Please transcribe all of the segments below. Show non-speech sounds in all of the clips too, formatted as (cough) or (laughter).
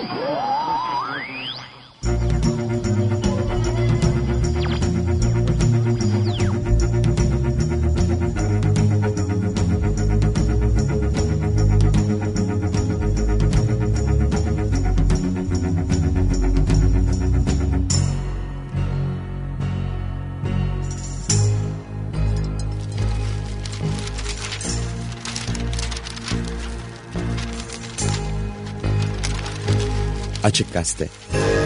Açık Gazete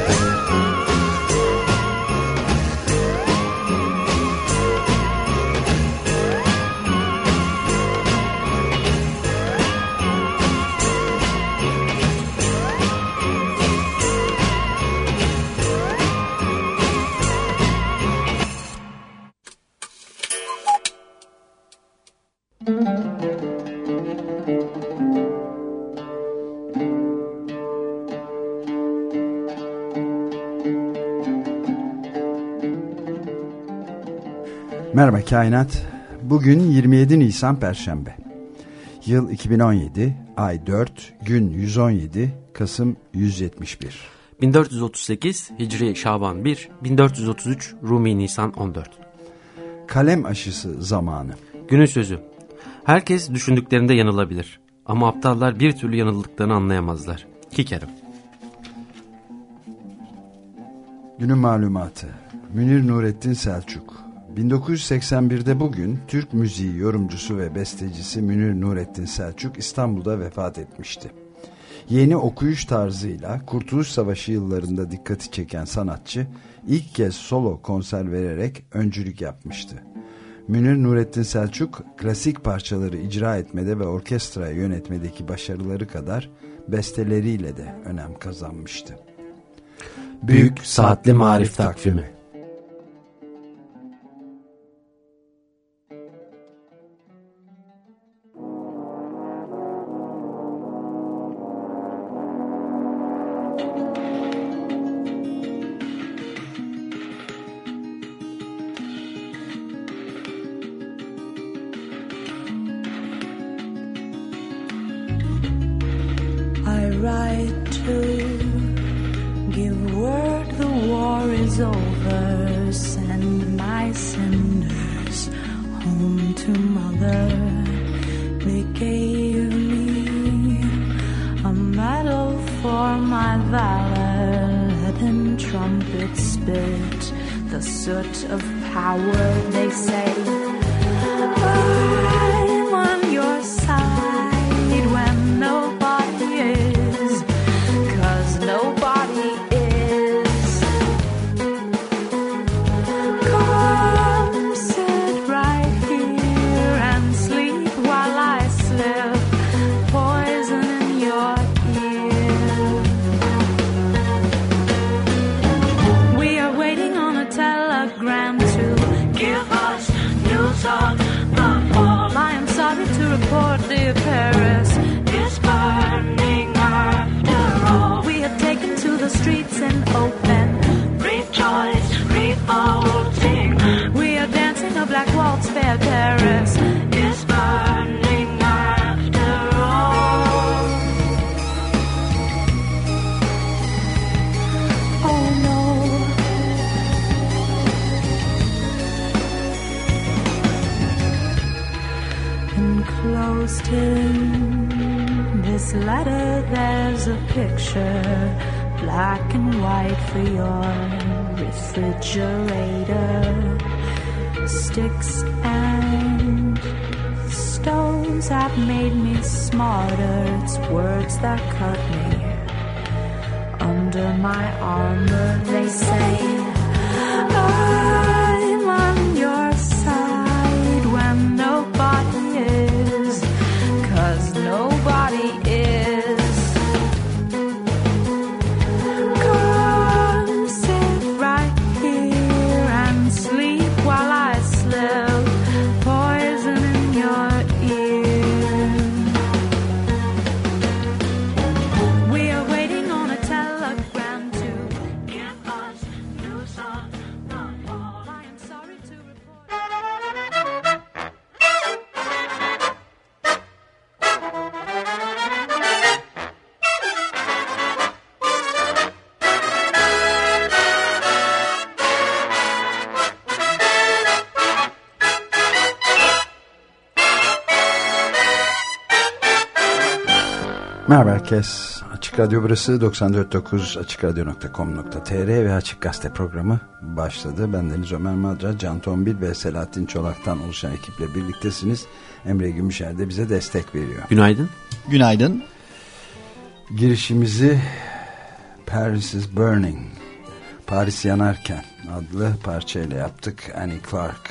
Kainat. Bugün 27 Nisan Perşembe. Yıl 2017, ay 4, gün 117, Kasım 171. 1438 Hicri Şaban 1, 1433 Rumi Nisan 14. Kalem aşısı zamanı. Günün sözü. Herkes düşündüklerinde yanılabilir. Ama aptallar bir türlü yanıldıklarını anlayamazlar. Kikerim. Günün malumatı. Münir Nurettin Selçuk 1981'de bugün Türk müziği yorumcusu ve bestecisi Münir Nurettin Selçuk İstanbul'da vefat etmişti. Yeni okuyuş tarzıyla Kurtuluş Savaşı yıllarında dikkati çeken sanatçı ilk kez solo konser vererek öncülük yapmıştı. Münir Nurettin Selçuk klasik parçaları icra etmede ve orkestra yönetmedeki başarıları kadar besteleriyle de önem kazanmıştı. Büyük Saatli Marif Takvimi Just in this letter, there's a picture, black and white for your refrigerator. Sticks and stones have made me smarter. It's words that cut me under my armor. They say, oh. Herkes. Açık Radyo burası 94.9 AçıkRadyo.com.tr ve Açık Gazete programı başladı. Ben Deniz Ömer Madra, Can Tombil ve Selahattin Çolak'tan oluşan ekiple birliktesiniz. Emre Gümüşer de bize destek veriyor. Günaydın. Günaydın. Girişimizi Paris is Burning, Paris Yanarken adlı parçayla yaptık. Annie Clark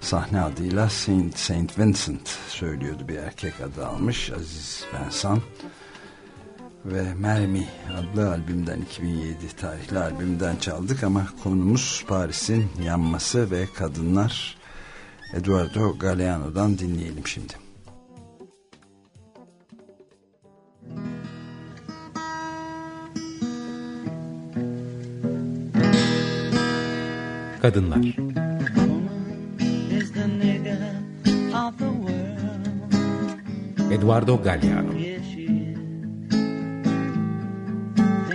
sahne adıyla Saint, Saint Vincent söylüyordu bir erkek adı almış Aziz Bensan ve Mermi adlı albümden 2007 tarihli albümden çaldık ama konumuz Paris'in yanması ve kadınlar. Eduardo Galeano'dan dinleyelim şimdi. Kadınlar. Eduardo Galliano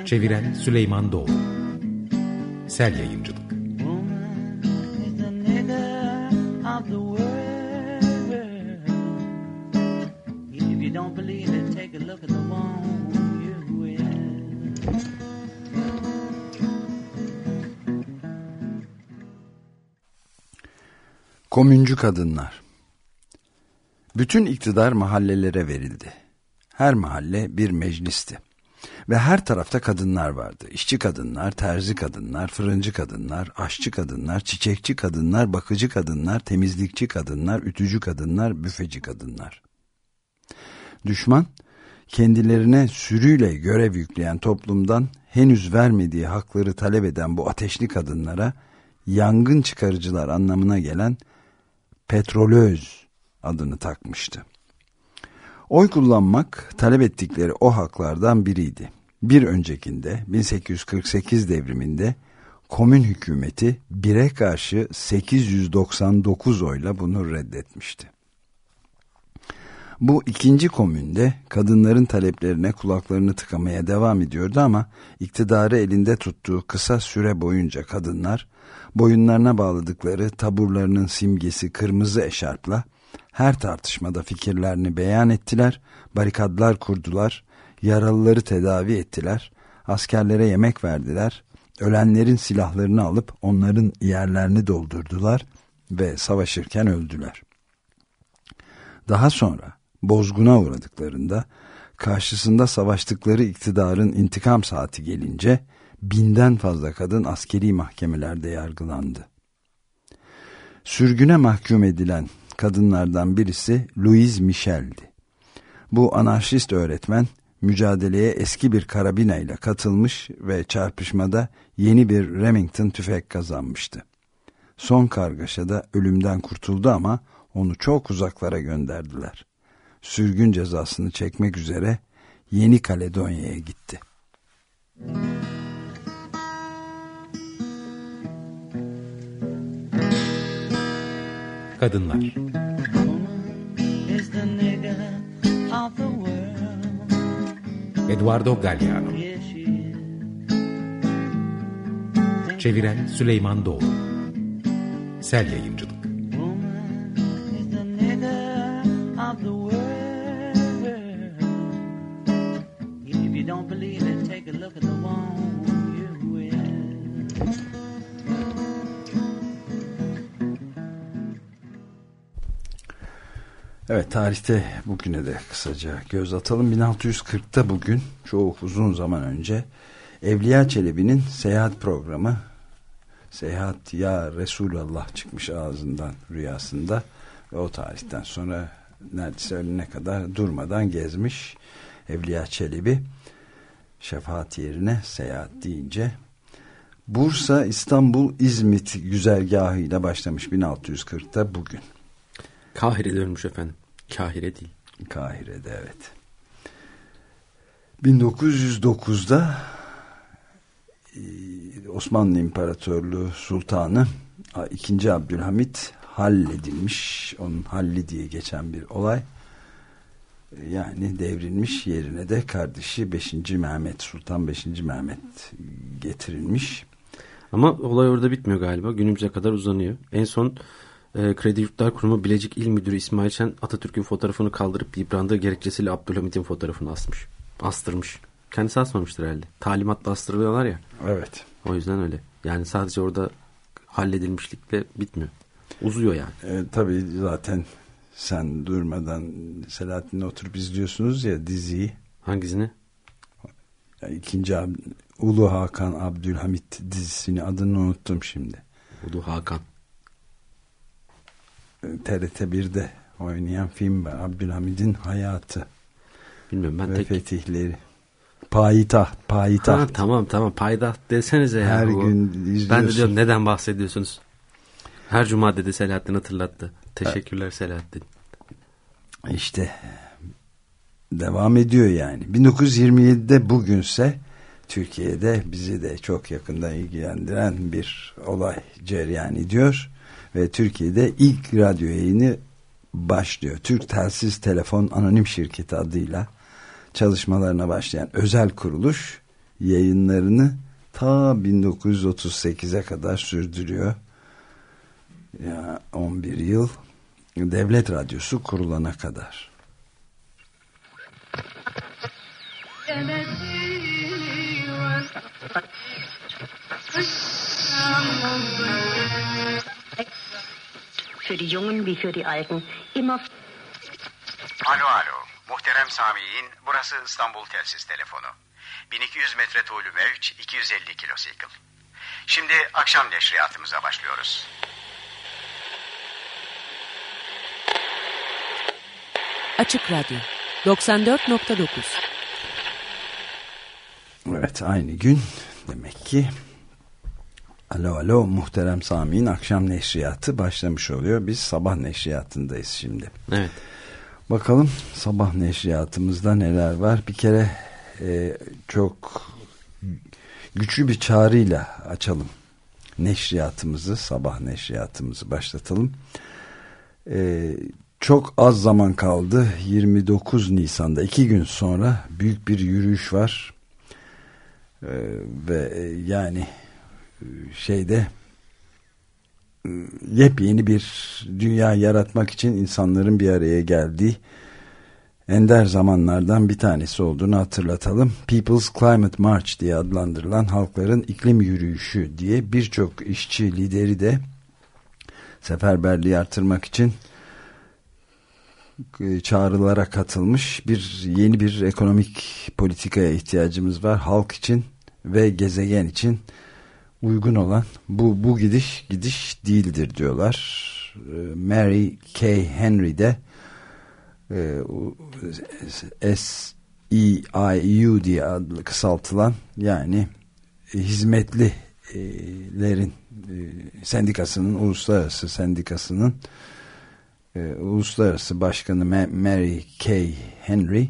Çeviren Süleyman Doğru Sel Yayıncılık Komüncü kadınlar Bütün iktidar mahallelere verildi. Her mahalle bir meclisti. Ve her tarafta kadınlar vardı. İşçi kadınlar, terzi kadınlar, fırıncı kadınlar, aşçı kadınlar, çiçekçi kadınlar, bakıcı kadınlar, temizlikçi kadınlar, ütücü kadınlar, büfeci kadınlar. Düşman, kendilerine sürüyle görev yükleyen toplumdan henüz vermediği hakları talep eden bu ateşli kadınlara yangın çıkarıcılar anlamına gelen petrolöz adını takmıştı. Oy kullanmak talep ettikleri o haklardan biriydi. Bir öncekinde 1848 devriminde komün hükümeti bire karşı 899 oyla bunu reddetmişti. Bu ikinci komünde kadınların taleplerine kulaklarını tıkamaya devam ediyordu ama iktidarı elinde tuttuğu kısa süre boyunca kadınlar boyunlarına bağladıkları taburlarının simgesi kırmızı eşarpla her tartışmada fikirlerini beyan ettiler, barikadlar kurdular, yaralıları tedavi ettiler, askerlere yemek verdiler, ölenlerin silahlarını alıp onların yerlerini doldurdular ve savaşırken öldüler. Daha sonra bozguna uğradıklarında karşısında savaştıkları iktidarın intikam saati gelince binden fazla kadın askeri mahkemelerde yargılandı. Sürgüne mahkum edilen kadınlardan birisi Louise Michel'di. Bu anarşist öğretmen mücadeleye eski bir karabina ile katılmış ve çarpışmada yeni bir Remington tüfek kazanmıştı. Son kargaşada ölümden kurtuldu ama onu çok uzaklara gönderdiler. Sürgün cezasını çekmek üzere Yeni Kaledonya'ya gitti. Kadınlar. Eduardo Galliano Çeviren Süleyman Doğru Sel Yayıncılık Evet tarihte bugüne de kısaca göz atalım. 1640'ta bugün çok uzun zaman önce Evliya Çelebi'nin seyahat programı Seyahat Ya Resulallah çıkmış ağzından rüyasında ve o tarihten sonra neredeyse ölene kadar durmadan gezmiş Evliya Çelebi şefaat yerine seyahat deyince Bursa, İstanbul, İzmit güzergahıyla başlamış 1640'ta bugün. Kahire'de ölmüş efendim. Kahire değil. Kahire'de evet. 1909'da e, Osmanlı İmparatorluğu Sultanı 2. Abdülhamit halledilmiş. Onun halli diye geçen bir olay. Yani devrilmiş yerine de kardeşi 5. Mehmet Sultan 5. Mehmet getirilmiş. Ama olay orada bitmiyor galiba. Günümüze kadar uzanıyor. En son e, Kredi Yurtlar Kurumu Bilecik İl Müdürü İsmail Şen Atatürk'ün fotoğrafını kaldırıp yıprandığı gerekçesiyle Abdülhamit'in fotoğrafını asmış. Astırmış. Kendisi asmamıştır herhalde. Talimatla astırılıyorlar ya. Evet. O yüzden öyle. Yani sadece orada halledilmişlikle bitmiyor. Uzuyor yani. E, tabii zaten sen durmadan Selahattin'le oturup izliyorsunuz ya diziyi. Hangisini? Yani ikinci Ulu Hakan Abdülhamit dizisini adını unuttum şimdi. Udu Hakan. TRT 1'de oynayan film var. Abdülhamid'in hayatı Bilmiyorum ben ve tek... fetihleri. Payitaht, Ha, payitaht. tamam tamam paydaht desenize ya. Her O- gün izliyorsun. Ben de diyorum neden bahsediyorsunuz? Her cuma dedi Selahattin hatırlattı. Teşekkürler Selahattin. İşte devam ediyor yani. 1927'de bugünse Türkiye'de bizi de çok yakından ilgilendiren bir olay cereyan ediyor. Ve Türkiye'de ilk radyo yayını başlıyor. Türk Telsiz Telefon Anonim Şirketi adıyla çalışmalarına başlayan özel kuruluş yayınlarını ta 1938'e kadar sürdürüyor. Ya 11 yıl devlet radyosu kurulana kadar. Für die Jungen wie für die Alten immer Alo alo. Muhterem Sami'in burası İstanbul Telsiz Telefonu. 1200 metre tuğlu mevç 250 kilosikl. Şimdi akşam neşriyatımıza başlıyoruz. Açık Radyo 94.9 Evet aynı gün demek ki Alo alo muhterem Sami'nin akşam neşriyatı başlamış oluyor. Biz sabah neşriyatındayız şimdi. Evet. Bakalım sabah neşriyatımızda neler var. Bir kere e, çok güçlü bir çağrıyla açalım neşriyatımızı, sabah neşriyatımızı başlatalım. E, çok az zaman kaldı. 29 Nisan'da iki gün sonra büyük bir yürüyüş var. E, ve e, yani şeyde e, yepyeni bir dünya yaratmak için insanların bir araya geldiği ender zamanlardan bir tanesi olduğunu hatırlatalım. People's Climate March diye adlandırılan halkların iklim yürüyüşü diye birçok işçi lideri de seferberliği artırmak için e, çağrılara katılmış bir yeni bir ekonomik politikaya ihtiyacımız var halk için ve gezegen için uygun olan bu bu gidiş gidiş değildir diyorlar. E, Mary Kay Henry de e, SEIU diye adlı kısaltılan yani hizmetlilerin e, sendikasının uluslararası sendikasının e, uluslararası başkanı Mary Kay Henry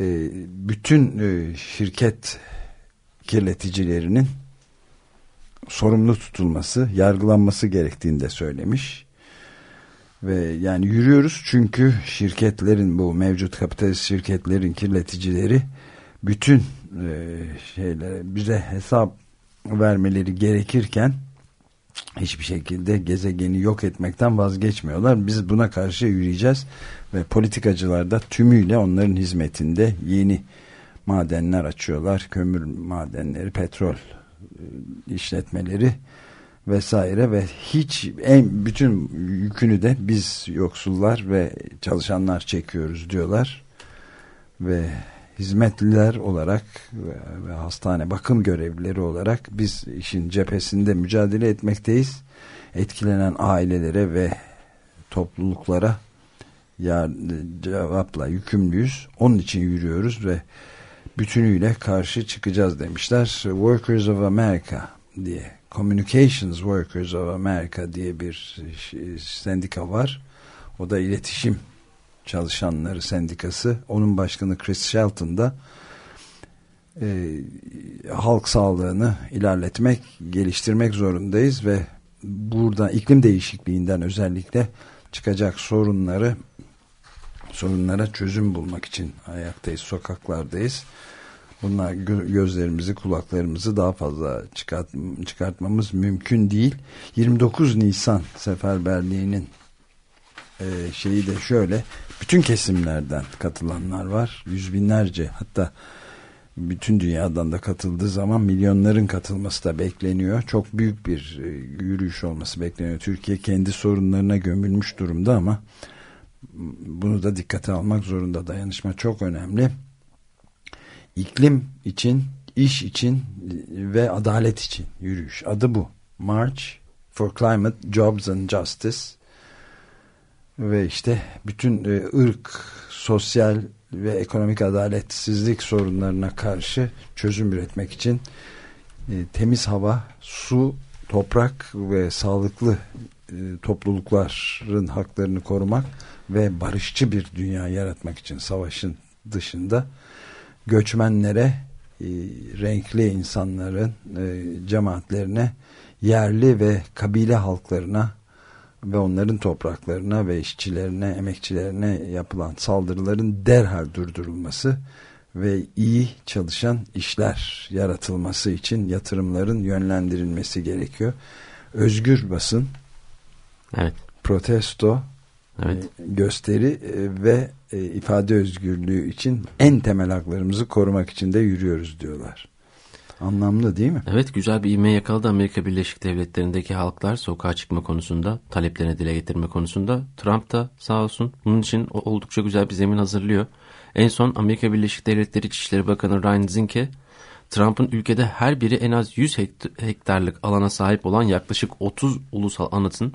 e, bütün şirket kirleticilerinin sorumlu tutulması, yargılanması gerektiğini de söylemiş. Ve yani yürüyoruz çünkü şirketlerin bu mevcut kapitalist şirketlerin kirleticileri bütün e, şeylere bize hesap vermeleri gerekirken hiçbir şekilde gezegeni yok etmekten vazgeçmiyorlar. Biz buna karşı yürüyeceğiz ve politikacılar da tümüyle onların hizmetinde yeni madenler açıyorlar. Kömür madenleri, petrol işletmeleri vesaire ve hiç en bütün yükünü de biz yoksullar ve çalışanlar çekiyoruz diyorlar. Ve hizmetliler olarak ve, ve hastane bakım görevlileri olarak biz işin cephesinde mücadele etmekteyiz. Etkilenen ailelere ve topluluklara yar, cevapla yükümlüyüz. Onun için yürüyoruz ve bütünüyle karşı çıkacağız demişler. Workers of America diye Communications Workers of America diye bir sendika var. O da iletişim çalışanları sendikası. Onun başkanı Chris Shelton da e, halk sağlığını ilerletmek, geliştirmek zorundayız ve burada iklim değişikliğinden özellikle çıkacak sorunları sorunlara çözüm bulmak için ayaktayız, sokaklardayız. Bunlar gözlerimizi, kulaklarımızı daha fazla çıkart, çıkartmamız mümkün değil. 29 Nisan seferberliğinin e, şeyi de şöyle bütün kesimlerden katılanlar var. Yüz binlerce hatta bütün dünyadan da katıldığı zaman milyonların katılması da bekleniyor. Çok büyük bir e, yürüyüş olması bekleniyor. Türkiye kendi sorunlarına gömülmüş durumda ama bunu da dikkate almak zorunda. Dayanışma çok önemli. İklim için, iş için ve adalet için yürüyüş. Adı bu. March for Climate, Jobs and Justice ve işte bütün e, ırk, sosyal ve ekonomik adaletsizlik sorunlarına karşı çözüm üretmek için e, temiz hava, su, toprak ve sağlıklı e, toplulukların haklarını korumak ve barışçı bir dünya yaratmak için savaşın dışında göçmenlere, e, renkli insanların e, cemaatlerine, yerli ve kabile halklarına ve onların topraklarına ve işçilerine, emekçilerine yapılan saldırıların derhal durdurulması ve iyi çalışan işler yaratılması için yatırımların yönlendirilmesi gerekiyor. Özgür basın, Evet. protesto, Evet. e, gösteri e, ve e, ifade özgürlüğü için en temel haklarımızı korumak için de yürüyoruz diyorlar. Anlamlı değil mi? Evet güzel bir ivme yakaladı Amerika Birleşik Devletleri'ndeki halklar sokağa çıkma konusunda, taleplerini dile getirme konusunda. Trump da sağ olsun bunun için oldukça güzel bir zemin hazırlıyor. En son Amerika Birleşik Devletleri İçişleri Bakanı Ryan Zinke, Trump'ın ülkede her biri en az 100 hekt- hektarlık alana sahip olan yaklaşık 30 ulusal anıtın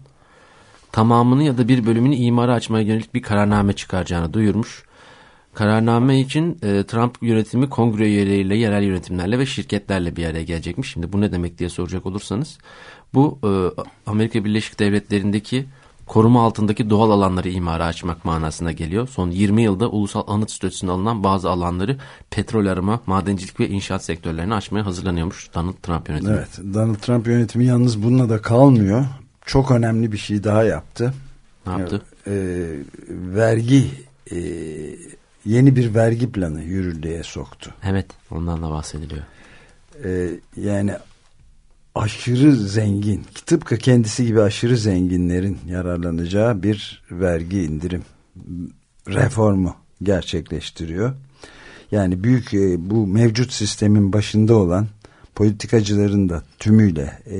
tamamını ya da bir bölümünü imara açmaya yönelik bir kararname çıkaracağını duyurmuş. Kararname için e, Trump yönetimi kongre üyeleriyle, yerel yönetimlerle ve şirketlerle bir araya gelecekmiş. Şimdi bu ne demek diye soracak olursanız. Bu e, Amerika Birleşik Devletleri'ndeki koruma altındaki doğal alanları imara açmak manasına geliyor. Son 20 yılda ulusal anıt statüsüne alınan bazı alanları petrol arama, madencilik ve inşaat sektörlerine açmaya hazırlanıyormuş Donald Trump yönetimi. Evet. Donald Trump yönetimi yalnız bununla da kalmıyor. Çok önemli bir şey daha yaptı. Ne yaptı? E, vergi e, yeni bir vergi planı yürürlüğe soktu. Evet ondan da bahsediliyor. E, yani aşırı zengin, tıpkı kendisi gibi aşırı zenginlerin yararlanacağı bir vergi indirim reformu gerçekleştiriyor. Yani büyük e, bu mevcut sistemin başında olan politikacıların da tümüyle e,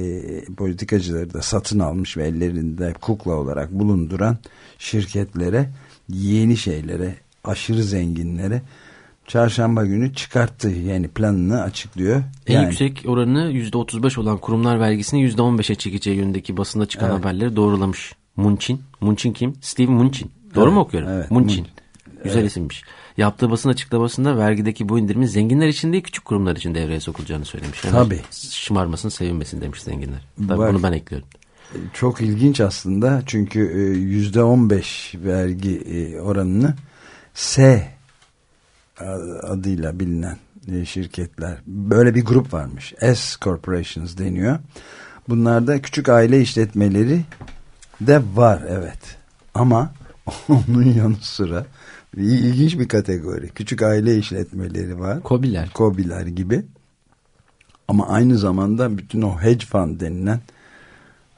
politikacıları da satın almış ve ellerinde kukla olarak bulunduran şirketlere yeni şeylere aşırı zenginlere çarşamba günü çıkarttı yeni planını açıklıyor. En Yani- yüksek oranı %35 olan kurumlar vergisini %15'e çekeceği yönündeki basında çıkan Evet. haberleri doğrulamış. Munchin. Munchin kim? Steve Munchin. Doğru Evet, mu okuyorum? evet, Munchin. Munchin. Güzel isimmiş. Yaptığı basın açıklamasında vergideki bu indirimin zenginler için değil küçük kurumlar için devreye sokulacağını söylemiş. Yani Tabii. Şımarmasın sevinmesin demiş zenginler. Tabii Bak. bunu ben ekliyorum. Çok ilginç aslında çünkü e, yüzde on beş vergi e, oranını S adıyla bilinen e, şirketler böyle bir grup varmış S Corporations deniyor bunlarda küçük aile işletmeleri de var evet ama (laughs) onun yanı sıra ilginç bir kategori küçük aile işletmeleri var Kobiler. Kobiler gibi ama aynı zamanda bütün o hedge fund denilen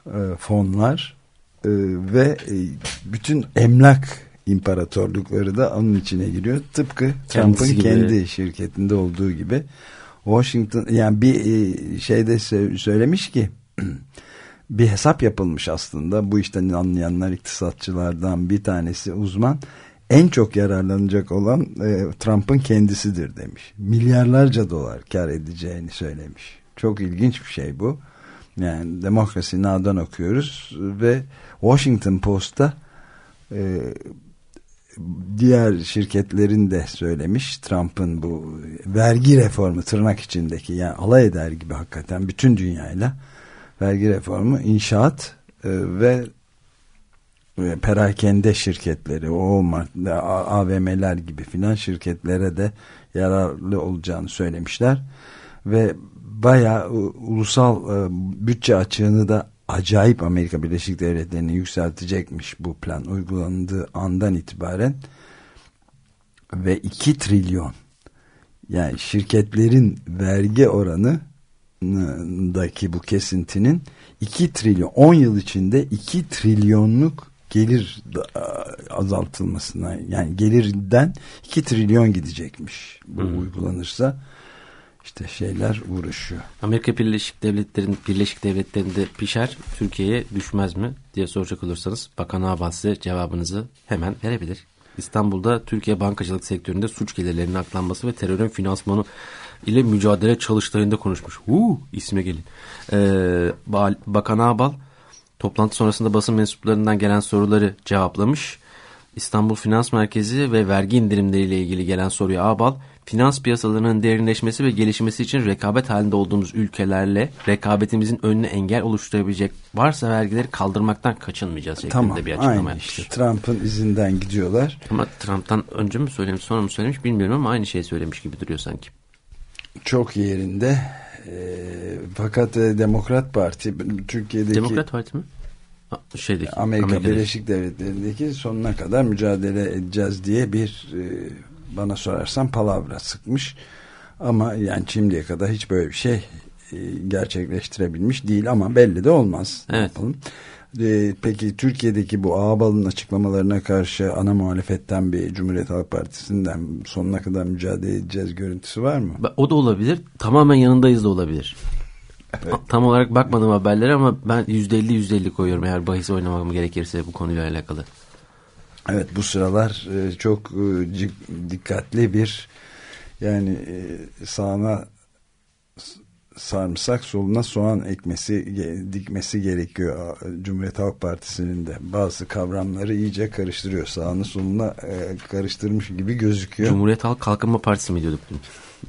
e, fonlar e, ve e, bütün emlak imparatorlukları da onun içine giriyor. Tıpkı Trump'ın kendi şirketinde olduğu gibi. Washington yani bir e, şeyde sö- söylemiş ki (clears throat) bir hesap yapılmış aslında bu işten anlayanlar iktisatçılardan bir tanesi uzman en çok yararlanacak olan e, Trump'ın kendisidir demiş. Milyarlarca dolar kar edeceğini söylemiş. Çok ilginç bir şey bu. Yani Demokrasi Now'dan okuyoruz ve Washington Post'ta e, diğer şirketlerin de söylemiş Trump'ın bu vergi reformu tırnak içindeki yani alay eder gibi hakikaten bütün dünyayla vergi reformu inşaat e, ve perakende şirketleri Walmart, AVM'ler gibi filan şirketlere de yararlı olacağını söylemişler. Ve bayağı u- ulusal e, bütçe açığını da acayip Amerika Birleşik Devletleri'ni yükseltecekmiş bu plan uygulandığı andan itibaren. Ve 2 trilyon yani şirketlerin vergi oranındaki bu kesintinin 2 trilyon 10 yıl içinde 2 trilyonluk gelir azaltılmasına yani gelirden 2 trilyon gidecekmiş bu hmm. uygulanırsa işte şeyler uğraşıyor. Amerika Birleşik Devletleri'nin Birleşik Devletleri'nde pişer Türkiye'ye düşmez mi diye soracak olursanız Bakan Abbas size cevabınızı hemen verebilir. İstanbul'da Türkiye bankacılık sektöründe suç gelirlerinin aklanması ve terörün finansmanı ile mücadele çalıştayında konuşmuş. Uuu isme gelin. Ee, Bakan Abal toplantı sonrasında basın mensuplarından gelen soruları cevaplamış. İstanbul Finans Merkezi ve vergi indirimleriyle ilgili gelen soruya Abal, finans piyasalarının derinleşmesi ve gelişmesi için rekabet halinde olduğumuz ülkelerle rekabetimizin önüne engel oluşturabilecek varsa vergileri kaldırmaktan kaçınmayacağız şeklinde tamam, bir açıklama aynı. Işte, Trump'ın izinden gidiyorlar. Ama Trump'tan önce mi söylemiş sonra mı söylemiş bilmiyorum ama aynı şeyi söylemiş gibi duruyor sanki. Çok yerinde. E, fakat e, Demokrat Parti Türkiye'deki Demokrat Parti mi? Şeydeki, Amerika Amerika'daki. Birleşik Devletleri'ndeki sonuna kadar mücadele edeceğiz diye bir e, bana sorarsan palavra sıkmış. Ama yani şimdiye kadar hiç böyle bir şey e, gerçekleştirebilmiş değil ama belli de olmaz. Evet. Yapalım. E, peki Türkiye'deki bu Ağbal'ın açıklamalarına karşı ana muhalefetten bir Cumhuriyet Halk Partisi'nden sonuna kadar mücadele edeceğiz görüntüsü var mı? O da olabilir. Tamamen yanındayız da olabilir. Evet. Tam olarak bakmadım haberlere ama ben %50-%50 koyuyorum eğer bahis oynamam gerekirse bu konuyla alakalı. Evet bu sıralar e, çok e, dikkatli bir yani e, sağına sarımsak soluna soğan ekmesi dikmesi gerekiyor Cumhuriyet Halk Partisi'nin de bazı kavramları iyice karıştırıyor sağını soluna karıştırmış gibi gözüküyor. Cumhuriyet Halk Kalkınma Partisi mi diyorduk?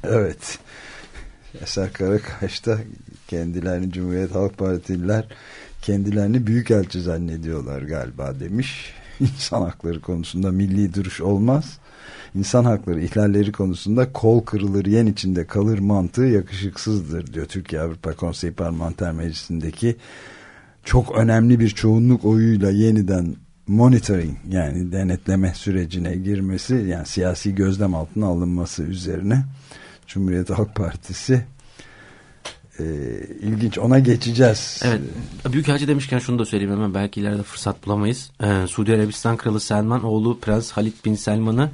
Evet. Eser Karakaş'ta kendilerini Cumhuriyet Halk Partililer kendilerini büyükelçi zannediyorlar galiba demiş. (laughs) İnsan hakları konusunda milli duruş olmaz. İnsan hakları ihlalleri konusunda kol kırılır yen içinde kalır mantığı yakışıksızdır diyor Türkiye Avrupa Konseyi Parlamenter Meclisi'ndeki çok önemli bir çoğunluk oyuyla yeniden monitoring yani denetleme sürecine girmesi yani siyasi gözlem altına alınması üzerine Cumhuriyet Halk Partisi e, ilginç ona geçeceğiz. Evet. Büyükelçi demişken şunu da söyleyeyim hemen belki ileride fırsat bulamayız. Ee, Suudi Arabistan Kralı Selman oğlu Prens Halid bin Selman'ı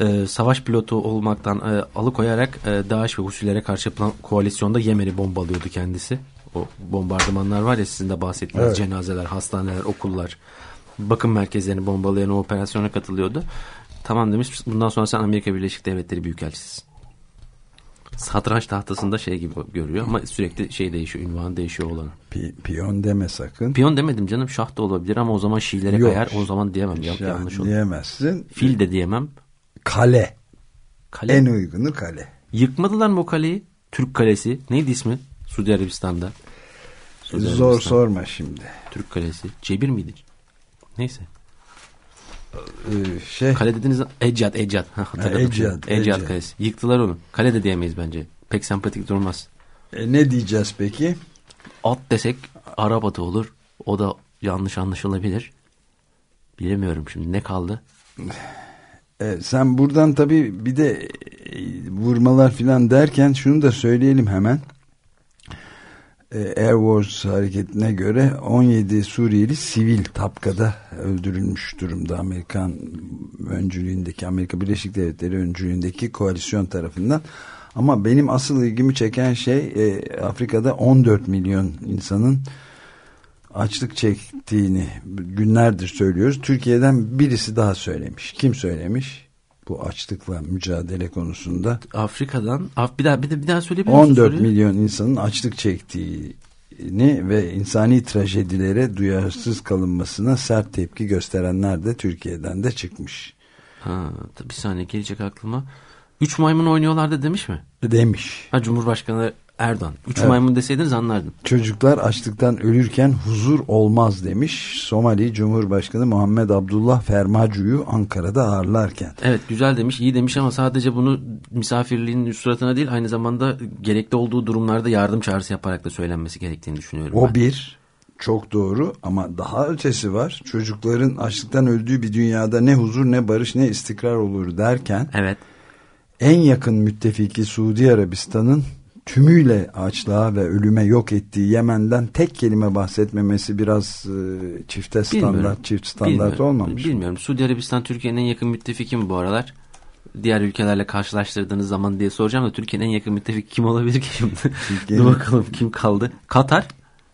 e, savaş pilotu olmaktan e, alıkoyarak e, DAEŞ ve Husilere karşı yapılan koalisyonda Yemen'i bombalıyordu kendisi. O bombardımanlar var ya sizin de bahsettiğiniz evet. cenazeler, hastaneler, okullar, bakım merkezlerini bombalayan o operasyona katılıyordu. Tamam demiş bundan sonra sen Amerika Birleşik Devletleri Büyükelçisisin satranç tahtasında şey gibi görüyor ama sürekli şey değişiyor, ünvan değişiyor olan. Pi, piyon deme sakın. Piyon demedim canım şah da olabilir ama o zaman şiilere Yok, kayar o zaman diyemem. Yok, yanlış olur. Diyemezsin. Fil de diyemem. Kale. Kale. En uygunu kale. Yıkmadılar mı o kaleyi? Türk Kalesi. Neydi ismi? Suudi Arabistan'da. Suudi Zor Arabistan. sorma şimdi. Türk Kalesi. Cebir miydi? Neyse. Ee, şey. Kale dediniz Ecyat Ecyat. Ecyat. Ecyat Kalesi. Yıktılar onu. Kale de diyemeyiz bence. Pek sempatik durmaz. E, ne diyeceğiz peki? At desek Arap olur. O da yanlış anlaşılabilir. Bilemiyorum şimdi ne kaldı? (laughs) E, sen buradan tabii bir de e, vurmalar filan derken şunu da söyleyelim hemen. E, Air Wars hareketine göre 17 Suriyeli sivil Tapka'da öldürülmüş durumda Amerikan öncülüğündeki Amerika Birleşik Devletleri öncülüğündeki koalisyon tarafından. Ama benim asıl ilgimi çeken şey e, Afrika'da 14 milyon insanın açlık çektiğini günlerdir söylüyoruz. Türkiye'den birisi daha söylemiş. Kim söylemiş? bu açlıkla mücadele konusunda. Afrika'dan bir daha bir de bir daha söyleyebilir 14 milyon insanın açlık çektiğini ve insani trajedilere duyarsız kalınmasına sert tepki gösterenler de Türkiye'den de çıkmış. Ha, bir saniye gelecek aklıma. Üç maymun oynuyorlardı demiş mi? Demiş. Ha, Cumhurbaşkanı Erdoğan. Üç evet. maymun deseydiniz anlardım. Çocuklar açlıktan ölürken huzur olmaz demiş. Somali Cumhurbaşkanı Muhammed Abdullah Fermacu'yu Ankara'da ağırlarken. Evet güzel demiş, iyi demiş ama sadece bunu misafirliğin suratına değil aynı zamanda gerekli olduğu durumlarda yardım çağrısı yaparak da söylenmesi gerektiğini düşünüyorum. O ben. bir çok doğru ama daha ötesi var. Çocukların açlıktan öldüğü bir dünyada ne huzur ne barış ne istikrar olur derken. Evet. En yakın müttefiki Suudi Arabistan'ın tümüyle açlığa ve ölüme yok ettiği Yemen'den tek kelime bahsetmemesi biraz e, çifte standart, Bilmiyorum. çift standart Bilmiyorum. olmamış. Bilmiyorum. Suudi Arabistan Türkiye'nin en yakın müttefiki mi bu aralar? Diğer ülkelerle karşılaştırdığınız zaman diye soracağım da Türkiye'nin en yakın müttefiki kim olabilir ki şimdi? Dur bakalım kim kaldı? Katar?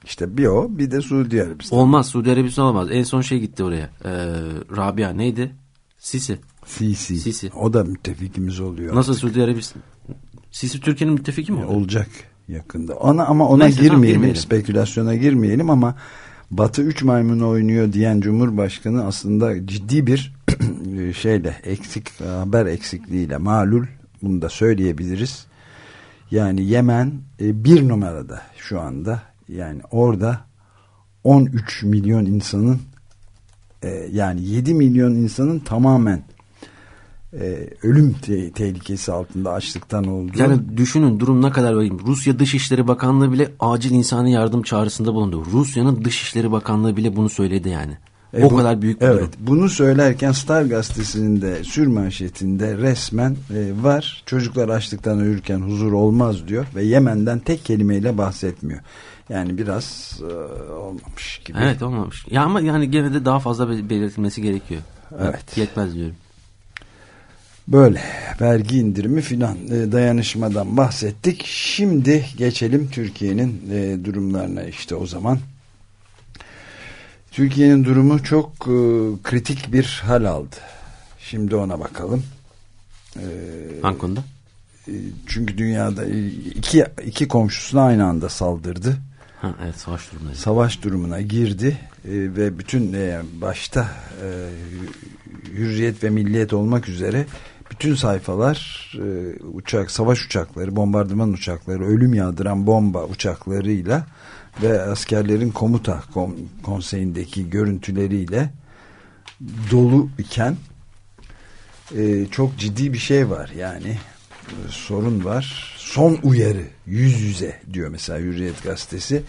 İşte bir o bir de Suudi Arabistan. Olmaz. Suudi Arabistan olmaz. En son şey gitti oraya. Ee, Rabia neydi? Sisi. Sisi. Sisi. O da müttefikimiz oluyor. Nasıl Suudi Arabistan? Sisi Türkiye'nin müttefiki mi olacak yakında. Ona ama ona Neyse, tamam, girmeyelim, girmeyelim. spekülasyona girmeyelim ama Batı 3 maymun oynuyor diyen Cumhurbaşkanı aslında ciddi bir (clears throat) şeyle eksik haber eksikliğiyle malul bunu da söyleyebiliriz. Yani Yemen e, bir numarada şu anda yani orada 13 milyon insanın e, yani 7 milyon insanın tamamen e, ölüm te- tehlikesi altında açlıktan olduğu. Yani düşünün durum ne kadar vahim. Rusya Dışişleri Bakanlığı bile acil insani yardım çağrısında bulundu. Rusya'nın Dışişleri Bakanlığı bile bunu söyledi yani. E o bu- kadar büyük bir evet, durum. Bunu söylerken Star gazetesinin de sürmanşetinde resmen e, var. Çocuklar açlıktan ölürken huzur olmaz diyor ve Yemen'den tek kelimeyle bahsetmiyor. Yani biraz e, olmamış gibi. Evet olmamış. Ya ama yani gene de daha fazla be- belirtilmesi gerekiyor. Evet. Yetmez diyorum. Böyle vergi indirimi filan e, dayanışmadan bahsettik. Şimdi geçelim Türkiye'nin e, durumlarına işte o zaman. Türkiye'nin durumu çok e, kritik bir hal aldı. Şimdi ona bakalım. E, Hangi konuda? e, çünkü dünyada iki, iki komşusuna aynı anda saldırdı. Ha, evet savaş durumundayız. Savaş durumuna girdi e, ve bütün e, başta e, hürriyet ve milliyet olmak üzere bütün sayfalar e, uçak savaş uçakları, bombardıman uçakları, ölüm yağdıran bomba uçaklarıyla ve askerlerin komuta kom- konseyindeki görüntüleriyle dolu iken e, çok ciddi bir şey var yani e, sorun var. Son uyarı yüz yüze diyor mesela Hürriyet gazetesi.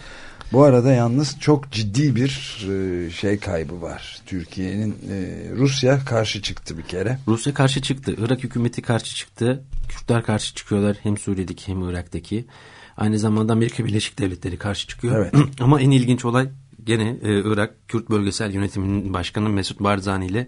Bu arada yalnız çok ciddi bir e, şey kaybı var. Türkiye'nin e, Rusya karşı çıktı bir kere. Rusya karşı çıktı. Irak hükümeti karşı çıktı. Kürtler karşı çıkıyorlar. Hem Suriye'deki hem Irak'taki. Aynı zamanda Amerika Birleşik Devletleri karşı çıkıyor. Evet. (clears throat) Ama en ilginç olay gene e, Irak Kürt Bölgesel Yönetiminin Başkanı Mesut Barzani ile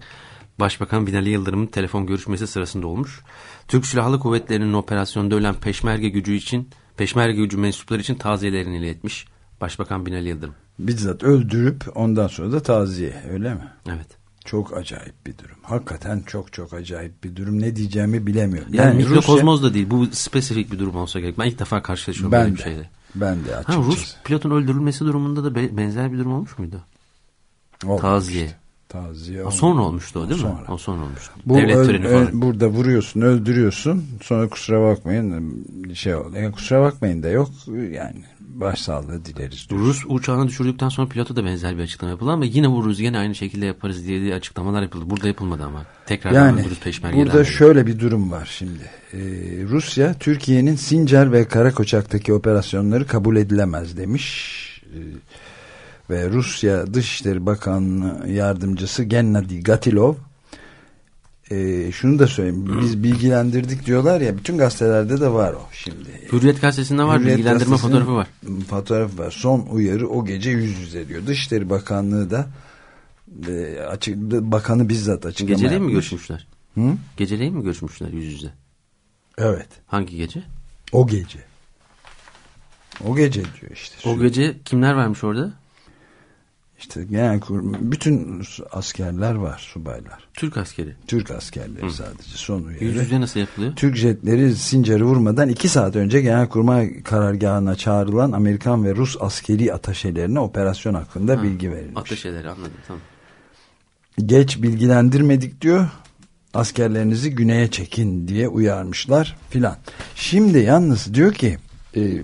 Başbakan Binali Yıldırım'ın telefon görüşmesi sırasında olmuş. Türk Silahlı Kuvvetleri'nin operasyonda ölen peşmerge gücü için peşmerge gücü mensupları için taziyelerini iletmiş. Başbakan Binali Yıldırım. Bizzat öldürüp ondan sonra da taziye öyle mi? Evet. Çok acayip bir durum. Hakikaten çok çok acayip bir durum. Ne diyeceğimi bilemiyorum. Yani, Rusya- mikrokozmoz da değil. Bu spesifik bir durum olsa gerek. Ben ilk defa karşılaşıyorum ben böyle bir şeyle. ben de Ha, açıkçası. Rus pilotun öldürülmesi durumunda da be- benzer bir durum olmuş muydu? Olmamıştı. Taziye. Taziye olmadı. sonra olmuştu o değil mi? Sonra. O sonra olmuştu. Bu Devlet öl- töreni öl- falan. burada vuruyorsun, öldürüyorsun. Sonra kusura bakmayın şey oldu. Yani kusura bakmayın da yok. Yani başsağlığı dileriz. diyor. Rus uçağını düşürdükten sonra pilotu da benzer bir açıklama yapıldı ama yine vururuz yine aynı şekilde yaparız diye açıklamalar yapıldı. Burada yapılmadı ama. Tekrar Yani burada şöyle bir durum var şimdi. Ee, Rusya Türkiye'nin Sincar ve Karakoçak'taki operasyonları kabul edilemez demiş. Ee, ve Rusya Dışişleri Bakanı Yardımcısı Gennady Gatilov ee, şunu da söyleyeyim. Biz bilgilendirdik diyorlar ya bütün gazetelerde de var o şimdi. Hürriyet gazetesinde var Hürriyet bilgilendirme fotoğrafı var. Fotoğrafı var. Son uyarı o gece yüz yüze diyor. Dışişleri Bakanlığı da e, açık, bakanı bizzat açıklama Geceleyin mi yapmış. görüşmüşler? Hı? Geceleyin mi görüşmüşler yüz yüze? Evet. Hangi gece? O gece. O gece diyor işte. O gece kimler varmış orada? İşte genel kur, bütün askerler var, subaylar. Türk askeri. Türk askerleri sadece son uyarı. Yüz yüze nasıl yapılıyor? Türk jetleri Sincar'ı vurmadan iki saat önce Genelkurmay karargahına çağrılan Amerikan ve Rus askeri ataşelerine operasyon hakkında Ha, bilgi verilmiş. Ateşeleri anladım tamam. Geç bilgilendirmedik diyor. Askerlerinizi güneye çekin diye uyarmışlar filan. Şimdi yalnız diyor ki e,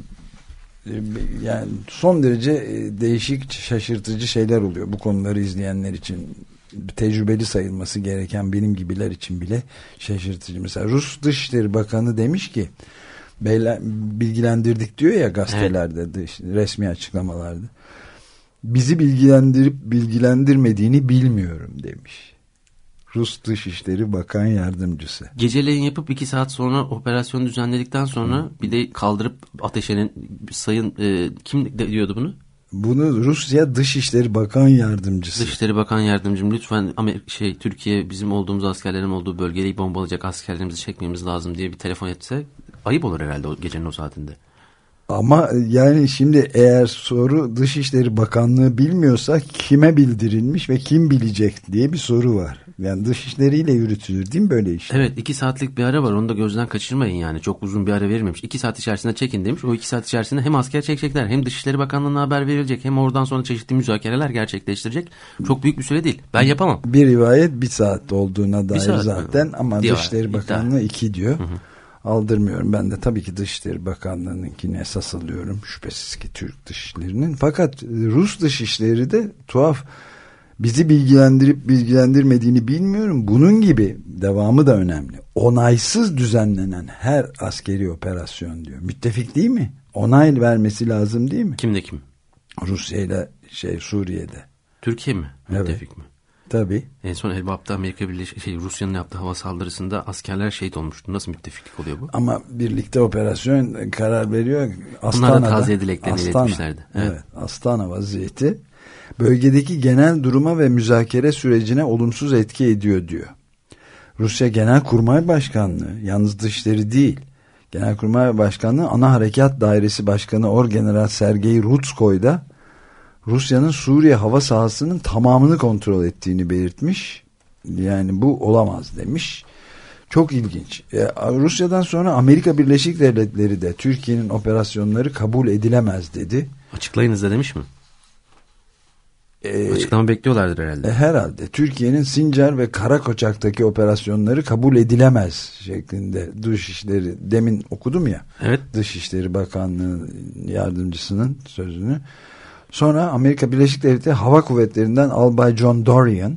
yani son derece e, değişik şaşırtıcı şeyler oluyor bu konuları izleyenler için tecrübeli sayılması gereken benim gibiler için bile şaşırtıcı. Mesela Rus Dışişleri Bakanı demiş ki bilgilendirdik diyor ya gazetelerde dış- resmi açıklamalarda bizi bilgilendirip bilgilendirmediğini bilmiyorum demiş. Rus Dışişleri Bakan Yardımcısı. Geceleyin yapıp iki saat sonra operasyon düzenledikten sonra bir de kaldırıp ateşenin sayın e, kim diyordu bunu? Bunu Rusya Dışişleri Bakan Yardımcısı. Dışişleri Bakan Yardımcım lütfen şey Türkiye bizim olduğumuz askerlerin olduğu bölgeyi bombalayacak askerlerimizi çekmemiz lazım diye bir telefon etse ayıp olur herhalde o gecenin o saatinde. Ama yani şimdi eğer soru Dışişleri Bakanlığı bilmiyorsa kime bildirilmiş ve kim bilecek diye bir soru var. Yani dışişleriyle yürütülür değil mi böyle iş? Evet iki saatlik bir ara var onu da gözden kaçırmayın yani çok uzun bir ara verilmemiş. İki saat içerisinde çekin demiş o iki saat içerisinde hem asker çekecekler hem Dışişleri Bakanlığı'na haber verilecek hem oradan sonra çeşitli müzakereler gerçekleştirecek. Çok büyük bir süre değil ben yapamam. Bir rivayet bir saat olduğuna dair saat zaten ama Diyor, Dışişleri. Bakanlığı iki diyor. Aldırmıyorum. Ben de tabii ki Dışişleri Bakanlığı'nınkini esas alıyorum. Şüphesiz ki Türk Dışişleri'nin. Fakat Rus Dışişleri de tuhaf bizi bilgilendirip bilgilendirmediğini bilmiyorum. Bunun gibi devamı da önemli. Onaysız düzenlenen her askeri operasyon diyor. Müttefik değil mi? Onay vermesi lazım değil mi? Kimde kim? Rusya ile şey Suriye'de. Türkiye mi? Evet. Müttefik mi? Tabii. En son Elbap'ta Amerika Birleşik şey Rusya'nın yaptığı hava saldırısında askerler şehit olmuştu. Nasıl müttefiklik oluyor bu? Ama birlikte operasyon karar veriyor. Bunlar da Astana'da, taziye dileklerini Astana, iletmişlerdi. Evet. Evet. Astana vaziyeti bölgedeki genel duruma ve müzakere sürecine olumsuz etki ediyor diyor. Rusya Genelkurmay Başkanlığı yalnız dışları değil. Genelkurmay Başkanlığı Ana Harekat Dairesi Başkanı Orgeneral Sergey Rutskoy da Rusya'nın Suriye hava sahasının tamamını kontrol ettiğini belirtmiş. Yani bu olamaz demiş. Çok ilginç. E, Rusya'dan sonra Amerika Birleşik Devletleri de Türkiye'nin operasyonları kabul edilemez dedi. Açıklayınız da demiş mi? E, Açıklama bekliyorlardır herhalde. e, herhalde Türkiye'nin Sincar ve Karakoçak'taki operasyonları kabul edilemez şeklinde Dışişleri demin okudum ya. Evet. Dışişleri Bakanlığı yardımcısının sözünü. Sonra Amerika Birleşik Devletleri Hava Kuvvetleri'nden Albay John Dorian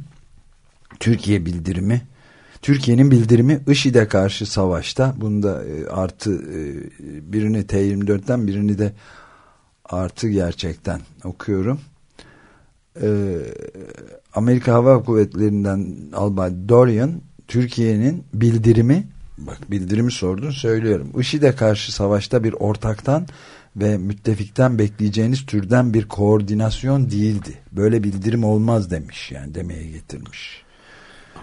Türkiye bildirimi Türkiye'nin bildirimi IŞİD'e karşı savaşta bunda e, artı e, birini T24'ten birini de artı gerçekten okuyorum. E, Amerika Hava Kuvvetleri'nden Albay Dorian Türkiye'nin bildirimi bak bildirimi sordun söylüyorum. IŞİD'e karşı savaşta bir ortaktan ve müttefikten bekleyeceğiniz türden bir koordinasyon değildi. Böyle bildirim olmaz demiş yani demeye getirmiş.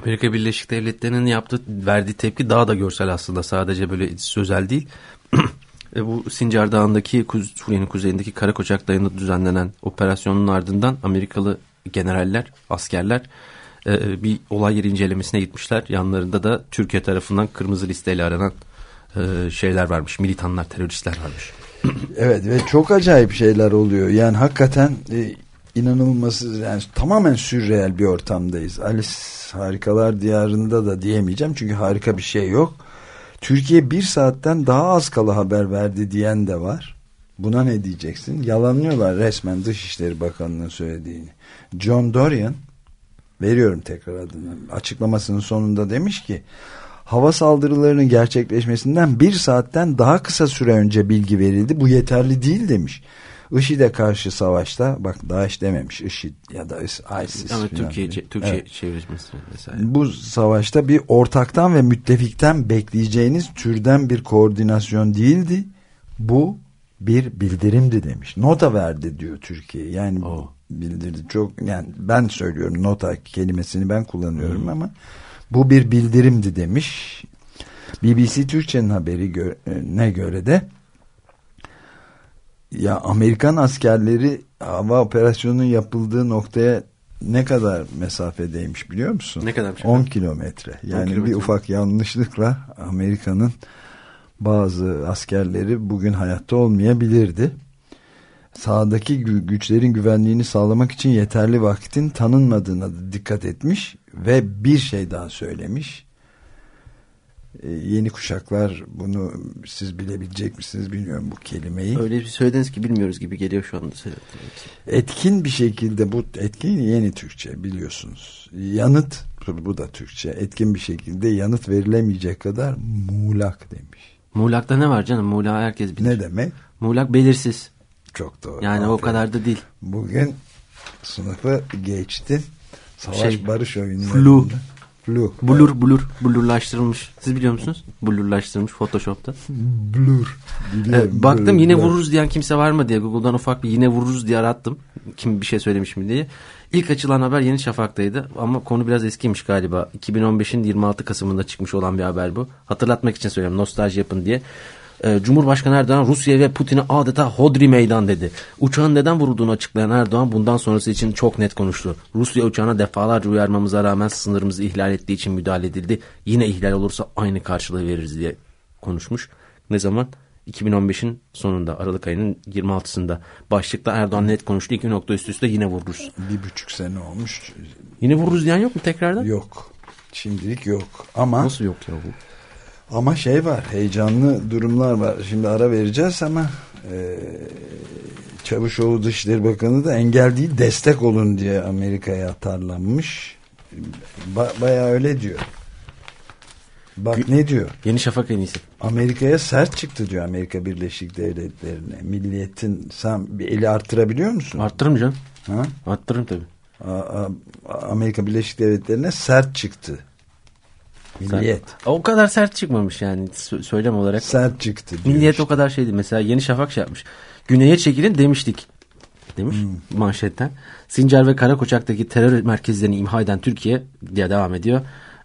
Amerika Birleşik Devletleri'nin yaptığı verdiği tepki daha da görsel aslında sadece böyle sözel değil. (clears throat) E, bu Sincar Dağı'ndaki Suriye'nin kuzeyindeki Karakoçak Dağı'nda düzenlenen operasyonun ardından Amerikalı generaller, askerler e, bir olay yeri incelemesine gitmişler. Yanlarında da Türkiye tarafından kırmızı listeyle aranan e, şeyler varmış. Militanlar, teröristler varmış. (clears throat) Evet ve çok acayip şeyler oluyor. Yani hakikaten e, inanılması yani tamamen sürreel bir ortamdayız. Alice Harikalar Diyarı'nda da diyemeyeceğim çünkü harika bir şey yok. Türkiye bir saatten daha az kala haber verdi diyen de var. Buna ne diyeceksin? Yalanlıyorlar resmen Dışişleri Bakanlığı'nın söylediğini. John Dorian veriyorum tekrar adını açıklamasının sonunda demiş ki hava saldırılarının gerçekleşmesinden bir saatten daha kısa süre önce bilgi verildi. Bu yeterli değil demiş. IŞİD'e karşı savaşta bak DAEŞ dememiş IŞİD ya da ISIS. Ama Türkiye, diye. Türkçe Evet. çevirmesi vesaire. Bu savaşta bir ortaktan ve müttefikten bekleyeceğiniz türden bir koordinasyon değildi. Bu bir bildirimdi demiş. Nota verdi diyor Türkiye. Yani Oo. bildirdi. Çok yani ben söylüyorum nota kelimesini ben kullanıyorum ama bu bir bildirimdi demiş. BBC Türkçe'nin haberi gö ne göre de ya Amerikan askerleri hava operasyonunun yapıldığı noktaya ne kadar mesafedeymiş biliyor musun? Ne kadarmış 10 efendim? kilometre. Yani kilometre. bir ufak yanlışlıkla Amerika'nın bazı askerleri bugün hayatta olmayabilirdi. Sahadaki gü- güçlerin güvenliğini sağlamak için yeterli vaktin tanınmadığına dikkat etmiş ve bir şey daha söylemiş. Ee, yeni kuşaklar bunu siz bilebilecek misiniz bilmiyorum bu kelimeyi. Öyle bir söylediniz ki bilmiyoruz gibi geliyor şu anda. etkin bir şekilde bu etkin yeni Türkçe biliyorsunuz. Yanıt bu da Türkçe. Etkin bir şekilde yanıt verilemeyecek kadar muğlak demiş. Muğlak'ta ne var canım? Muğlak herkes bilir. Ne demek? Muğlak belirsiz. Çok doğru. Yani o Aferin. kadar da değil. Bugün sınıfı geçtin. Savaş Şey, barış oyunlarında. flu. Blur. Blur, blur, blurlaştırılmış. Siz biliyor musunuz? Blurlaştırılmış Photoshop'ta. Blur. Evet, baktım Blur, yine blur. vururuz diyen kimse var mı diye Google'dan ufak bir yine vururuz diye arattım. Kim bir şey söylemiş mi diye. İlk açılan haber Yeni Şafak'taydı ama konu biraz eskiymiş galiba. 2015'in 26 Kasım'ında çıkmış olan bir haber bu. Hatırlatmak için söylüyorum nostalji yapın diye. Ee, Cumhurbaşkanı Erdoğan Rusya ve Putin'e adeta hodri meydan dedi. Uçağın neden vurulduğunu açıklayan Erdoğan bundan sonrası için çok net konuştu. Rusya uçağına defalarca uyarmamıza rağmen sınırımızı ihlal ettiği için müdahale edildi. Yine ihlal olursa aynı karşılığı veririz diye konuşmuş. Ne zaman? 2015'in sonunda Aralık ayının 26'sında başlıkta Erdoğan net konuştu. İki nokta üst üste yine vururuz. Bir buçuk sene olmuş. Yine vururuz diyen yok mu tekrardan? Yok. Şimdilik yok. Ama Nasıl yok ya bu? Ama şey var. Heyecanlı durumlar var. Şimdi ara vereceğiz ama e, Çavuşoğlu Dışişleri Bakanı da engel değil destek olun diye Amerika'ya atarlanmış. Ba bayağı öyle diyor. Bak ne diyor? Yeni Şafak en iyisi. Amerika'ya sert çıktı diyor Amerika Birleşik Devletleri'ne. Milliyetin sen bir eli arttırabiliyor musun? Arttırırım canım. ha? Arttırırım tabii. A- A- Amerika Birleşik Devletleri'ne sert çıktı. Milliyet. O kadar sert çıkmamış yani sö- söylem olarak. Sert çıktı diyor. Milliyet işte. o kadar şeydi. Mesela Yeni Şafak şey yapmış. Güney'e çekilin demiştik. Demiş Hmm. manşetten. Sincar ve Karakoçak'taki terör merkezlerini imha eden Türkiye diye devam ediyor.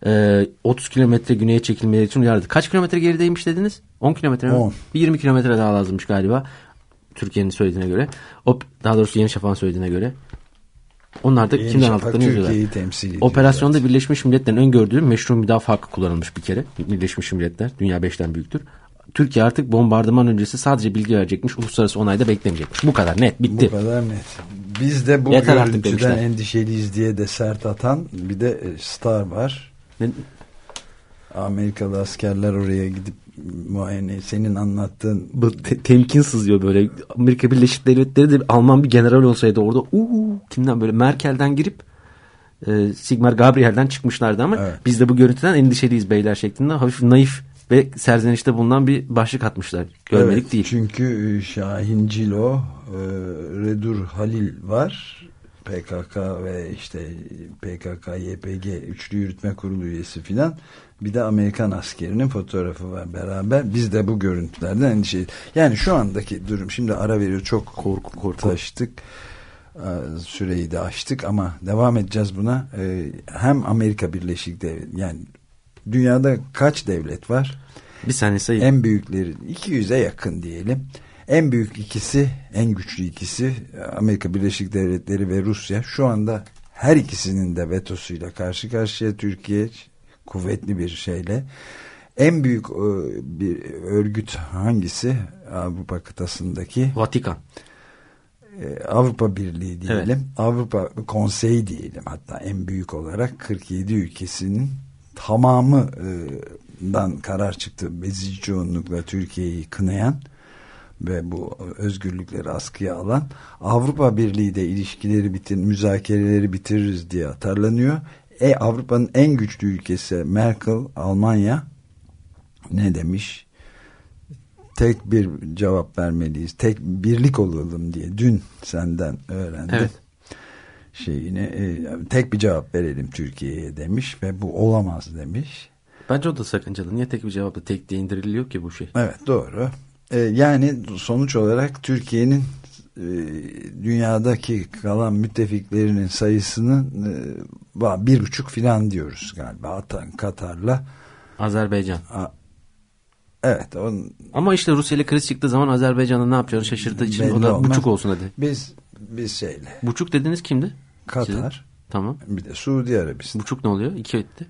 Ee, 30 kilometre güneye çekilmeleri için uyardı. Kaç kilometre gerideymiş dediniz? 10 kilometre mi? 10. Bir 20 kilometre daha lazımmış galiba. Türkiye'nin söylediğine göre. O, daha doğrusu Yeni Şafak'ın söylediğine göre. Onlar da Yeni kimden aldıklarını yazıyorlar. Operasyonda Birleşmiş Milletler'in öngördüğü meşru müdafaa hakkı kullanılmış bir kere. Birleşmiş Milletler dünya beşten büyüktür. Türkiye artık bombardıman öncesi sadece bilgi verecekmiş. Uluslararası onayda beklemeyecekmiş. Bu kadar net bitti. Bu kadar net. Biz de bu Yeter görüntüden endişeliyiz diye de sert atan bir de e, Star var. Ne- Amerikalı askerler oraya gidip muayene senin anlattığın Bu te- temkin sızıyor böyle. Amerika Birleşik Devletleri de Alman bir general olsaydı orada uuu kimden böyle Merkel'den girip e, Sigmar Gabriel'den çıkmışlardı ama Evet. biz de bu görüntüden endişeliyiz beyler şeklinde hafif naif ve serzenişte bulunan bir başlık atmışlar. Görmelik Evet, değil. Çünkü e, Şahin Cilo, e, Redur Halil var. PKK ve işte PKK, YPG Üçlü Yürütme Kurulu üyesi filan. Bir de Amerikan askerinin fotoğrafı var beraber. Biz de bu görüntülerden endişeliyiz. Yani şu andaki durum şimdi ara veriyor çok korku korkulaştık. Ee, Süreyi de aştık ama devam edeceğiz buna. Ee, Hem Amerika Birleşik Devletleri yani dünyada kaç devlet var? Bir saniye sayayım. En büyükleri 200'e yakın diyelim. En büyük ikisi, en güçlü ikisi Amerika Birleşik Devletleri ve Rusya. Şu anda her ikisinin de vetosuyla karşı karşıya Türkiye kuvvetli bir şeyle. En büyük e, bir örgüt hangisi? Avrupa kıtasındaki Vatikan. e, Avrupa Birliği diyelim. Avrupa Konseyi diyelim hatta en büyük olarak 47 ülkesinin tamamından karar çıktı. Bezici çoğunlukla Türkiye'yi kınayan ve bu özgürlükleri askıya alan Avrupa Birliği de ilişkileri bitir, müzakereleri bitiririz diye atarlanıyor. E Avrupa'nın en güçlü ülkesi Merkel, Almanya ne demiş? Tek bir cevap vermeliyiz. Tek birlik olalım diye dün senden öğrendim. Evet. Şeyini e, tek bir cevap verelim Türkiye'ye demiş ve bu olamaz demiş. Bence o da sakıncalı. Niye tek bir cevapla tek diye indiriliyor ki bu şey? Evet doğru. E, yani sonuç olarak Türkiye'nin e, dünyadaki kalan müttefiklerinin sayısının e, bir buçuk filan diyoruz galiba Atan, Katar'la. Azerbaycan. Evet onun, Ama işte Rusya ile kriz çıktığı zaman Azerbaycan'da ne yapacağını şaşırdığı için o da olmaz. buçuk olsun hadi. biz biz şeyle Buçuk dediniz kimdi? Katar Sizin? Tamam. bir de Suudi Arabistan. Buçuk ne oluyor? İki etti.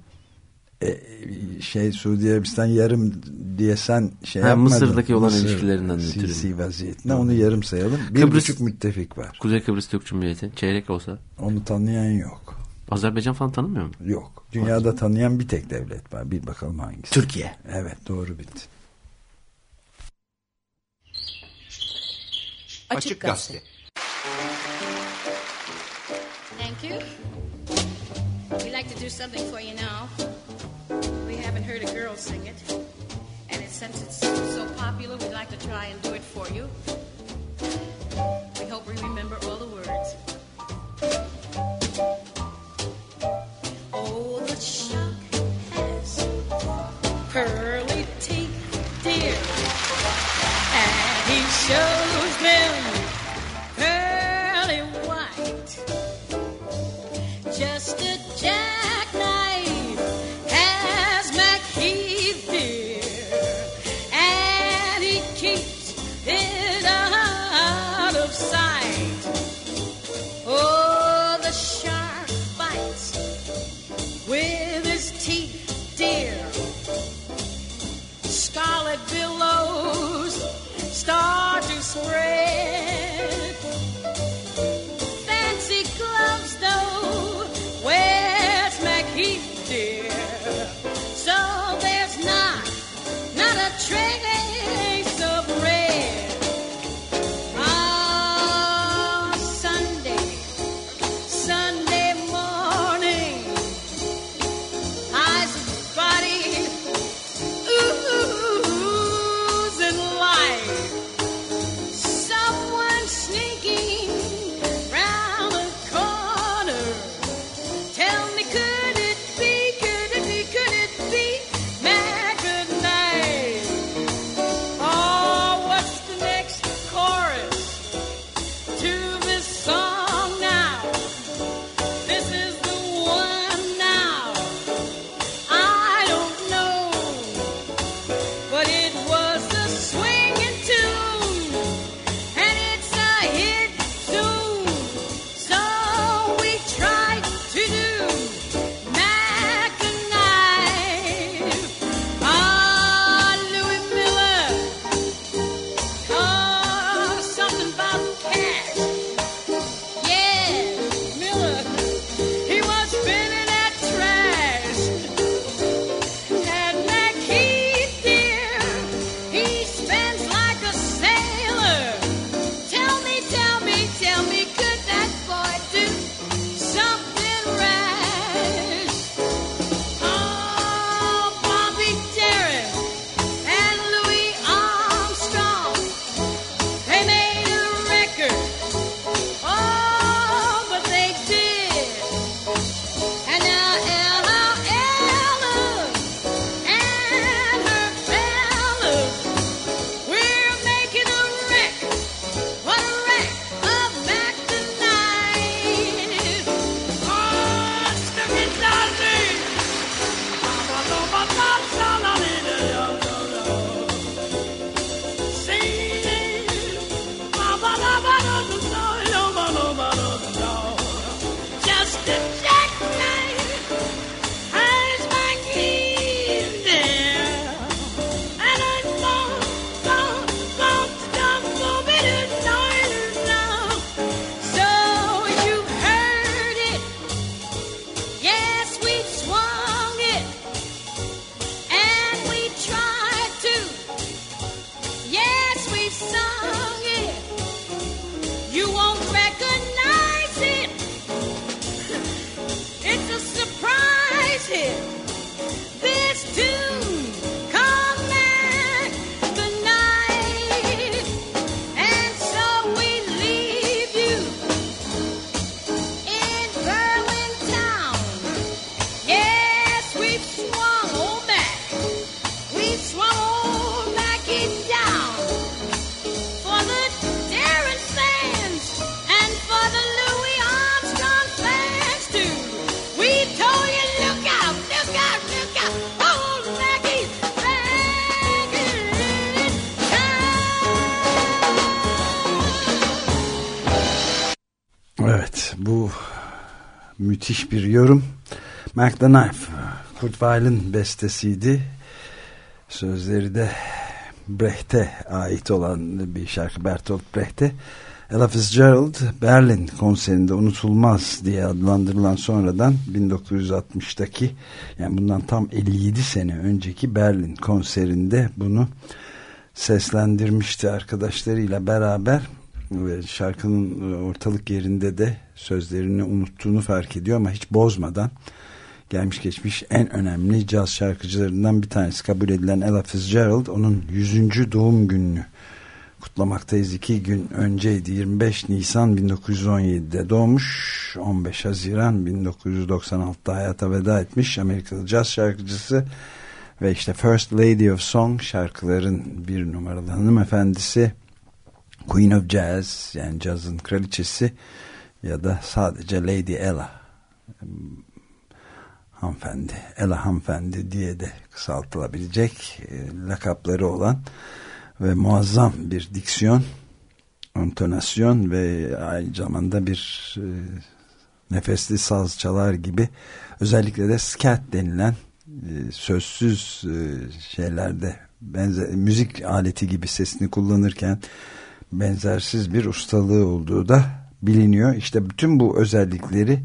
E, şey Suudi Arabistan yarım diye sen şey Ha, yapmadın. Mısır'daki olan Mısır ilişkilerinden ötürü. Sisi vaziyetine onu yarım sayalım. Bir Kıbrıs- buçuk müttefik var. Kuzey Kıbrıs Türk Cumhuriyeti. Çeyrek olsa. Onu tanıyan yok. Azerbaycan falan tanımıyor mu? Yok. Dünyada tanıyan bir tek devlet var. Bir bakalım hangisi. Türkiye. Evet doğru bitti. Açık Gazete. Thank you. We'd like to do something for you now. girls sing it. And it, since it's so popular, we'd like to try and do it for you. We hope we remember all the words. Oh, the shark has pearly teeth, dear, and he shows. Müthiş bir yorum. Mac the Knife, Kurt Weill'in bestesiydi. Sözleri de Brecht'e ait olan bir şarkı Bertolt Brecht'e. Ella Fitzgerald Berlin konserinde unutulmaz diye adlandırılan sonradan 1960'taki yani bundan tam 57 sene önceki Berlin konserinde bunu seslendirmişti arkadaşlarıyla beraber ve şarkının ortalık yerinde de sözlerini unuttuğunu fark ediyor ama hiç bozmadan gelmiş geçmiş en önemli caz şarkıcılarından bir tanesi kabul edilen Ella Fitzgerald onun 100. doğum gününü kutlamaktayız. iki gün önceydi 25 Nisan 1917'de doğmuş 15 Haziran 1996'da hayata veda etmiş Amerikalı caz şarkıcısı ve işte First Lady of Song şarkıların bir numaralı hanımefendisi Queen of Jazz yani cazın kraliçesi ya da sadece Lady Ella hanımefendi Ella hanımefendi diye de kısaltılabilecek e, lakapları olan ve muazzam bir diksiyon ontonasyon ve aynı zamanda bir e, nefesli saz çalar gibi özellikle de scat denilen e, sözsüz e, şeylerde benzer, müzik aleti gibi sesini kullanırken benzersiz bir ustalığı olduğu da biliniyor. İşte bütün bu özellikleri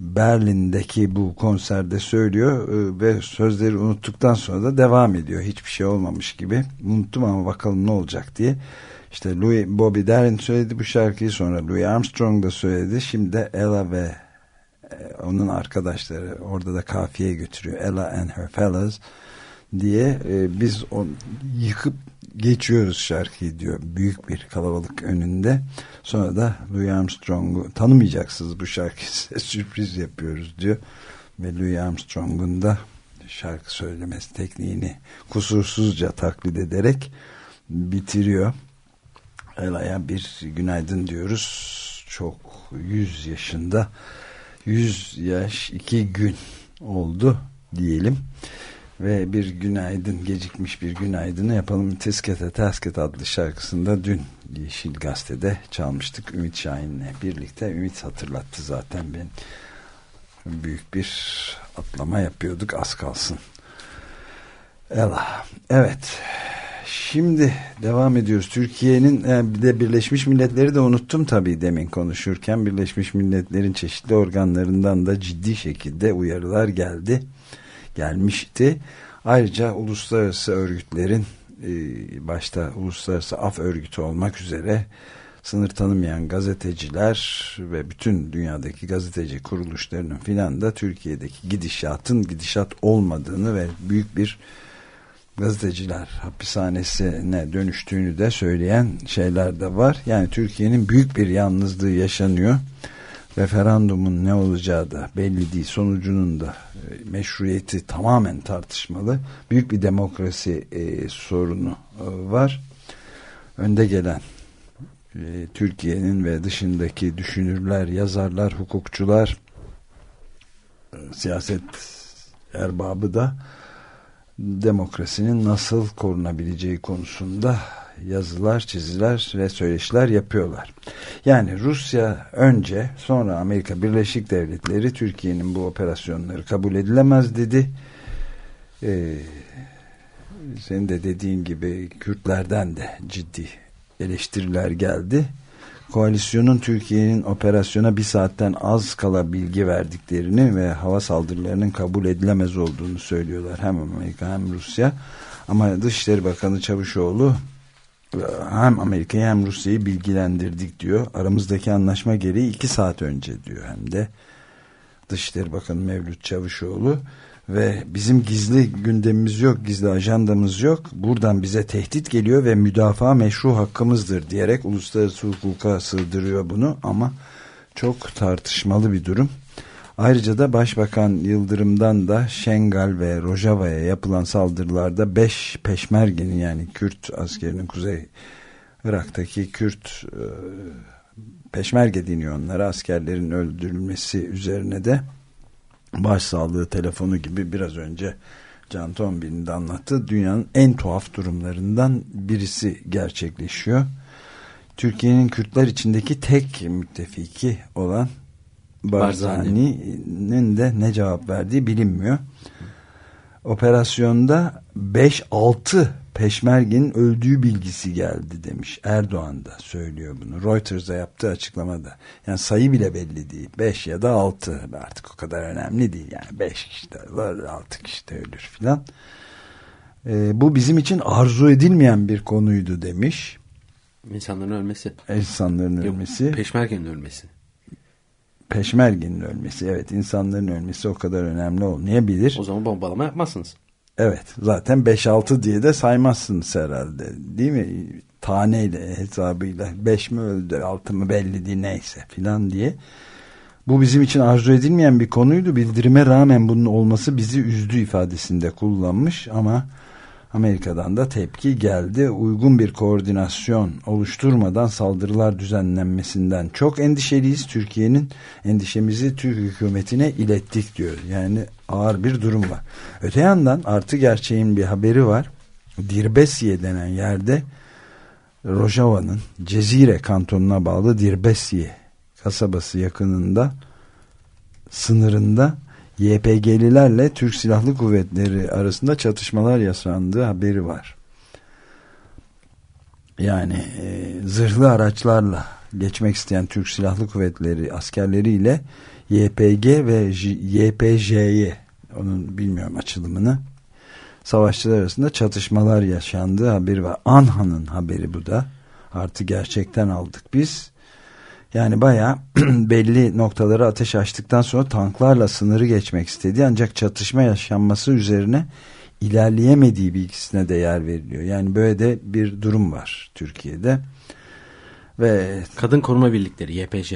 Berlin'deki bu konserde söylüyor e, ve sözleri unuttuktan sonra da devam ediyor. Hiçbir şey olmamış gibi. Unuttum ama bakalım ne olacak diye. İşte Louis Bobby Darin söyledi bu şarkıyı sonra Louis Armstrong da söyledi. Şimdi de Ella ve e, onun arkadaşları orada da kafiye götürüyor. Ella and her fellows diye e, biz on, yıkıp geçiyoruz şarkıyı diyor. Büyük bir kalabalık önünde. Sonra da Louis Armstrong'u tanımayacaksınız bu şarkıyı (laughs) size sürpriz yapıyoruz diyor. Ve Louis Armstrong'un da şarkı söylemesi tekniğini kusursuzca taklit ederek bitiriyor. Ela'ya bir günaydın diyoruz. Çok 100 yaşında 100 yaş 2 gün oldu diyelim ve bir günaydın gecikmiş bir günaydını yapalım. Teskete Tesket adlı şarkısında dün Yeşil Gazete'de çalmıştık Ümit Şahin'le birlikte. Ümit hatırlattı zaten ben büyük bir atlama yapıyorduk az kalsın. Ela evet şimdi devam ediyoruz. Türkiye'nin e, bir de Birleşmiş Milletleri de unuttum tabii demin konuşurken Birleşmiş Milletler'in çeşitli organlarından da ciddi şekilde uyarılar geldi gelmişti. Ayrıca uluslararası örgütlerin e, başta Uluslararası Af Örgütü olmak üzere sınır tanımayan gazeteciler ve bütün dünyadaki gazeteci kuruluşlarının filan da Türkiye'deki gidişatın gidişat olmadığını ve büyük bir gazeteciler hapishanesine dönüştüğünü de söyleyen şeyler de var. Yani Türkiye'nin büyük bir yalnızlığı yaşanıyor referandumun ne olacağı da belli değil. Sonucunun da e, meşruiyeti tamamen tartışmalı. Büyük bir demokrasi e, sorunu e, var. Önde gelen e, Türkiye'nin ve dışındaki düşünürler, yazarlar, hukukçular, e, siyaset erbabı da demokrasinin nasıl korunabileceği konusunda yazılar, çiziler ve söyleşiler yapıyorlar. Yani Rusya önce sonra Amerika Birleşik Devletleri Türkiye'nin bu operasyonları kabul edilemez dedi. Ee, senin de dediğin gibi Kürtlerden de ciddi eleştiriler geldi. Koalisyonun Türkiye'nin operasyona bir saatten az kala bilgi verdiklerini ve hava saldırılarının kabul edilemez olduğunu söylüyorlar. Hem Amerika hem Rusya. Ama Dışişleri Bakanı Çavuşoğlu hem Amerika'yı hem Rusya'yı bilgilendirdik diyor. Aramızdaki anlaşma gereği iki saat önce diyor hem de Dışişleri Bakanı Mevlüt Çavuşoğlu ve bizim gizli gündemimiz yok, gizli ajandamız yok. Buradan bize tehdit geliyor ve müdafaa meşru hakkımızdır diyerek uluslararası hukuka sığdırıyor bunu ama çok tartışmalı bir durum. Ayrıca da Başbakan Yıldırım'dan da Şengal ve Rojava'ya yapılan saldırılarda 5 peşmergenin yani Kürt askerinin Kuzey Irak'taki Kürt e, peşmerge deniyor onlara askerlerin öldürülmesi üzerine de başsağlığı telefonu gibi biraz önce Can Tombil'in de anlattı. Dünyanın en tuhaf durumlarından birisi gerçekleşiyor. Türkiye'nin Kürtler içindeki tek müttefiki olan Barzani'nin de ne cevap verdiği bilinmiyor. Operasyonda 5-6 peşmergenin öldüğü bilgisi geldi demiş. Erdoğan da söylüyor bunu. Reuters'a yaptığı açıklamada. Yani sayı bile belli değil. 5 ya da 6 artık o kadar önemli değil. Yani 5 kişi de var 6 kişi de ölür filan. Ee, bu bizim için arzu edilmeyen bir konuydu demiş. İnsanların ölmesi. İnsanların Yok, ölmesi. Peşmergenin ölmesi. Peşmergenin ölmesi. Evet insanların ölmesi o kadar önemli olmayabilir. O zaman bombalama yapmazsınız. Evet zaten 5-6 diye de saymazsınız herhalde değil mi? Taneyle hesabıyla 5 mi öldü 6 mı belli değil neyse filan diye. Bu bizim için arzu edilmeyen bir konuydu. Bildirime rağmen bunun olması bizi üzdü ifadesinde kullanmış ama Amerika'dan da tepki geldi. Uygun bir koordinasyon oluşturmadan saldırılar düzenlenmesinden çok endişeliyiz. Türkiye'nin endişemizi Türk hükümetine ilettik diyor. Yani ağır bir durum var. Öte yandan artı gerçeğin bir haberi var. Dirbesiye denen yerde Rojava'nın Cezire kantonuna bağlı Dirbesiye kasabası yakınında sınırında YPG'lilerle Türk Silahlı Kuvvetleri arasında çatışmalar yaşandığı haberi var. yani e, zırhlı araçlarla geçmek isteyen Türk Silahlı Kuvvetleri askerleriyle YPG ve YPJ'ye onun bilmiyorum açılımını savaşçılar arasında çatışmalar yaşandığı haberi var. Anha'nın haberi bu da. Artı gerçekten aldık biz. Yani baya (clears throat) belli noktalara ateş açtıktan sonra tanklarla sınırı geçmek istedi. Ancak çatışma yaşanması üzerine ilerleyemediği bilgisine de yer veriliyor. Yani böyle de bir durum var Türkiye'de. Ve Kadın Koruma Birlikleri YPJ.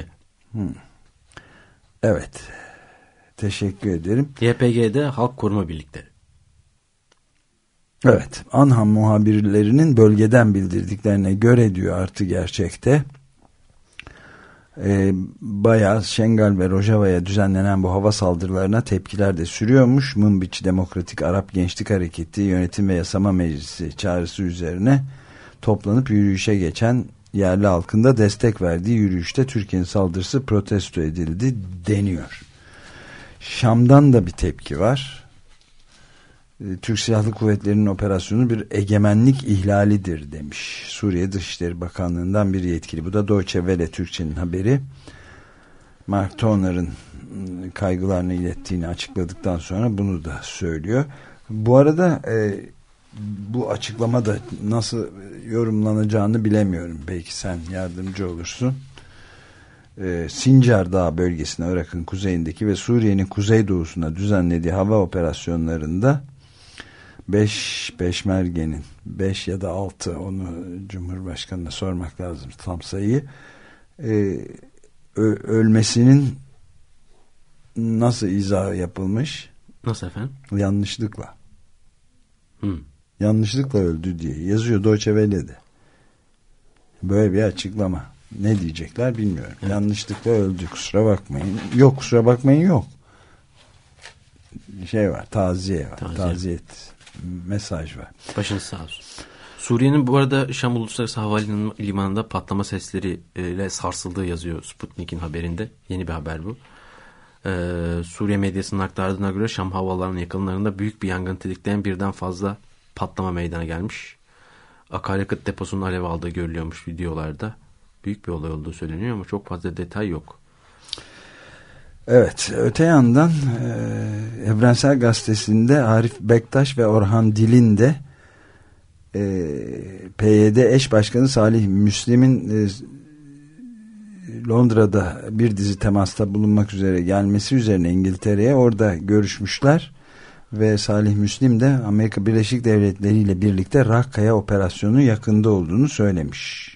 Hmm. Evet. Teşekkür ederim. YPG'de Halk Koruma Birlikleri. Evet. Anham muhabirlerinin bölgeden bildirdiklerine göre diyor artı gerçekte. E, bayağı Şengal ve Rojava'ya düzenlenen bu hava saldırılarına tepkiler de sürüyormuş. Mınbiç Demokratik Arap Gençlik Hareketi Yönetim ve Yasama Meclisi çağrısı üzerine toplanıp yürüyüşe geçen yerli halkında destek verdiği yürüyüşte Türkiye'nin saldırısı protesto edildi deniyor. Şam'dan da bir tepki var. Ee, Türk Silahlı Kuvvetleri'nin operasyonu bir egemenlik ihlalidir demiş. Suriye Dışişleri Bakanlığı'ndan bir yetkili. Bu da Deutsche Welle Türkçe'nin haberi. Mark Toner'ın ıı, kaygılarını ilettiğini açıkladıktan sonra bunu da söylüyor. Bu arada e, bu açıklama da nasıl yorumlanacağını bilemiyorum. Belki sen yardımcı olursun. E, Sincar Dağı bölgesine Irak'ın kuzeyindeki ve Suriye'nin kuzeydoğusuna düzenlediği hava operasyonlarında 5 peşmergenin 5 ya da 6 onu Cumhurbaşkanı'na sormak lazım tam sayıyı e, ölmesinin nasıl izahı yapılmış? Nasıl efendim? Yanlışlıkla. Hmm. Yanlışlıkla öldü diye yazıyor Deutsche Welle'de. Böyle bir açıklama. Ne diyecekler bilmiyorum. Evet. Yanlışlıkla öldü kusura bakmayın. Yok kusura bakmayın yok. Şey var taziye var. Taziye. Taziyet mesaj var. Başınız sağ olsun. Suriye'nin bu arada Şam Uluslararası Havalimanı'nda patlama sesleriyle sarsıldığı yazıyor Sputnik'in haberinde. Yeni bir haber bu. Ee, Suriye medyasının aktardığına göre Şam havalarının yakınlarında büyük bir yangın tetikleyen birden fazla patlama meydana gelmiş. Akaryakıt deposunun alev aldığı görülüyormuş videolarda. Büyük bir olay olduğu söyleniyor ama çok fazla detay yok. Evet, öte yandan e, Evrensel Gazetesi'nde Arif Bektaş ve Orhan Dil'in de e, PYD eş başkanı Salih Müslim'in e, Londra'da bir dizi temasta bulunmak üzere gelmesi üzerine İngiltere'ye orada görüşmüşler ve Salih Müslim de Amerika Birleşik Devletleri ile birlikte Rakka'ya operasyonu yakında olduğunu söylemiş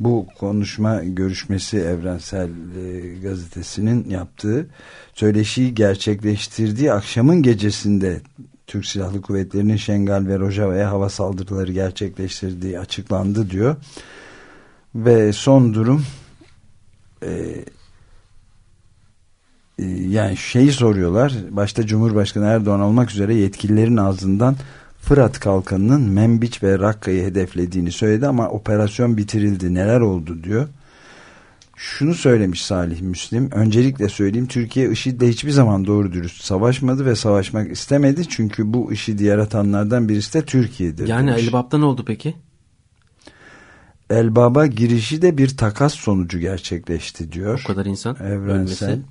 bu konuşma görüşmesi Evrensel e, Gazetesi'nin yaptığı söyleşiyi gerçekleştirdiği akşamın gecesinde Türk Silahlı Kuvvetleri'nin Şengal ve Rojava'ya hava saldırıları gerçekleştirdiği açıklandı diyor. Ve son durum e, e, yani şeyi soruyorlar başta Cumhurbaşkanı Erdoğan olmak üzere yetkililerin ağzından Fırat Kalkanı'nın Membiç ve Rakka'yı hedeflediğini söyledi ama operasyon bitirildi. Neler oldu diyor. Şunu söylemiş Salih Müslim. Öncelikle söyleyeyim Türkiye IŞİD'le hiçbir zaman doğru dürüst savaşmadı ve savaşmak istemedi. Çünkü bu IŞİD'i yaratanlardan birisi de Türkiye'dir. Yani demiş. Elbap'ta ne oldu peki? Elbaba girişi de bir takas sonucu gerçekleşti diyor. O kadar insan Evrensel. Ölmesi.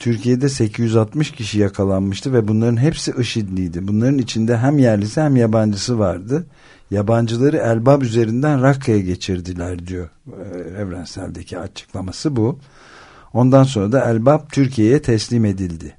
Türkiye'de 860 kişi yakalanmıştı ve bunların hepsi IŞİD'liydi. Bunların içinde hem yerlisi hem yabancısı vardı. Yabancıları Elbab üzerinden Rakka'ya geçirdiler diyor. Ee, Evrensel'deki açıklaması bu. Ondan sonra da Elbab Türkiye'ye teslim edildi.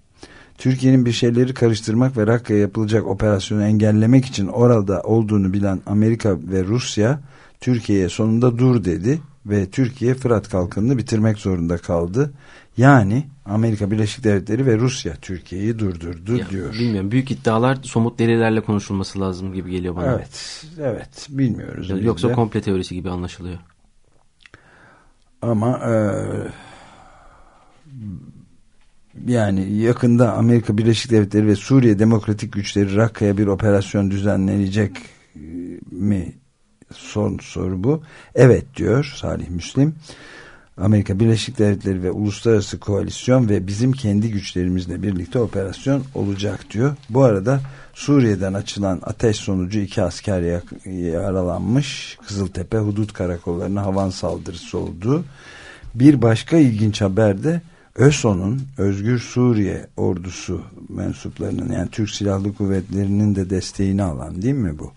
Türkiye'nin bir şeyleri karıştırmak ve Rakka'ya yapılacak operasyonu engellemek için orada olduğunu bilen Amerika ve Rusya Türkiye'ye sonunda dur dedi ve Türkiye Fırat Kalkanı'nı bitirmek zorunda kaldı. Yani Amerika Birleşik Devletleri ve Rusya Türkiye'yi durdurdu ya, diyor. Bilmiyorum. Büyük iddialar somut delillerle konuşulması lazım gibi geliyor bana. Evet. Evet. Bilmiyoruz. Yani yoksa de. komple teorisi gibi anlaşılıyor. Ama e, yani yakında Amerika Birleşik Devletleri ve Suriye Demokratik Güçleri Rakka'ya bir operasyon düzenlenecek mi? Son soru bu. Evet diyor Salih Müslim. Amerika Birleşik Devletleri ve uluslararası koalisyon ve bizim kendi güçlerimizle birlikte operasyon olacak diyor. Bu arada Suriye'den açılan ateş sonucu iki asker yaralanmış. Kızıltepe hudut karakollarına havan saldırısı oldu. Bir başka ilginç haber de ÖSO'nun Özgür Suriye ordusu mensuplarının yani Türk Silahlı Kuvvetleri'nin de desteğini alan değil mi bu?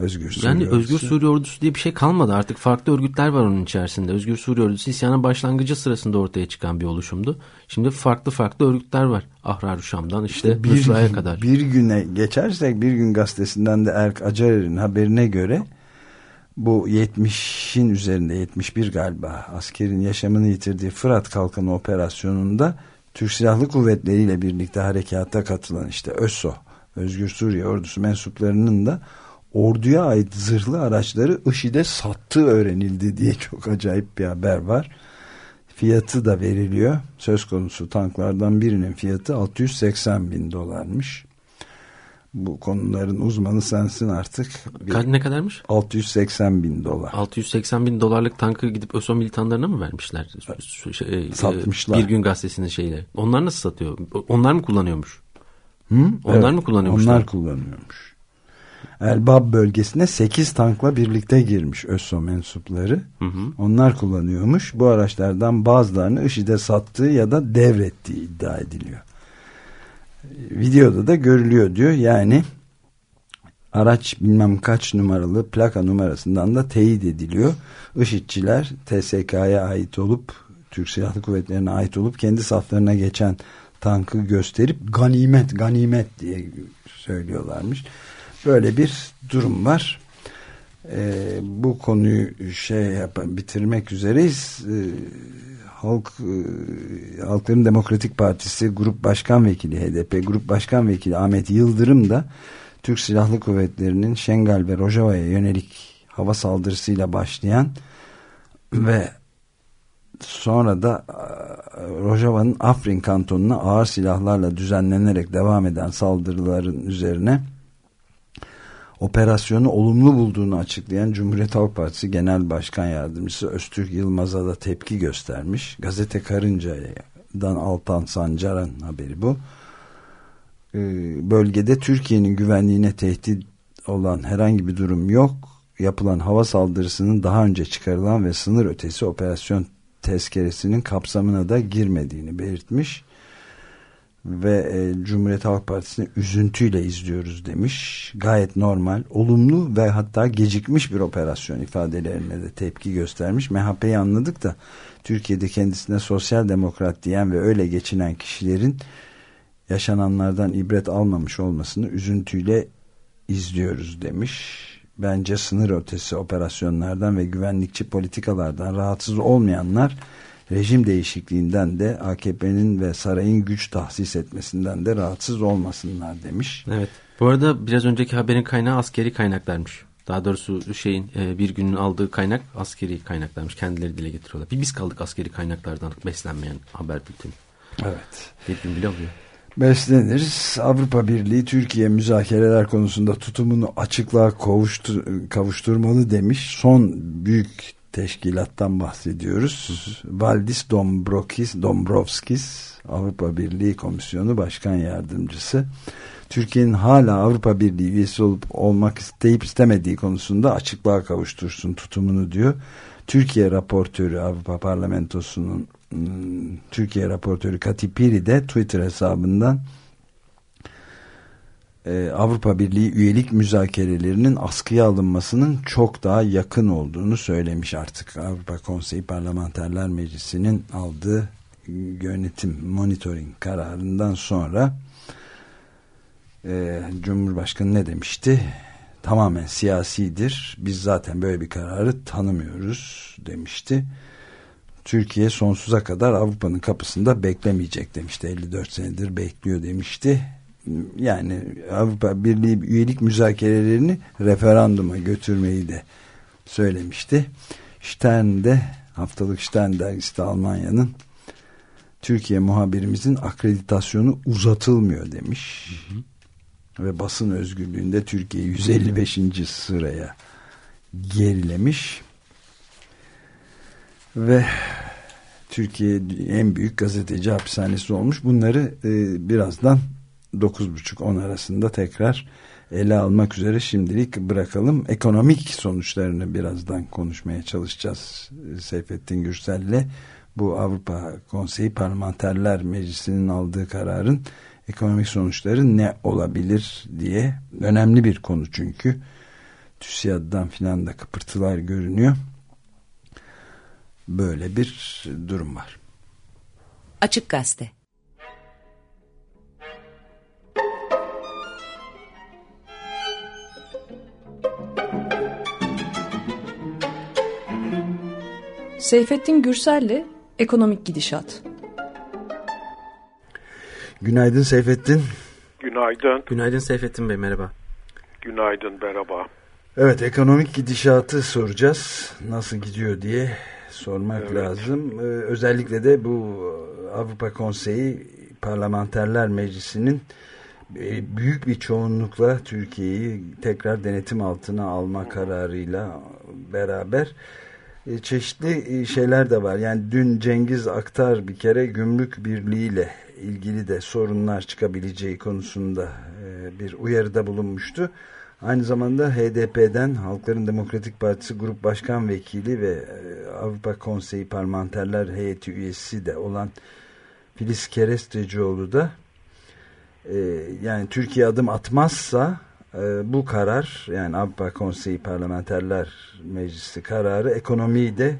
Özgür Suriye yani ordusu. Özgür Suriye Ordusu diye bir şey kalmadı artık farklı örgütler var onun içerisinde. Özgür Suriye Ordusu isyanın başlangıcı sırasında ortaya çıkan bir oluşumdu. Şimdi farklı farklı örgütler var. Ahrar Şam'dan işte bir, Mısra'ya kadar. Bir güne geçersek bir gün gazetesinden de Erk Acarer'in haberine göre bu 70'in üzerinde 71 galiba askerin yaşamını yitirdiği Fırat Kalkanı operasyonunda Türk Silahlı Kuvvetleri ile birlikte harekata katılan işte ÖSO Özgür Suriye Ordusu mensuplarının da orduya ait zırhlı araçları IŞİD'e sattığı öğrenildi diye çok acayip bir haber var. Fiyatı da veriliyor. Söz konusu tanklardan birinin fiyatı 680 bin dolarmış. Bu konuların uzmanı sensin artık. Bir, ne kadarmış? 680 bin dolar. 680 bin dolarlık tankı gidip ÖSO militanlarına mı vermişler? Şey, e, Satmışlar. Bir gün gazetesinin şeyle. Onlar nasıl satıyor? Onlar mı kullanıyormuş? Hı? Onlar evet, mı kullanıyormuş? Onlar kullanıyormuş. Elbab bölgesine 8 tankla birlikte girmiş ÖSO mensupları. Hı hı. Onlar kullanıyormuş. Bu araçlardan bazılarını IŞİD'e sattığı ya da devrettiği iddia ediliyor. Videoda da görülüyor diyor. Yani araç bilmem kaç numaralı plaka numarasından da teyit ediliyor. IŞİD'çiler TSK'ya ait olup Türk Silahlı Kuvvetleri'ne ait olup kendi saflarına geçen tankı gösterip ganimet ganimet diye söylüyorlarmış. Böyle bir durum var. Ee, bu konuyu şey yapan bitirmek üzereyiz. Ee, Halk e, Halkların Demokratik Partisi Grup Başkan Vekili HDP Grup Başkan Vekili Ahmet Yıldırım da Türk Silahlı Kuvvetleri'nin Şengal ve Rojava'ya yönelik hava saldırısıyla başlayan ve sonra da e, Rojava'nın Afrin kantonuna ağır silahlarla düzenlenerek devam eden saldırıların üzerine operasyonu olumlu bulduğunu açıklayan Cumhuriyet Halk Partisi Genel Başkan Yardımcısı Öztürk Yılmaz'a da tepki göstermiş. Gazete Karınca'dan Altan Sancar'ın haberi bu. Ee, bölgede Türkiye'nin güvenliğine tehdit olan herhangi bir durum yok. Yapılan hava saldırısının daha önce çıkarılan ve sınır ötesi operasyon tezkeresinin kapsamına da girmediğini belirtmiş ve e, Cumhuriyet Halk Partisi'ni üzüntüyle izliyoruz demiş. Gayet normal, olumlu ve hatta gecikmiş bir operasyon ifadelerine de tepki göstermiş. MHP'yi anladık da Türkiye'de kendisine sosyal demokrat diyen ve öyle geçinen kişilerin yaşananlardan ibret almamış olmasını üzüntüyle izliyoruz demiş. Bence sınır ötesi operasyonlardan ve güvenlikçi politikalardan rahatsız olmayanlar rejim değişikliğinden de AKP'nin ve sarayın güç tahsis etmesinden de rahatsız olmasınlar demiş. Evet. Bu arada biraz önceki haberin kaynağı askeri kaynaklarmış. Daha doğrusu şeyin e, bir günün aldığı kaynak askeri kaynaklarmış. Kendileri dile getiriyorlar. Bir biz kaldık askeri kaynaklardan beslenmeyen haber bülteni. Evet. Bir gün bile oluyor. Besleniriz. Avrupa Birliği Türkiye müzakereler konusunda tutumunu açıklığa kavuştur, kavuşturmalı demiş. Son büyük teşkilattan bahsediyoruz. Valdis Dombrovskis, Dombrovskis Avrupa Birliği Komisyonu Başkan Yardımcısı Türkiye'nin hala Avrupa Birliği üyesi olup olmak isteyip istemediği konusunda açıklığa kavuştursun tutumunu diyor. Türkiye raportörü Avrupa Parlamentosu'nun hmm, Türkiye raportörü Katipiri de Twitter hesabından e, Avrupa Birliği üyelik müzakerelerinin askıya alınmasının çok daha yakın olduğunu söylemiş artık. Avrupa Konseyi Parlamenterler Meclisi'nin aldığı yönetim monitoring kararından sonra e, Cumhurbaşkanı ne demişti? Tamamen siyasidir. Biz zaten böyle bir kararı tanımıyoruz demişti. Türkiye sonsuza kadar Avrupa'nın kapısında beklemeyecek demişti. 54 senedir bekliyor demişti yani Avrupa Birliği üyelik müzakerelerini referanduma götürmeyi de söylemişti. Stern de haftalık Stern dergisi Almanya'nın Türkiye muhabirimizin akreditasyonu uzatılmıyor demiş. Hı hı. Ve basın özgürlüğünde Türkiye 155. sıraya gerilemiş. Ve Türkiye en büyük gazeteci hapishanesi olmuş. Bunları e, birazdan 9.30-10 arasında tekrar ele almak üzere şimdilik bırakalım. Ekonomik sonuçlarını birazdan konuşmaya çalışacağız Seyfettin Gürsel'le. Bu Avrupa Konseyi Parlamenterler Meclisi'nin aldığı kararın ekonomik sonuçları ne olabilir diye önemli bir konu çünkü. TÜSİAD'dan filan da kıpırtılar görünüyor. Böyle bir durum var. Açık Gazete Seyfettin Gürsel'le Ekonomik Gidişat. Günaydın Seyfettin. Günaydın. Günaydın Seyfettin Bey merhaba. Günaydın merhaba. Evet ekonomik gidişatı soracağız. Nasıl gidiyor diye sormak evet. lazım. Ee, özellikle de bu Avrupa Konseyi Parlamenterler Meclisi'nin e, büyük bir çoğunlukla Türkiye'yi tekrar denetim altına alma kararıyla beraber e, çeşitli e, şeyler de var. Yani dün Cengiz Aktar bir kere gümrük birliğiyle ilgili de sorunlar çıkabileceği konusunda bir uyarıda bulunmuştu. Aynı zamanda HDP'den Halkların Demokratik Partisi Grup Başkan Vekili ve Avrupa Konseyi Parlamenterler Heyeti üyesi de olan Filiz Kerestecioğlu da e, yani Türkiye adım atmazsa e, bu karar yani Avrupa Konseyi Parlamenterler Meclisi kararı ekonomiyi de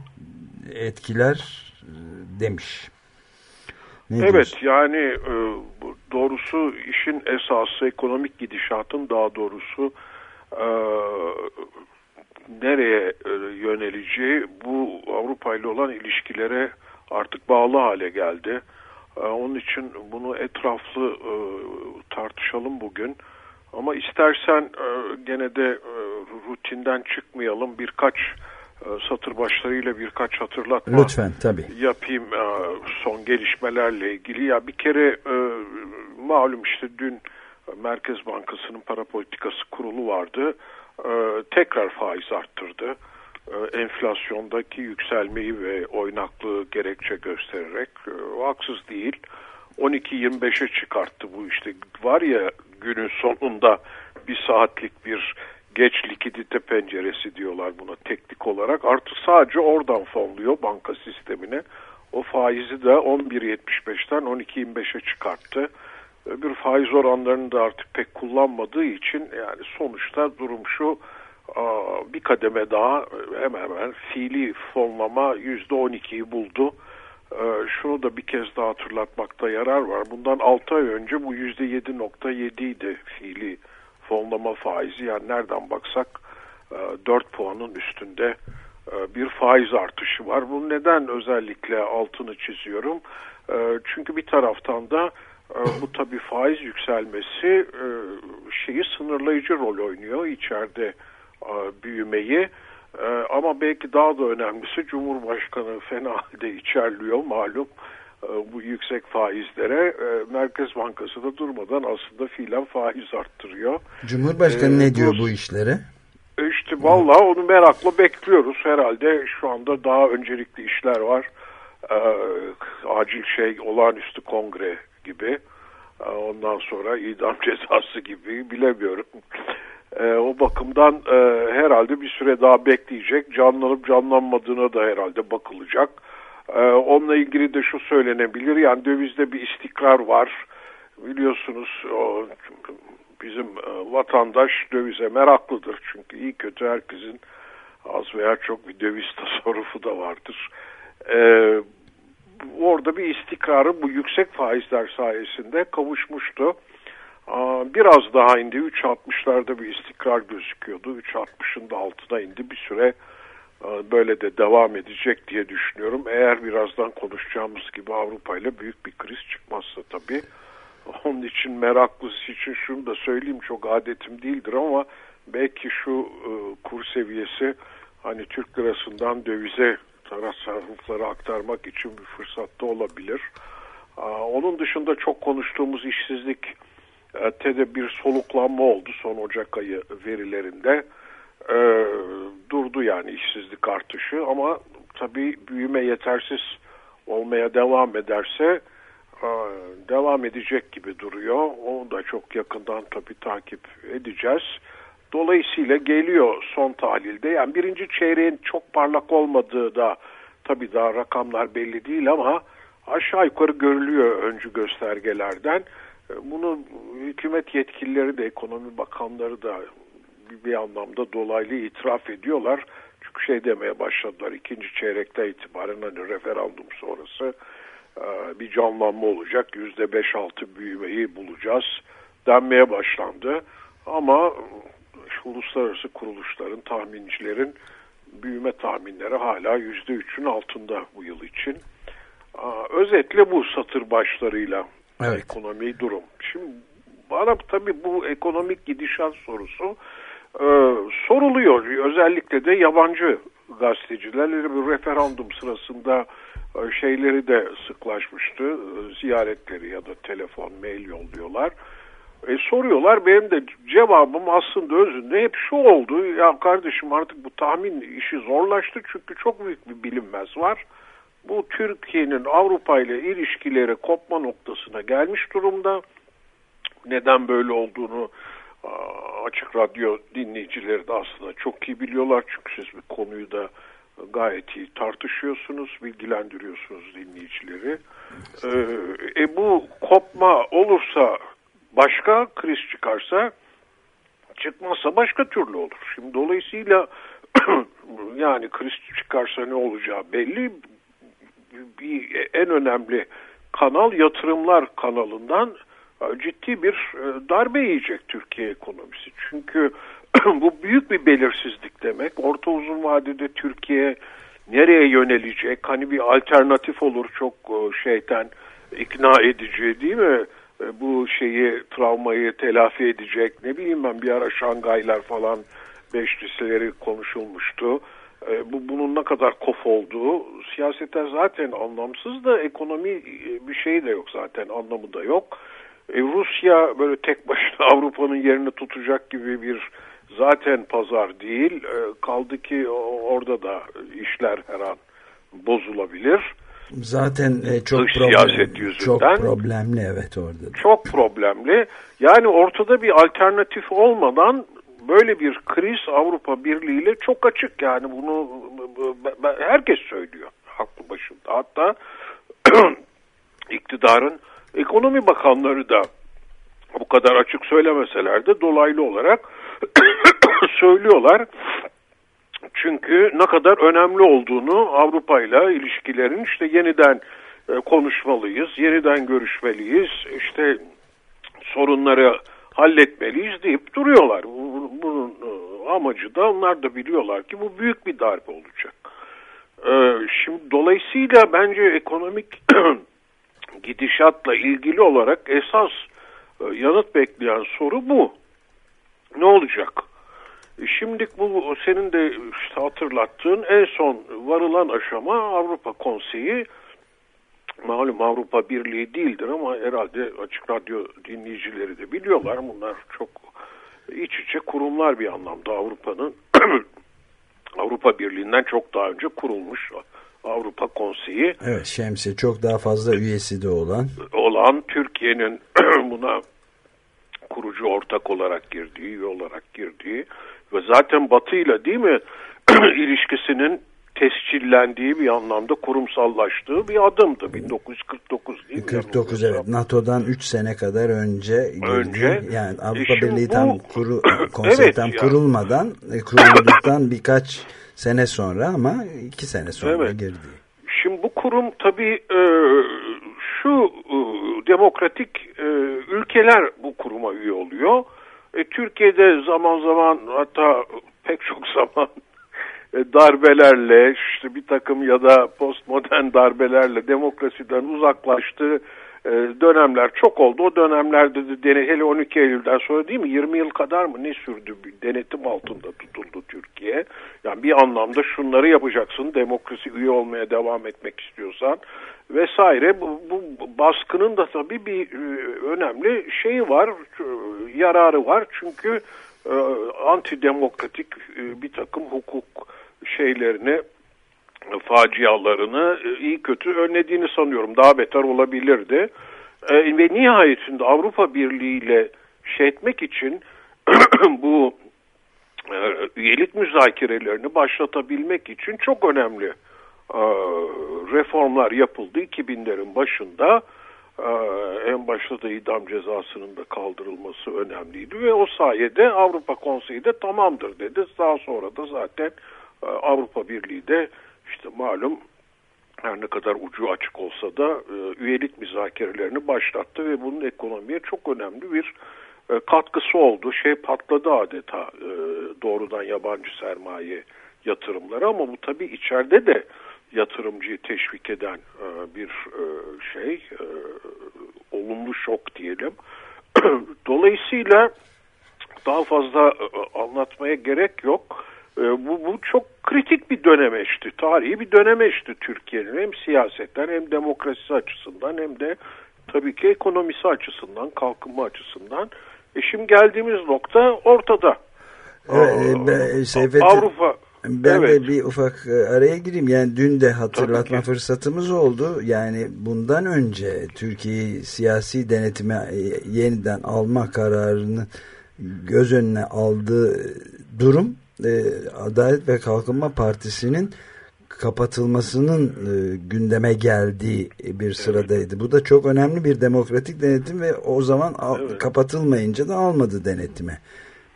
etkiler e, demiş. Ne evet diyorsun? yani e, doğrusu işin esası ekonomik gidişatın daha doğrusu e, nereye yöneleceği bu Avrupa ile olan ilişkilere artık bağlı hale geldi. Onun için bunu etraflı tartışalım bugün. Ama istersen e, gene de e, rutinden çıkmayalım. Birkaç e, satır başlarıyla birkaç hatırlatma Lütfen, tabii. yapayım e, son gelişmelerle ilgili. Ya bir kere e, malum işte dün Merkez Bankası'nın para politikası kurulu vardı. E, tekrar faiz arttırdı. E, enflasyondaki yükselmeyi ve oynaklığı gerekçe göstererek e, haksız değil. 12-25'e çıkarttı bu işte var ya günün sonunda bir saatlik bir geç likidite penceresi diyorlar buna teknik olarak. Artık sadece oradan fonluyor banka sistemine. O faizi de 11.75'ten 12.25'e çıkarttı. Öbür faiz oranlarını da artık pek kullanmadığı için yani sonuçta durum şu bir kademe daha hemen hemen fiili fonlama %12'yi buldu. Şunu da bir kez daha hatırlatmakta yarar var. Bundan 6 ay önce bu %7.7 idi fiili fonlama faizi. Yani nereden baksak 4 puanın üstünde bir faiz artışı var. Bu neden özellikle altını çiziyorum? Çünkü bir taraftan da bu tabii faiz yükselmesi şeyi sınırlayıcı rol oynuyor içeride büyümeyi. Ama belki daha da önemlisi Cumhurbaşkanı fena halde içerliyor malum bu yüksek faizlere. Merkez Bankası da durmadan aslında fiilen faiz arttırıyor. Cumhurbaşkanı ee, ne diyor bu, işlere? İşte valla onu merakla bekliyoruz. Herhalde şu anda daha öncelikli işler var. acil şey olağanüstü kongre gibi. ondan sonra idam (laughs) cezası gibi bilemiyorum. E, o bakımdan e, herhalde bir süre daha bekleyecek. Canlanıp canlanmadığına da herhalde bakılacak. E, onunla ilgili de şu söylenebilir. Yani dövizde bir istikrar var. Biliyorsunuz o, bizim e, vatandaş dövize meraklıdır. Çünkü iyi kötü herkesin az veya çok bir döviz (laughs) tasarrufu da vardır. E, orada bir istikrarı bu yüksek faizler sayesinde kavuşmuştu. Biraz daha indi. 3.60'larda bir istikrar gözüküyordu. 3.60'ın da altına indi. Bir süre e, böyle de devam edecek diye düşünüyorum. Eğer birazdan konuşacağımız gibi Avrupa ile büyük bir kriz çıkmazsa tabii. Onun için meraklısı için şunu da söyleyeyim çok adetim değildir ama belki şu e, kur seviyesi hani Türk lirasından dövize taraf aktarmak için bir fırsatta olabilir. Onun dışında çok konuştuğumuz işsizlik TED'e bir soluklanma oldu son Ocak ayı verilerinde. E, durdu yani işsizlik artışı ama tabii büyüme yetersiz olmaya devam ederse e, devam edecek gibi duruyor. Onu da çok yakından tabii takip edeceğiz. Dolayısıyla geliyor son tahlilde. Yani birinci çeyreğin çok parlak olmadığı da tabii daha rakamlar belli değil ama aşağı yukarı görülüyor öncü göstergelerden. Bunu hükümet yetkilileri de ekonomi bakanları da bir anlamda dolaylı itiraf ediyorlar. Çünkü şey demeye başladılar ikinci çeyrekte itibaren hani referandum sonrası e, bir canlanma olacak. Yüzde beş altı büyümeyi bulacağız denmeye başlandı. Ama uluslararası kuruluşların, tahmincilerin büyüme tahminleri hala yüzde üçün altında bu yıl için. Özetle bu satır başlarıyla evet. ekonomi durum. Şimdi bana tabii bu ekonomik gidişat sorusu e, soruluyor. Özellikle de yabancı gazeteciler bir referandum sırasında e, şeyleri de sıklaşmıştı. E, ziyaretleri ya da telefon, mail yolluyorlar. E, soruyorlar. Benim de cevabım aslında özünde hep şu oldu. Ya kardeşim artık bu tahmin işi zorlaştı çünkü çok büyük bir bilinmez var. Bu Türkiye'nin Avrupa ile ilişkileri kopma noktasına gelmiş durumda. Neden böyle olduğunu açık radyo dinleyicileri de aslında çok iyi biliyorlar. Çünkü siz bir konuyu da gayet iyi tartışıyorsunuz, bilgilendiriyorsunuz dinleyicileri. Ee, e bu kopma olursa başka kriz çıkarsa çıkmazsa başka türlü olur. Şimdi dolayısıyla (clears throat) yani kriz çıkarsa ne olacağı belli. Bir en önemli kanal yatırımlar kanalından e, ciddi bir e, darbe yiyecek Türkiye ekonomisi. Çünkü (clears throat) bu büyük bir belirsizlik demek. Orta uzun vadede Türkiye nereye yönelecek? Hani bir alternatif olur çok e, şeyten ikna edici değil mi? Bu şeyi travmayı telafi edecek ne bileyim ben bir ara Şangaylar falan beşlisileri konuşulmuştu. Bu bunun ne kadar kof olduğu siyaseten zaten anlamsız da ekonomi bir şey de yok zaten anlamı da yok. E, Rusya böyle tek başına (laughs) Avrupa'nın yerini tutacak gibi bir zaten pazar değil. E, kaldı ki orada da işler her an bozulabilir. Zaten e, çok Dış problem, siyaset yüzünden. Çok problemli evet orada. Çok problemli. Yani ortada bir alternatif olmadan böyle bir kriz Avrupa Birliği ile çok açık yani bunu herkes söylüyor aklı başında. Hatta (clears throat) iktidarın Ekonomi bakanları da bu kadar açık söylemeseler de dolaylı olarak (clears throat) söylüyorlar. Çünkü ne kadar önemli olduğunu Avrupa ile ilişkilerin işte yeniden e, konuşmalıyız, yeniden görüşmeliyiz, işte sorunları halletmeliyiz deyip duruyorlar. Bunun e, amacı da onlar da biliyorlar ki bu büyük bir darbe olacak. E, şimdi dolayısıyla bence ekonomik (clears throat) gidişatla ilgili olarak esas e, yanıt bekleyen soru bu. Ne olacak? Şimdi bu senin de işte hatırlattığın en son varılan aşama Avrupa Konseyi malum Avrupa Birliği değildir ama herhalde açık radyo dinleyicileri de biliyorlar. Bunlar çok iç içe kurumlar bir anlamda Avrupa'nın (clears throat) Avrupa Birliği'nden çok daha önce kurulmuş Avrupa Konseyi. Evet Şemsi çok daha fazla üyesi de olan. Olan Türkiye'nin (clears throat) buna kurucu ortak olarak girdiği, üye olarak girdiği ve zaten Batı ile değil mi (clears throat) ilişkisinin tescillendiği bir anlamda kurumsallaştığı bir adımdı 1949 değil mi? 49 evet NATO'dan 3 sene kadar önce girdi. Önce, yani Avrupa e Birliği bu, tam kuru, (coughs) (coughs) konsey evet, tam yani. kurulmadan e, kurulduktan birkaç sene sonra ama iki sene sonra evet. girdi. Şimdi bu kurum tabii e, şu e, demokratik e, ülkeler bu kuruma üye oluyor. E, Türkiye'de zaman zaman hatta pek çok (laughs) zaman e, darbelerle işte bir takım ya da postmodern darbelerle demokrasiden uzaklaştı e, dönemler çok oldu. O dönemlerde de hele 12 Eylül'den sonra değil mi 20 yıl kadar mı ne sürdü bir denetim altında tutuldu Türkiye. Yani bir anlamda şunları yapacaksın demokrasi üye olmaya devam etmek istiyorsan vesaire. Bu, bu baskının da tabii bir e, önemli şeyi var, e, yararı var. Çünkü antidemokratik bir takım hukuk şeylerini facialarını e, iyi kötü önlediğini sanıyorum. Daha beter olabilirdi. E, ve nihayetinde Avrupa Birliği ile şey etmek için (clears throat) bu e, üyelik müzakerelerini başlatabilmek için çok önemli e, reformlar yapıldı 2000'lerin başında. E, en başta da idam cezasının da kaldırılması önemliydi ve o sayede Avrupa Konseyi de tamamdır dedi. Daha sonra da zaten e, Avrupa Birliği de işte malum her ne kadar ucu açık olsa da e, üyelik müzakerelerini başlattı ve bunun ekonomiye çok önemli bir e, katkısı oldu. Şey patladı adeta doğrudan yabancı sermaye yatırımları ama bu tabii içeride de yatırımcıyı teşvik eden e, bir e, şey e, olumlu şok diyelim. (clears throat) Dolayısıyla daha fazla e, anlatmaya gerek yok. E, bu, bu çok kritik bir dönemeçti. Tarihi bir dönemeçti Türkiye'nin hem siyasetten hem demokrasi açısından hem de tabii ki ekonomisi açısından, kalkınma açısından. E şimdi geldiğimiz nokta ortada. E, Seyfettin, Avrupa ben evet. de bir ufak e, araya gireyim. Yani dün de hatırlatma fırsatımız oldu. Yani bundan önce Türkiye'yi siyasi denetime e, yeniden alma kararını göz önüne aldığı durum Adalet ve Kalkınma Partisi'nin kapatılmasının e, gündeme geldiği bir sıradaydı. Bu da çok önemli bir demokratik denetim ve o zaman evet. kapatılmayınca da almadı denetime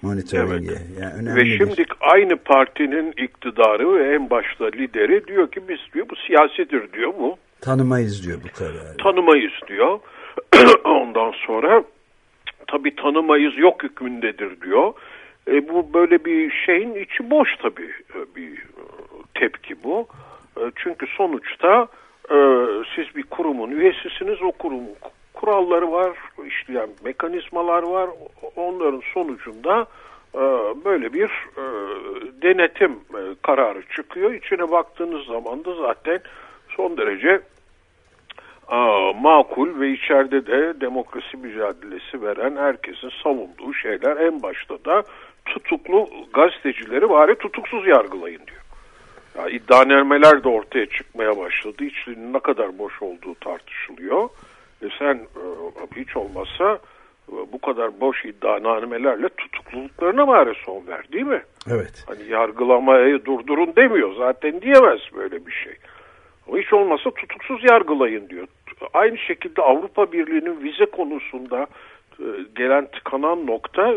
monitoringi. Evet. Yani önemli ve şimdi aynı partinin iktidarı ve en başta lideri diyor ki biz diyor bu siyasidir diyor mu? Tanımayız diyor bu kararı. Tanımayız diyor. (clears throat) Ondan sonra tabi tanımayız yok hükmündedir diyor. E, bu böyle bir şeyin içi boş tabii e, bir tepki bu. E, çünkü sonuçta e, siz bir kurumun üyesisiniz, o kurumun kuralları var, işleyen mekanizmalar var. Onların sonucunda e, böyle bir e, denetim e, kararı çıkıyor. İçine baktığınız zaman da zaten son derece makul ve içeride de demokrasi mücadelesi veren herkesin savunduğu şeyler en başta da tutuklu gazetecileri bari tutuksuz yargılayın diyor. Ya iddianameler de ortaya çıkmaya başladı. İçlerinin ne kadar boş olduğu tartışılıyor. E sen e, hiç olmazsa e, bu kadar boş iddianamelerle tutukluluklarına bari son ver değil mi? Evet. Hani yargılamayı durdurun demiyor. Zaten diyemez böyle bir şey. Ama hiç olmazsa tutuksuz yargılayın diyor. Aynı şekilde Avrupa Birliği'nin vize konusunda e, gelen tıkanan nokta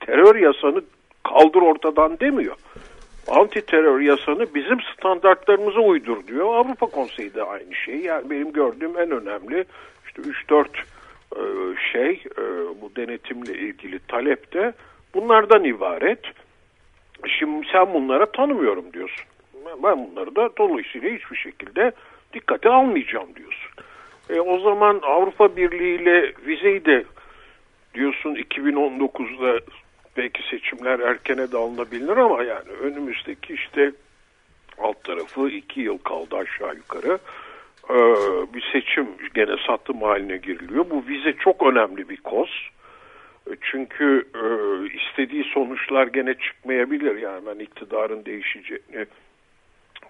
terör yasanı kaldır ortadan demiyor. Anti terör yasanı bizim standartlarımıza uydur diyor. Avrupa Konseyi de aynı şey. Yani benim gördüğüm en önemli işte 3-4 e, şey e, bu denetimle ilgili talep de bunlardan ibaret. Şimdi sen bunlara tanımıyorum diyorsun. Ben bunları da dolayısıyla hiçbir şekilde dikkate almayacağım diyorsun. E, o zaman Avrupa Birliği ile vizeyi de diyorsun 2019'da belki seçimler erkene de alınabilir ama yani önümüzdeki işte alt tarafı iki yıl kaldı aşağı yukarı. Ee, bir seçim gene satım haline giriliyor. Bu vize çok önemli bir koz. Çünkü e, istediği sonuçlar gene çıkmayabilir. Yani ben iktidarın değişeceğini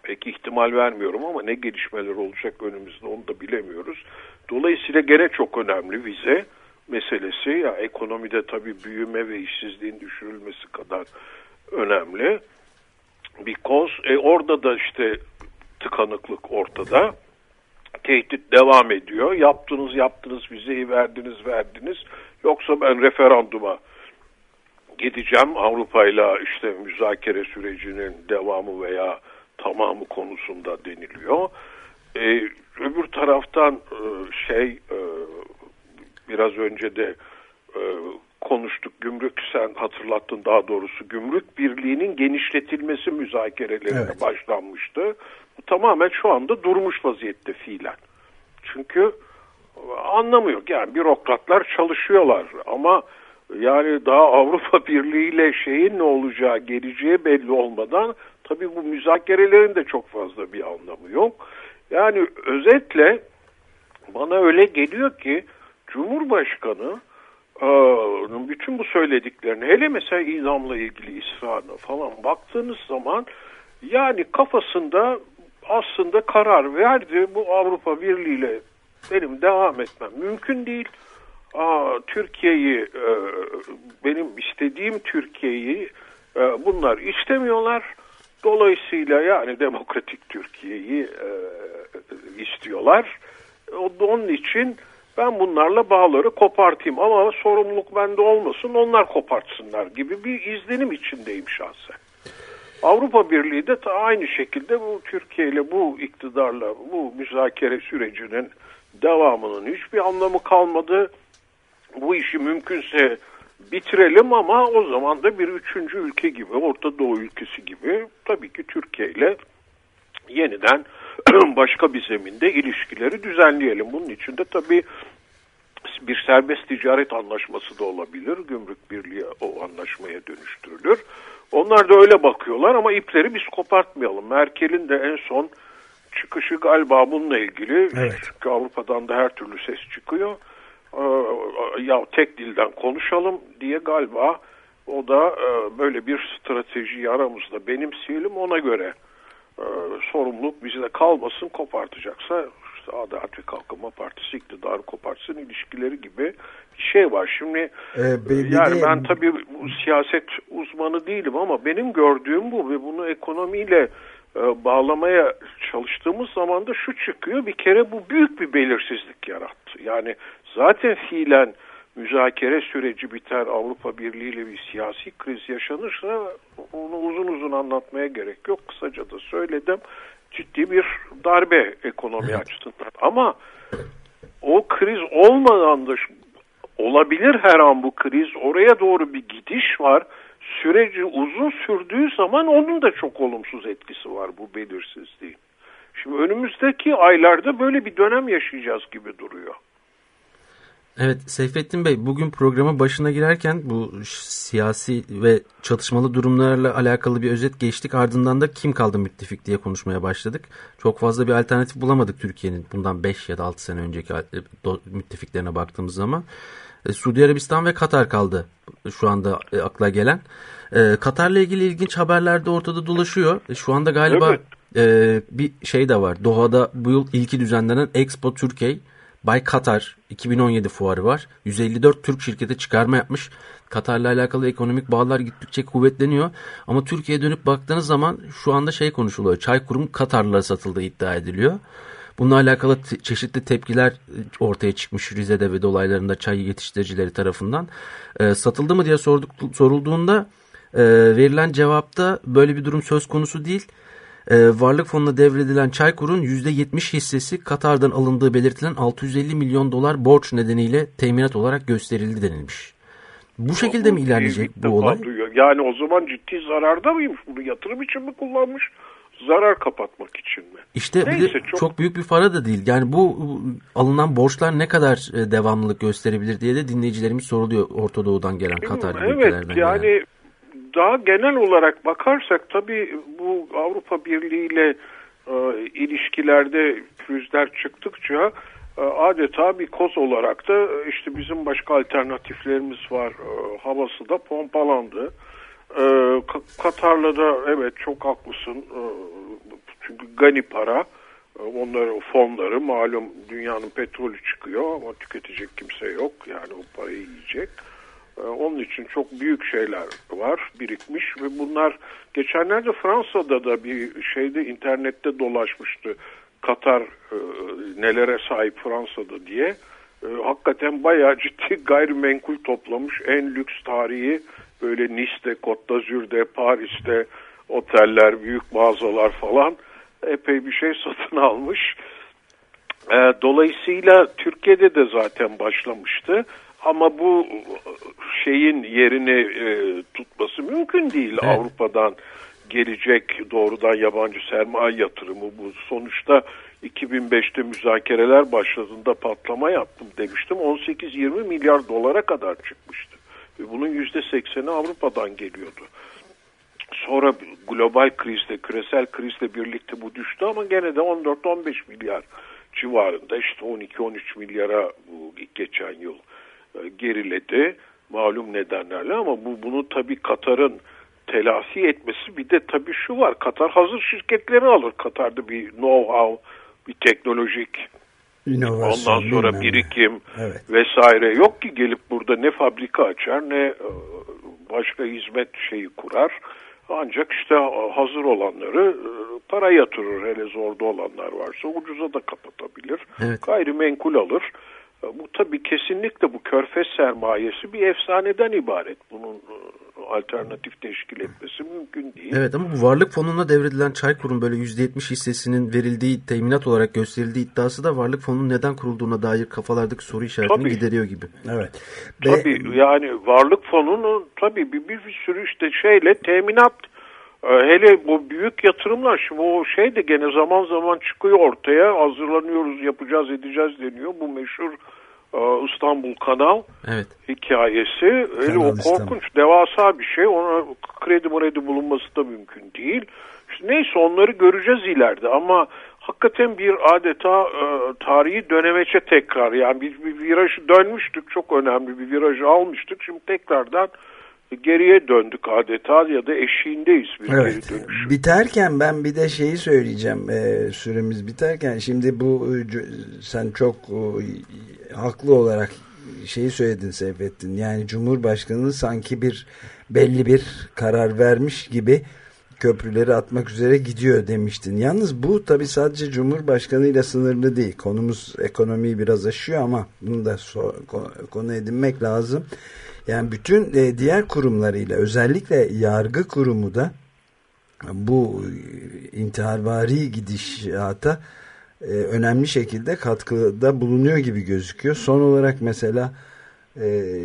pek ihtimal vermiyorum ama ne gelişmeler olacak önümüzde onu da bilemiyoruz. Dolayısıyla gene çok önemli vize meselesi. Ya ekonomide tabii büyüme ve işsizliğin düşürülmesi kadar önemli. Bir koz. E, orada da işte tıkanıklık ortada. Tehdit devam ediyor. Yaptınız yaptınız vizeyi verdiniz verdiniz. Yoksa ben referanduma gideceğim Avrupa ile işte müzakere sürecinin devamı veya tamamı konusunda deniliyor. E, öbür taraftan e, şey e, biraz önce de e, konuştuk gümrük sen hatırlattın daha doğrusu gümrük birliğinin genişletilmesi müzakerelerine evet. başlanmıştı. Tamamen şu anda durmuş vaziyette fiilen. Çünkü anlamıyor yani bürokratlar çalışıyorlar ama yani daha Avrupa (laughs) Birliği ile şeyin ne olacağı geleceği belli olmadan tabii bu müzakerelerin de çok fazla bir anlamı yok. Yani özetle bana öyle geliyor ki Cumhurbaşkanı bütün bu söylediklerini hele mesela idamla ilgili ısrarına falan baktığınız zaman yani kafasında aslında karar verdi. Bu Avrupa Birliği ile benim devam etmem mümkün değil. Türkiye'yi e, benim istediğim Türkiye'yi e, bunlar istemiyorlar. Dolayısıyla yani demokratik Türkiye'yi e, istiyorlar. Onun için ben bunlarla bağları kopartayım ama sorumluluk bende olmasın onlar kopartsınlar gibi bir izlenim içindeyim şahsen. Avrupa Birliği de aynı şekilde bu Türkiye ile bu iktidarla bu müzakere sürecinin devamının hiçbir anlamı kalmadı. Bu işi mümkünse bitirelim ama o zaman da bir üçüncü ülke gibi, Orta Doğu ülkesi gibi tabii ki Türkiye ile yeniden (clears throat) başka bir zeminde ilişkileri düzenleyelim. Bunun için de tabii bir serbest ticaret anlaşması da olabilir. Gümrük Birliği o anlaşmaya dönüştürülür. Onlar da öyle bakıyorlar ama ipleri biz kopartmayalım. Merkel'in de en son çıkışı galiba bununla ilgili. Evet. Çünkü Avrupa'dan da her türlü ses çıkıyor. Ee, ya tek dilden konuşalım diye galiba o da e, böyle bir strateji aramızda benimseyelim ona göre e, sorumluluk bizde kalmasın kopartacaksa işte Adalet ve Kalkınma Partisi iktidarı kopartsın ilişkileri gibi bir şey var. Şimdi ee, yani de... ben tabii siyaset uzmanı değilim ama benim gördüğüm bu ve bunu ekonomiyle e, bağlamaya çalıştığımız zaman da şu çıkıyor. Bir kere bu büyük bir belirsizlik yarattı. Yani zaten fiilen müzakere süreci biter, Avrupa Birliği ile bir siyasi kriz yaşanırsa onu uzun uzun anlatmaya gerek yok. Kısaca da söyledim. Ciddi bir darbe ekonomi evet. açısından. Ama o kriz olmadan da olabilir her an bu kriz. Oraya doğru bir gidiş var. Süreci uzun sürdüğü zaman onun da çok olumsuz etkisi var bu belirsizliğin. Şimdi önümüzdeki aylarda böyle bir dönem yaşayacağız gibi duruyor. Evet Seyfettin Bey bugün programa başına girerken bu siyasi ve çatışmalı durumlarla alakalı bir özet geçtik. Ardından da kim kaldı müttefik diye konuşmaya başladık. Çok fazla bir alternatif bulamadık Türkiye'nin bundan 5 ya da 6 sene önceki müttefiklerine baktığımız zaman. E, Suudi Arabistan ve Katar kaldı şu anda e, akla gelen. E, Katar'la ilgili ilginç haberler de ortada dolaşıyor. Şu anda galiba evet. bir şey de var. Doha'da bu yıl ilki düzenlenen Expo Türkiye Bay Katar 2017 fuarı var. 154 Türk şirketi çıkarma yapmış. Katar'la alakalı ekonomik bağlar gittikçe kuvvetleniyor. Ama Türkiye'ye dönüp baktığınız zaman şu anda şey konuşuluyor. Çaykurum Katarlılara satıldığı iddia ediliyor. Bununla alakalı çeşitli tepkiler ortaya çıkmış Rize'de ve dolaylarında çay yetiştiricileri tarafından. E, satıldı mı diye sorduk, sorulduğunda e, verilen cevapta böyle bir durum söz konusu değil. E, varlık fonuna devredilen Çaykur'un %70 hissesi Katar'dan alındığı belirtilen 650 milyon dolar borç nedeniyle teminat olarak gösterildi denilmiş. Bu şekilde mi ilerleyecek bu olay? Duyuyor. Yani o zaman ciddi zararda mıymış? Bunu yatırım için mi kullanmış? Zarar kapatmak için mi? İşte Neyse, bir de çok... çok büyük bir para da değil. Yani bu alınan borçlar ne kadar e, devamlılık gösterebilir diye de dinleyicilerimiz soruluyor Orta Doğu'dan gelen Katar evet, ülkelerden. Evet yani, yani daha genel olarak bakarsak tabii bu Avrupa Birliği ile e, ilişkilerde pürüzler çıktıkça e, adeta bir koz olarak da e, işte bizim başka alternatiflerimiz var e, havası da pompalandı. E, Katar'la da evet çok haklısın e, çünkü gani para e, onların fonları malum dünyanın petrolü çıkıyor ama tüketecek kimse yok yani o parayı yiyecek. Ee, onun için çok büyük şeyler var birikmiş ve bunlar geçenlerde Fransa'da da bir şeyde internette dolaşmıştı. Katar e, nelere sahip Fransa'da diye. E, hakikaten bayağı ciddi (laughs) gayrimenkul toplamış. En lüks tarihi böyle Nice'de, Côte d'Azur'de, Paris'te oteller, büyük mağazalar falan epey bir şey satın (laughs) almış. E, dolayısıyla Türkiye'de de zaten başlamıştı. Ama bu şeyin yerini e, tutması mümkün değil evet. Avrupa'dan gelecek doğrudan yabancı sermaye yatırımı bu. Sonuçta 2005'te müzakereler başladığında patlama yaptım demiştim. 18-20 milyar dolara kadar çıkmıştı. Ve bunun %80'i Avrupa'dan geliyordu. Sonra global krizle, küresel krizle birlikte bu düştü ama gene de 14-15 milyar civarında işte 12-13 milyara bu geçen yıl geriledi malum nedenlerle ama bu bunu tabii Katar'ın telafi etmesi bir de tabii şu var. Katar hazır şirketleri alır. Katar'da bir know-how, bir teknolojik İnovasyon, ondan sonra birikim Evet. vesaire yok ki gelip burada ne fabrika açar ne e, başka hizmet şeyi kurar. Ancak işte hazır olanları e, para yatırır hele zorda olanlar varsa ucuza da kapatabilir. Evet. Gayrimenkul alır. Bu tabii kesinlikle bu körfez sermayesi bir efsaneden ibaret. Bunun e, alternatif teşkil etmesi mümkün değil. Evet ama bu varlık fonuna devredilen Çaykur'un böyle %70 hissesinin verildiği teminat olarak gösterildiği iddiası da varlık fonunun neden kurulduğuna dair kafalardaki soru işaretini Tabii. gideriyor gibi. Evet. Tabii yani varlık fonunun tabii bir, bir, bir sürü işte şeyle teminat hele bu büyük yatırımlar şimdi o şey de gene zaman zaman çıkıyor ortaya hazırlanıyoruz yapacağız edeceğiz deniyor bu meşhur e, İstanbul Kanal Evet. hikayesi öyle o Kanal İstanbul. korkunç devasa bir şey ona kredi mredi bulunması da mümkün değil. İşte neyse onları göreceğiz ileride ama hakikaten bir adeta e, tarihi dönemeçe tekrar yani bir, bir virajı dönmüştük çok önemli bir virajı almıştık şimdi tekrardan geriye döndük adeta ya da eşiğindeyiz bir Evet. geri dönüş. Biterken ben bir de şeyi söyleyeceğim. Ee, süremiz biterken şimdi bu e, sen çok e, haklı olarak şeyi söyledin Seyfettin. Yani Cumhurbaşkanı sanki bir belli bir karar vermiş gibi köprüleri atmak üzere gidiyor demiştin. Yalnız bu tabi sadece Cumhurbaşkanı ile sınırlı değil. Konumuz ekonomiyi biraz aşıyor ama bunu da so- ko- konu edinmek lazım. Yani bütün e, diğer kurumlarıyla özellikle yargı kurumu da bu e, intiharvari gidişata e, önemli şekilde katkıda bulunuyor gibi gözüküyor. Son olarak mesela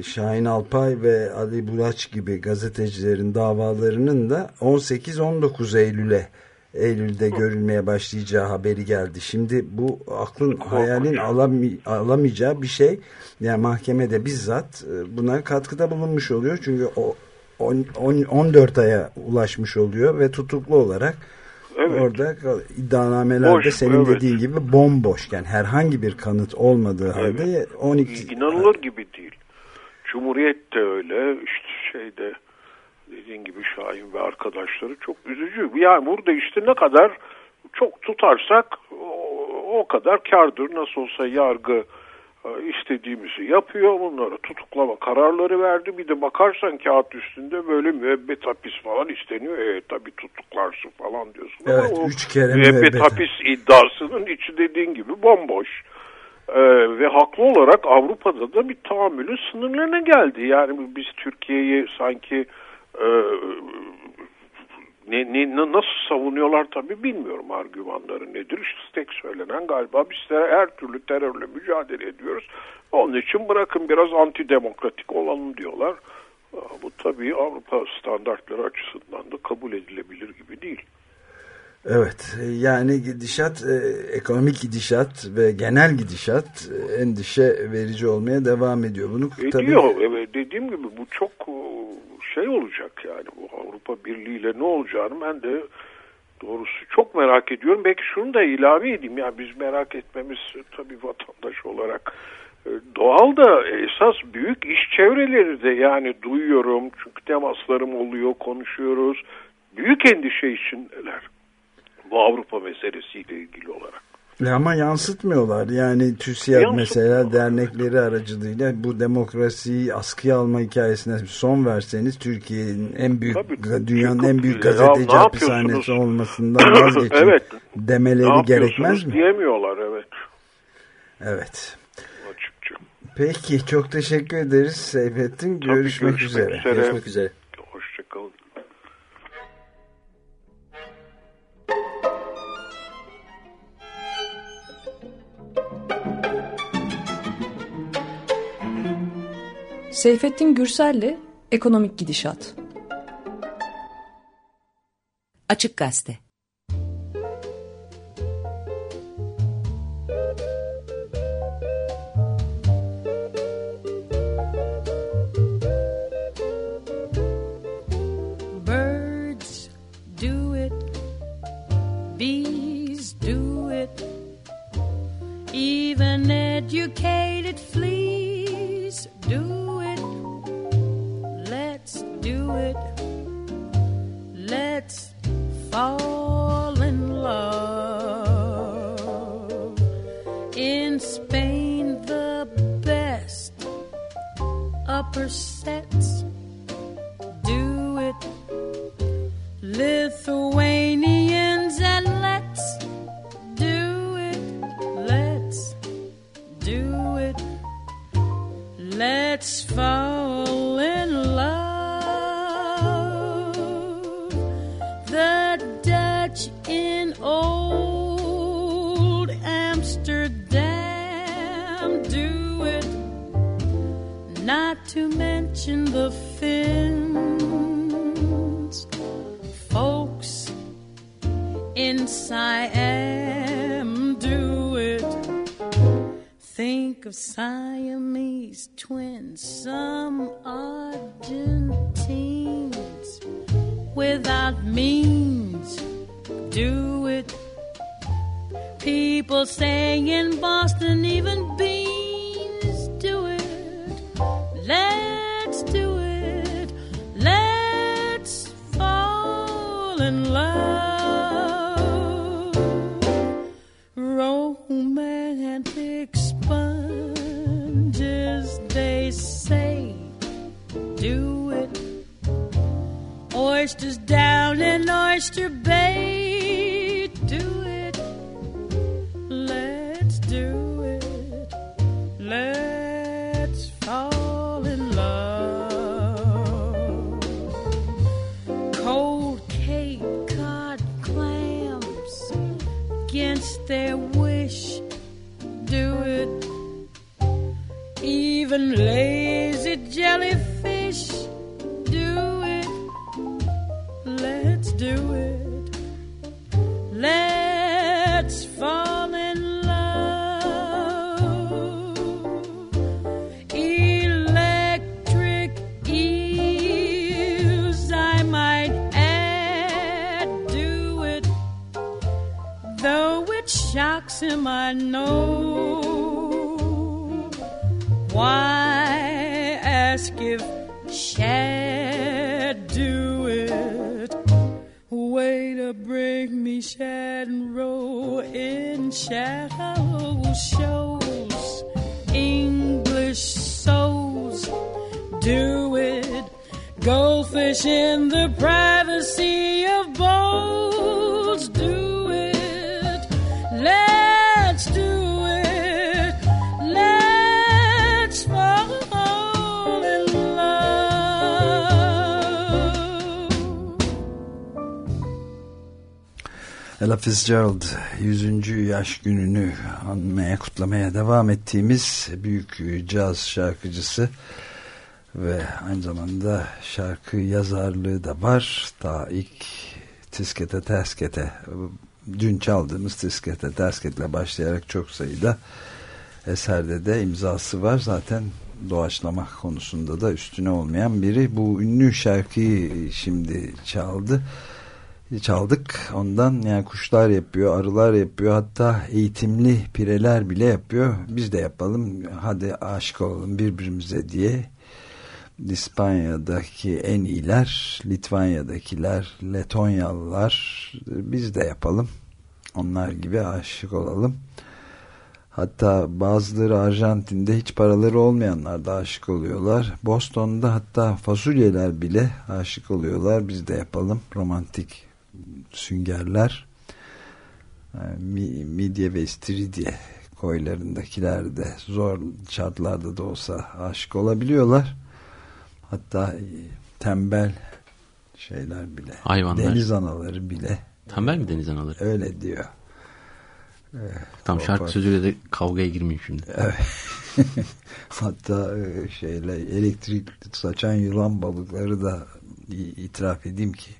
Şahin Alpay ve Ali Bulaç gibi gazetecilerin davalarının da 18-19 Eylül'e Eylül'de görülmeye başlayacağı haberi geldi. Şimdi bu aklın hayalin alami- alamayacağı bir şey. Yani mahkemede bizzat e, buna katkıda bulunmuş oluyor. Çünkü o on- on- 14 aya ulaşmış oluyor ve tutuklu olarak Evet. orada iddianamelerde Boş, senin evet. dediğin gibi bomboş. Yani herhangi bir kanıt olmadığı halde 12 İnanılır gibi değil. Cumhuriyet de öyle işte şeyde dediğin gibi Şahin ve arkadaşları çok üzücü. Yani burada işte ne kadar çok tutarsak o, o kadar kardır. Nasıl olsa yargı e, istediğimizi yapıyor. Bunları tutuklama kararları verdi. Bir de bakarsan kağıt üstünde böyle müebbet hapis falan isteniyor. E tabi tutuklarsın falan diyorsun. Evet, Ama o üç kere müebbet müebbet. hapis iddiasının içi dediğin gibi bomboş. Ee, ve haklı olarak Avrupa'da da bir tahammülün sınırlarına geldi. Yani biz Türkiye'yi sanki e, ne, ne, na- nasıl savunuyorlar tabii bilmiyorum argümanları nedir. İşte tek söylenen galiba biz de her türlü terörle mücadele ediyoruz. Onun için bırakın biraz antidemokratik olalım diyorlar. Bu tabii Avrupa standartları açısından da kabul edilebilir gibi değil. Evet yani gidişat e, ekonomik gidişat ve genel gidişat e, endişe verici olmaya devam ediyor. Bunu tabii Ediyor. Evet, dediğim gibi bu çok e, şey olacak yani bu Avrupa Birliği ile ne olacağını ben de doğrusu çok merak ediyorum. Belki şunu da ilave edeyim. Yani biz merak etmemiz tabii vatandaş olarak e, doğal da esas büyük iş çevreleri de yani duyuyorum. Çünkü temaslarım oluyor, konuşuyoruz. Büyük endişe içindeler. Bu Avrupa meselesiyle ilgili olarak. Ya ama yansıtmıyorlar. Yani TÜSİAD mesela dernekleri aracılığıyla bu demokrasiyi askıya alma hikayesine son verseniz Türkiye'nin en büyük Tabii, dünyanın en büyük ya gazeteci ne hapishanesi olmasından (coughs) vazgeçin Evet. Demeleri gerekmez mi? Diyemiyorlar evet. Evet. Açıkça. Peki çok teşekkür ederiz Seyfettin. Görüşmek, görüşmek üzere. üzere. Görüşmek üzere. Hoşçakalın. Seyfettin Gürsel'le Ekonomik Gidişat. Açık Gazete. Birds do it, bees do it, even educated Fitzgerald 100. yaş gününü anmaya kutlamaya devam ettiğimiz büyük caz şarkıcısı ve aynı zamanda şarkı yazarlığı da var. Ta ilk Tiskete Terskete dün çaldığımız Tiskete Tersketle başlayarak çok sayıda eserde de imzası var. Zaten doğaçlama konusunda da üstüne olmayan biri. Bu ünlü şarkıyı şimdi çaldı çaldık. Ondan yani kuşlar yapıyor arılar yapıyor hatta eğitimli pireler bile yapıyor. Biz de yapalım hadi aşık olalım birbirimize diye. İspanya'daki en iyiler Litvanya'dakiler Letonyalılar biz de yapalım. Onlar gibi aşık olalım. Hatta bazıları Arjantin'de hiç paraları olmayanlar da aşık oluyorlar. Boston'da hatta fasulyeler bile aşık oluyorlar. Biz de yapalım romantik süngerler midye ve istiridye koylarındakiler de zor şartlarda da olsa aşık olabiliyorlar hatta tembel şeyler bile Hayvanlar. deniz anaları bile Tembel mi deniz anaları? öyle diyor Tam şarkı sözüyle de kavgaya girmeyeyim şimdi. Evet. (laughs) Hatta şeyle elektrik saçan yılan balıkları da itiraf edeyim ki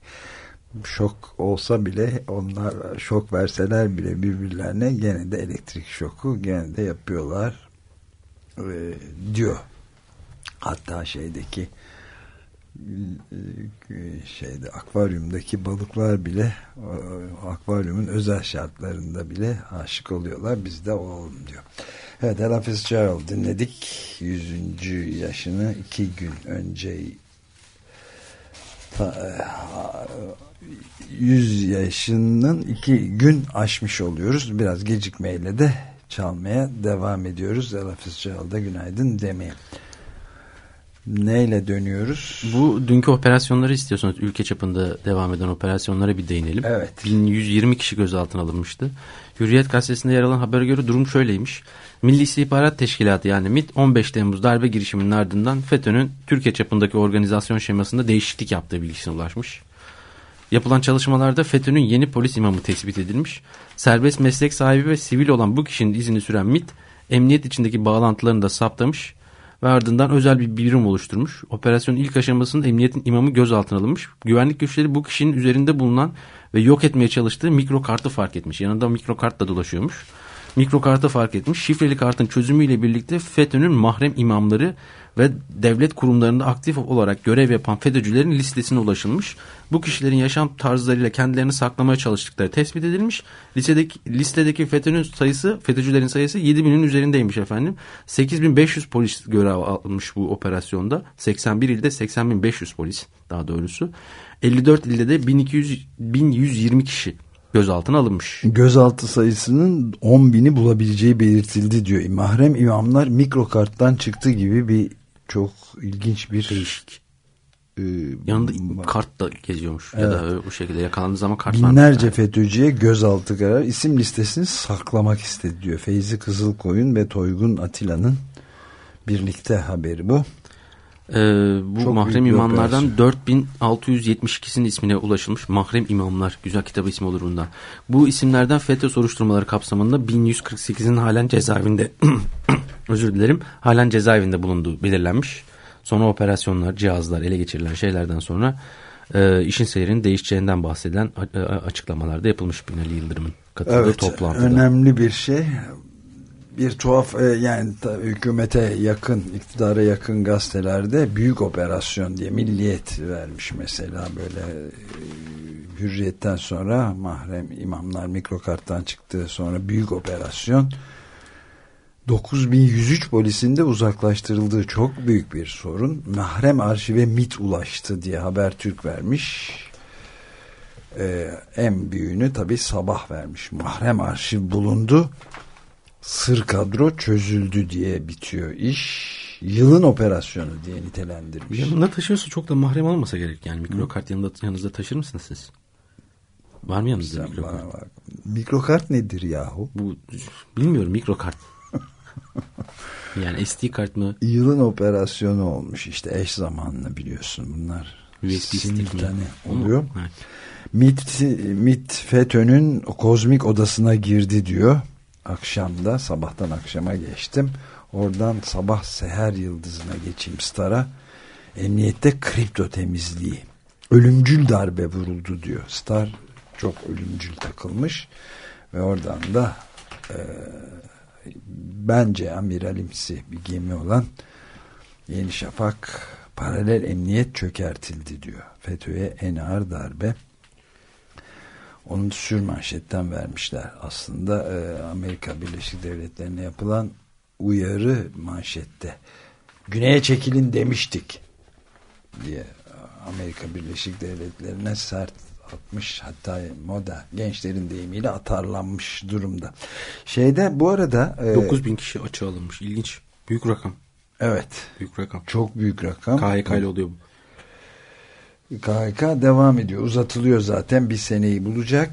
şok olsa bile onlar şok verseler bile birbirlerine gene de elektrik şoku gene de yapıyorlar e, diyor. Hatta şeydeki şeyde akvaryumdaki balıklar bile akvaryumun özel şartlarında bile aşık oluyorlar biz de olalım diyor. Evet Ella Fitzgerald dinledik 100. yaşını iki gün önce 100 yaşının iki gün aşmış oluyoruz biraz gecikmeyle de çalmaya devam ediyoruz. Ella Fitzgerald'a günaydın demeye. Neyle dönüyoruz? Bu dünkü operasyonları istiyorsanız ülke çapında devam eden operasyonlara bir değinelim. Evet. 1120 kişi gözaltına alınmıştı. Hürriyet gazetesinde yer alan habere göre durum şöyleymiş. Milli İstihbarat Teşkilatı yani MİT 15 Temmuz darbe girişiminin ardından FETÖ'nün Türkiye çapındaki organizasyon şemasında değişiklik yaptığı bilgisine ulaşmış. Yapılan çalışmalarda FETÖ'nün yeni polis imamı tespit edilmiş. Serbest meslek sahibi ve sivil olan bu kişinin izini süren MİT, emniyet içindeki bağlantılarını da saptamış ve ardından özel bir birim oluşturmuş. Operasyonun ilk aşamasında emniyetin imamı gözaltına alınmış. Güvenlik güçleri bu kişinin üzerinde bulunan ve yok etmeye çalıştığı mikro kartı fark etmiş. Yanında mikro kart da dolaşıyormuş. Mikro kartı fark etmiş. Şifreli kartın çözümüyle birlikte FETÖ'nün mahrem imamları ve devlet kurumlarında aktif olarak görev yapan FETÖ'cülerin listesine ulaşılmış. Bu kişilerin yaşam tarzlarıyla kendilerini saklamaya çalıştıkları tespit edilmiş. Listedeki, listedeki FETÖ'nün sayısı, FETÖ'cülerin sayısı 7000'in üzerindeymiş efendim. 8500 polis görev almış bu operasyonda. 81 ilde 80.500 polis daha doğrusu. 54 ilde de 1200, 1120 kişi gözaltına alınmış. Gözaltı sayısının 10 bini bulabileceği belirtildi diyor. Mahrem imamlar mikrokarttan çıktı gibi bir çok ilginç bir değişik. E, Yanında kart da geziyormuş Evet. ya da bu şekilde yakalandığı zaman kart Binlerce FETÖ'cüye gözaltı kararı isim listesini saklamak istedi diyor. Feyzi Kızılkoyun ve Toygun Atilla'nın birlikte haberi bu. Ee, bu Çok mahrem imamlardan operasyon. 4672'sinin ismine ulaşılmış. Mahrem imamlar. Güzel kitap ismi olur bundan. Bu isimlerden FETÖ soruşturmaları kapsamında 1148'in halen cezaevinde (clears throat) özür dilerim halen cezaevinde bulunduğu belirlenmiş. Sonra operasyonlar, cihazlar, ele geçirilen şeylerden sonra e, işin seyrinin değişeceğinden bahsedilen a- açıklamalarda yapılmış Binali Yıldırım'ın katıldığı Evet toplantıda. önemli bir şey. Bir tuhaf e, yani ta- hükümete yakın, iktidara yakın gazetelerde büyük operasyon diye milliyet vermiş mesela böyle e, hürriyetten sonra mahrem imamlar mikrokarttan çıktı sonra büyük operasyon 9103 polisin de uzaklaştırıldığı çok büyük bir sorun. Mahrem arşive MIT ulaştı diye Habertürk vermiş. Ee, en büyüğünü tabi sabah vermiş. Mahrem arşiv bulundu. Sır kadro çözüldü diye bitiyor iş. Yılın operasyonu diye nitelendirmiş. Yanında taşıyorsa çok da mahrem olmasa gerek yani mikrokart yanında, yanınızda taşır mısınız siz? Var mı yanınızda Sen mikrokart? bak. Mikrokart nedir yahu? Bu bilmiyorum mikrokart. (laughs) yani SD kart mı? Yılın operasyonu olmuş işte eş zamanlı biliyorsun bunlar. USB simultane oluyor. Evet. MIT, MIT FETÖ'nün kozmik odasına girdi diyor. Akşamda sabahtan akşama geçtim. Oradan sabah seher yıldızına geçeyim Star'a. Emniyette kripto temizliği. Ölümcül darbe vuruldu diyor. Star çok ölümcül takılmış. Ve oradan da e, bence amiralimsi bir gemi olan Yeni Şafak paralel emniyet çökertildi diyor. FETÖ'ye en ağır darbe. Onu sür manşetten vermişler. Aslında e, Amerika Birleşik Devletleri'ne yapılan uyarı manşette. Güney'e çekilin demiştik diye Amerika Birleşik Devletleri'ne sert atmış hatta moda gençlerin deyimiyle atarlanmış durumda. Şeyde bu arada e, 9000 kişi açığa alınmış. İlginç. Büyük rakam. evet Büyük rakam. çok büyük rakam. KHK ile oluyor bu. KHK devam ediyor. Uzatılıyor zaten. Bir seneyi bulacak.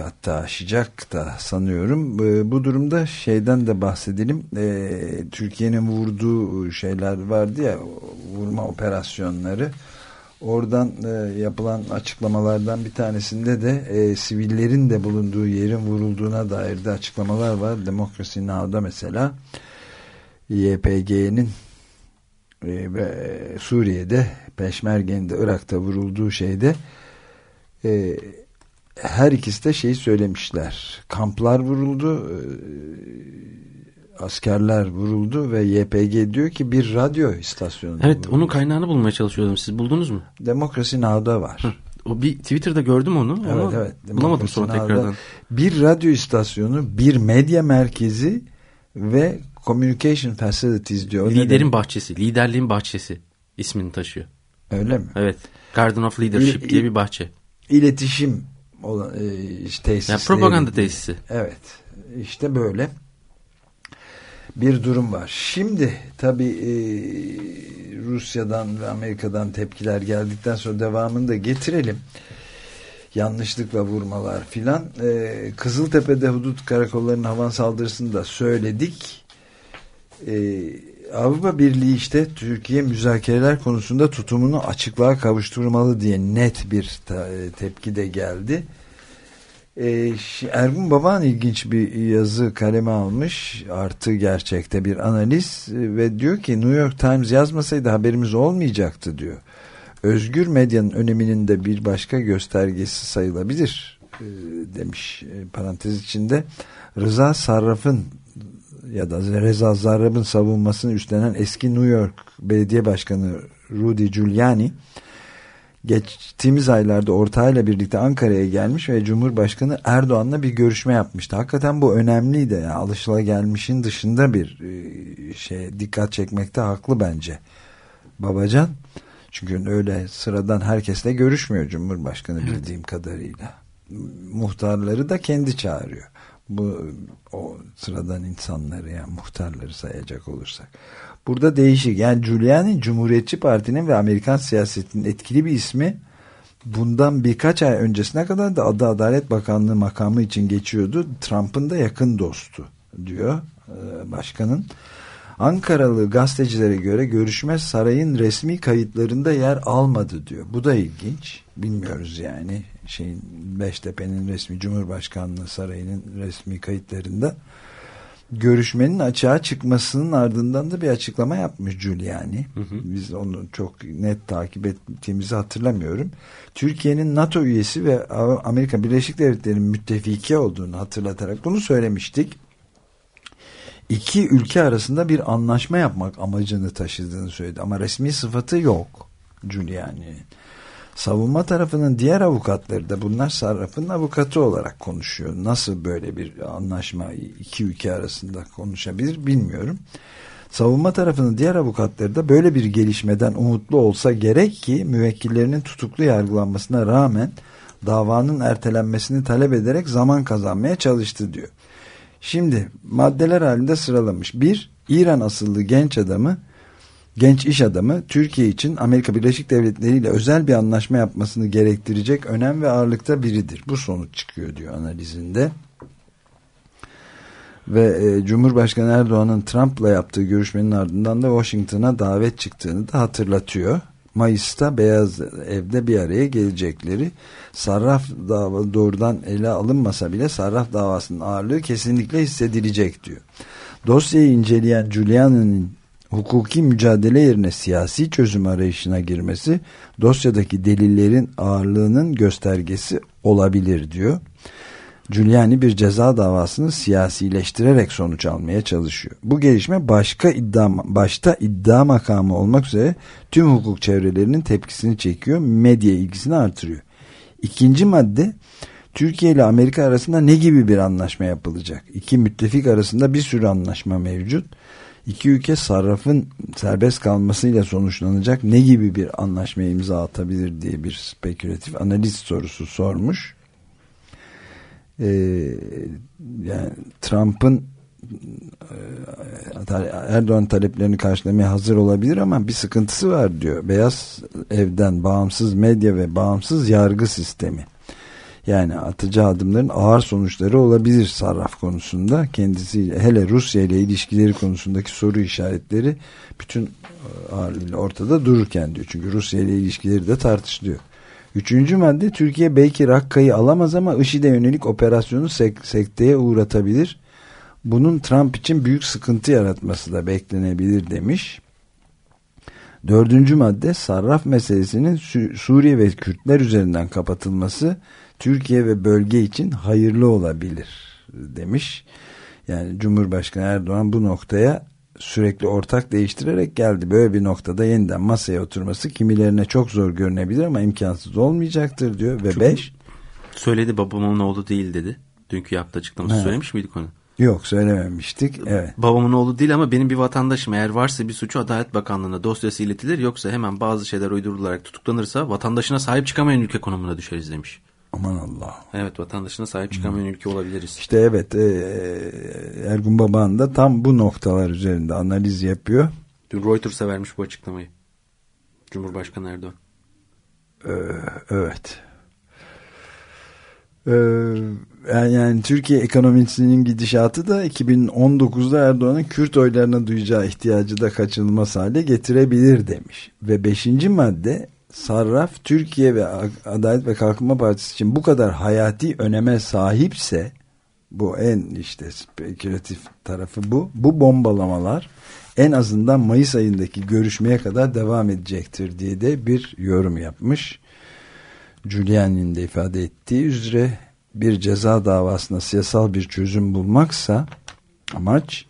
Hatta aşacak da sanıyorum. Ee, Bu durumda şeyden de bahsedelim. Ee, Türkiye'nin vurduğu şeyler vardı ya vurma operasyonları. Oradan e, yapılan açıklamalardan bir tanesinde de e, sivillerin de bulunduğu yerin vurulduğuna dair de açıklamalar var. Demokrasi Now'da mesela YPG'nin e, ve Suriye'de Peşmerge'nin de Irak'ta vurulduğu şeyde e, her ikisi de şeyi söylemişler. Kamplar vuruldu, e, askerler vuruldu ve YPG diyor ki bir radyo istasyonu. Evet vuruldu. onun kaynağını bulmaya çalışıyordum. Siz buldunuz mu? Demokrasi Now'da var. O bir Twitter'da gördüm onu Evet ama evet. bulamadım sonra Now'da tekrardan. Bir radyo istasyonu, bir medya merkezi ve communication facilities diyor. Liderin bahçesi, liderliğin bahçesi ismini taşıyor. Öyle mi? Evet. Garden of Leadership İl- diye bir bahçe. İletişim olan, e, işte tesisleri. Yani propaganda tesisi. Evet. İşte böyle. bir durum var. Şimdi tabii e, Rusya'dan ve Amerika'dan tepkiler geldikten sonra devamını da getirelim. Yanlışlıkla vurmalar filan. E, Kızıltepe'de hudut karakollarının havan saldırısını da söyledik. E, Avrupa Birliği işte Türkiye müzakereler konusunda tutumunu açıklığa kavuşturmalı diye net bir tepki de geldi. Ee, Ergun Baban ilginç bir yazı kaleme almış. Artı gerçekte bir analiz ve diyor ki New York Times yazmasaydı haberimiz olmayacaktı diyor. Özgür medyanın öneminin de bir başka göstergesi sayılabilir e, demiş e, parantez içinde. Rıza Sarraf'ın ya da Reza Zarrab'ın savunmasını üstlenen eski New York Belediye Başkanı Rudy Giuliani geçtiğimiz aylarda ortağıyla birlikte Ankara'ya gelmiş ve Cumhurbaşkanı Erdoğan'la bir görüşme yapmıştı. Hakikaten bu önemliydi. Yani alışılagelmişin dışında bir e, şey dikkat çekmekte haklı bence. Babacan çünkü öyle sıradan herkesle görüşmüyor Cumhurbaşkanı evet. bildiğim kadarıyla. Muhtarları da kendi çağırıyor. Bu o sıradan insanları yani muhtarları sayacak olursak. Burada değişik. Yani Giuliani Cumhuriyetçi Parti'nin ve Amerikan siyasetinin etkili bir ismi. Bundan birkaç ay öncesine kadar da adı Adalet Bakanlığı makamı için geçiyordu. Trump'ın da yakın dostu diyor e, başkanın. Ankaralı gazetecilere göre görüşme sarayın resmi kayıtlarında yer almadı diyor. Bu da ilginç. Bilmiyoruz yani şeyin Beştepe'nin resmi Cumhurbaşkanlığı sarayının resmi kayıtlarında görüşmenin açığa çıkmasının ardından da bir açıklama yapmış Giuliani. Hı hı. Biz onu çok net takip ettiğimizi hatırlamıyorum. Türkiye'nin NATO üyesi ve Amerika Birleşik Devletleri'nin müttefiki olduğunu hatırlatarak bunu söylemiştik. İki ülke arasında bir anlaşma yapmak amacını taşıdığını söyledi. Ama resmi sıfatı yok Giuliani'nin. Savunma tarafının diğer avukatları da bunlar Sarraf'ın avukatı olarak konuşuyor. Nasıl böyle bir anlaşma iki ülke arasında konuşabilir bilmiyorum. Savunma tarafının diğer avukatları da böyle bir gelişmeden umutlu olsa gerek ki müvekkillerinin tutuklu yargılanmasına rağmen davanın ertelenmesini talep ederek zaman kazanmaya çalıştı diyor. Şimdi maddeler halinde sıralamış. Bir, İran asıllı genç adamı genç iş adamı Türkiye için Amerika Birleşik Devletleri ile özel bir anlaşma yapmasını gerektirecek önem ve ağırlıkta biridir. Bu sonuç çıkıyor diyor analizinde. Ve e, Cumhurbaşkanı Erdoğan'ın Trump'la yaptığı görüşmenin ardından da Washington'a davet çıktığını da hatırlatıyor. Mayıs'ta Beyaz Ev'de bir araya gelecekleri sarraf dava doğrudan ele alınmasa bile sarraf davasının ağırlığı kesinlikle hissedilecek diyor. Dosyayı inceleyen Giuliani'nin hukuki mücadele yerine siyasi çözüm arayışına girmesi dosyadaki delillerin ağırlığının göstergesi olabilir diyor. Giuliani bir ceza davasını siyasileştirerek sonuç almaya çalışıyor. Bu gelişme başka iddia, başta iddia makamı olmak üzere tüm hukuk çevrelerinin tepkisini çekiyor, medya ilgisini artırıyor. İkinci madde Türkiye ile Amerika arasında ne gibi bir anlaşma yapılacak? İki müttefik arasında bir sürü anlaşma mevcut iki ülke sarrafın serbest kalmasıyla sonuçlanacak ne gibi bir anlaşma imza atabilir diye bir spekülatif analiz sorusu sormuş. Ee, yani Trump'ın e, Erdoğan taleplerini karşılamaya hazır olabilir ama bir sıkıntısı var diyor. Beyaz evden bağımsız medya ve bağımsız yargı sistemi. Yani atacağı adımların ağır sonuçları olabilir sarraf konusunda. Kendisi hele Rusya ile ilişkileri konusundaki soru işaretleri bütün e, ağırlığıyla ortada dururken diyor. Çünkü Rusya ile ilişkileri de tartışılıyor. Üçüncü madde Türkiye belki Rakka'yı alamaz ama IŞİD'e yönelik operasyonu sek sekteye uğratabilir. Bunun Trump için büyük sıkıntı yaratması da beklenebilir demiş. Dördüncü madde sarraf meselesinin Suriye ve Kürtler üzerinden kapatılması Türkiye ve bölge için hayırlı olabilir demiş. Yani Cumhurbaşkanı Erdoğan bu noktaya sürekli ortak değiştirerek geldi. Böyle bir noktada yeniden masaya oturması kimilerine çok zor görünebilir ama imkansız olmayacaktır diyor. Ve 5 Söyledi babamın oğlu değil dedi. Dünkü yaptığı açıklaması söylemiş miydik onu? Yok söylememiştik. Evet. Babamın oğlu değil ama benim bir vatandaşım eğer varsa bir suçu Adalet Bakanlığı'na dosyası iletilir yoksa hemen bazı şeyler uydurularak tutuklanırsa vatandaşına sahip çıkamayan ülke konumuna düşeriz demiş. Aman Allah. Evet vatandaşına sahip çıkamayan hmm. ülke olabiliriz. İşte evet e, Ergun Baban da tam bu noktalar üzerinde analiz yapıyor. Dün Reuters'a vermiş bu açıklamayı. Cumhurbaşkanı Erdoğan. Ee, evet. Ee, yani, yani Türkiye ekonomisinin gidişatı da 2019'da Erdoğan'ın Kürt oylarına duyacağı ihtiyacı da kaçınılmaz hale getirebilir demiş. Ve beşinci madde sarraf Türkiye ve Adalet ve Kalkınma Partisi için bu kadar hayati öneme sahipse bu en işte spekülatif tarafı bu. Bu bombalamalar en azından Mayıs ayındaki görüşmeye kadar devam edecektir diye de bir yorum yapmış. Giuliani'nin de ifade ettiği üzere bir ceza davasına siyasal bir çözüm bulmaksa amaç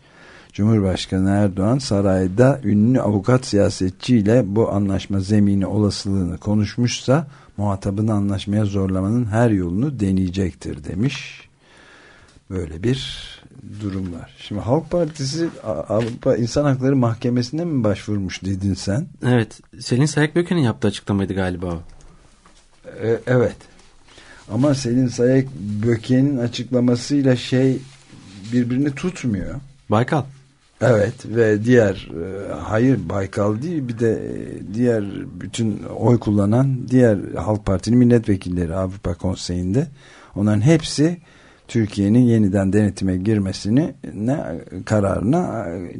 Cumhurbaşkanı Erdoğan sarayda ünlü avukat siyasetçiyle bu anlaşma zemini olasılığını konuşmuşsa muhatabını anlaşmaya zorlamanın her yolunu deneyecektir demiş. Böyle bir durum var. Şimdi Halk Partisi Avrupa İnsan Hakları Mahkemesi'ne mi başvurmuş dedin sen? Evet. Selin Sayık-Böke'nin yaptığı açıklamaydı galiba o. E, evet. Ama Selin Sayık Böke'nin açıklamasıyla şey birbirini tutmuyor. Baykal. Evet ve diğer e, hayır Baykal değil bir de e, diğer bütün oy kullanan diğer Halk Parti'nin milletvekilleri Avrupa Konseyi'nde onların hepsi Türkiye'nin yeniden denetime girmesini ne kararına e,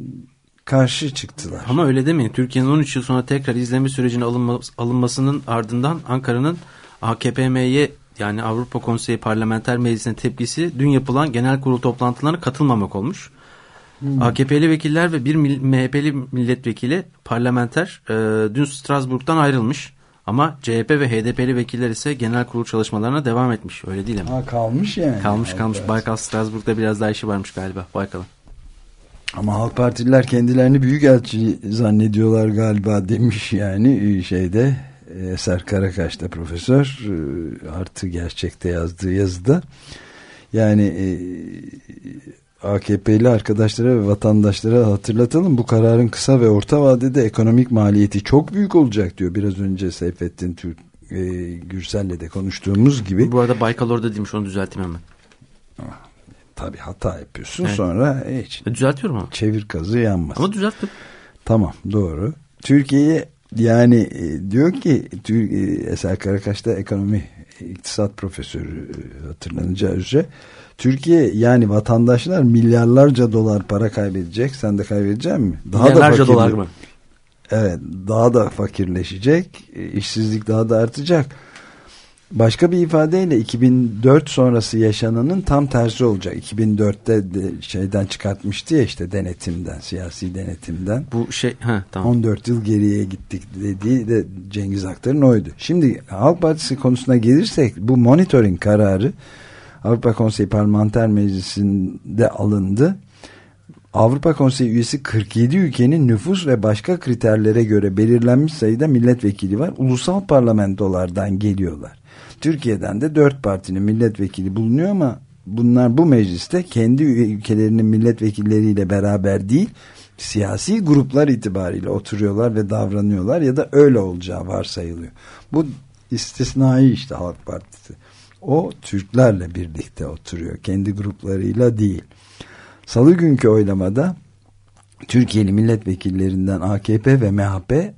karşı çıktılar. Ama öyle demeyin. Türkiye'nin 13 yıl sonra tekrar izleme sürecine alınma, alınmasının ardından Ankara'nın AKPM'ye yani Avrupa Konseyi Parlamenter Meclisi'ne tepkisi dün yapılan genel kurul toplantılarına katılmamak olmuş. Hmm. AKP'li vekiller ve bir MHP'li milletvekili parlamenter e, dün Strasbourg'dan ayrılmış. Ama CHP ve HDP'li vekiller ise genel kurul çalışmalarına devam etmiş. Öyle değil mi? Ha, kalmış yani. Kalmış kalmış. Evet. Baykal Strasbourg'da biraz daha işi varmış galiba Baykal'ın. Ama Halk Partililer kendilerini büyük elçi zannediyorlar galiba demiş yani şeyde Eser Karakaş'ta profesör artı gerçekte yazdığı yazıda. Yani e, AKP'li arkadaşlara ve vatandaşlara hatırlatalım. Bu kararın kısa ve orta vadede ekonomik maliyeti çok büyük olacak diyor. Biraz önce Seyfettin Türk e, Gürsel'le de konuştuğumuz gibi. Bu arada Baykal orada demiş onu düzelteyim hemen. Ah, tabii hata yapıyorsun evet. sonra hiç. E, düzeltiyorum ama. Çevir kazı yanmaz. Ama düzelttim. Tamam doğru. Türkiye'ye yani e, diyor ki e, Eser Karakaş'ta ekonomi iktisat profesörü hatırlanacağı üzere Türkiye yani vatandaşlar milyarlarca dolar para kaybedecek. Sen de kaybedecek mi? Daha milyarlarca da dolar mı? Evet daha da fakirleşecek. işsizlik daha da artacak. Başka bir ifadeyle 2004 sonrası yaşananın tam tersi olacak. 2004'te de şeyden çıkartmıştı ya işte denetimden, siyasi denetimden. Bu şey ha tamam. 14 yıl geriye gittik dediği de Cengiz Aktar'ın oydu. Şimdi Halk Partisi konusuna gelirsek bu monitoring kararı Avrupa Konseyi Parlamenter Meclisi'nde alındı. Avrupa Konseyi üyesi 47 ülkenin nüfus ve başka kriterlere göre belirlenmiş sayıda milletvekili var. Ulusal parlamentolardan geliyorlar. Türkiye'den de dört partinin milletvekili bulunuyor ama bunlar bu mecliste kendi ülkelerinin milletvekilleriyle beraber değil siyasi gruplar itibariyle oturuyorlar ve davranıyorlar ya da öyle olacağı varsayılıyor. Bu istisnai işte Halk Partisi. O Türklerle birlikte oturuyor. Kendi gruplarıyla değil. Salı günkü oylamada Türkiye'li milletvekillerinden AKP ve MHP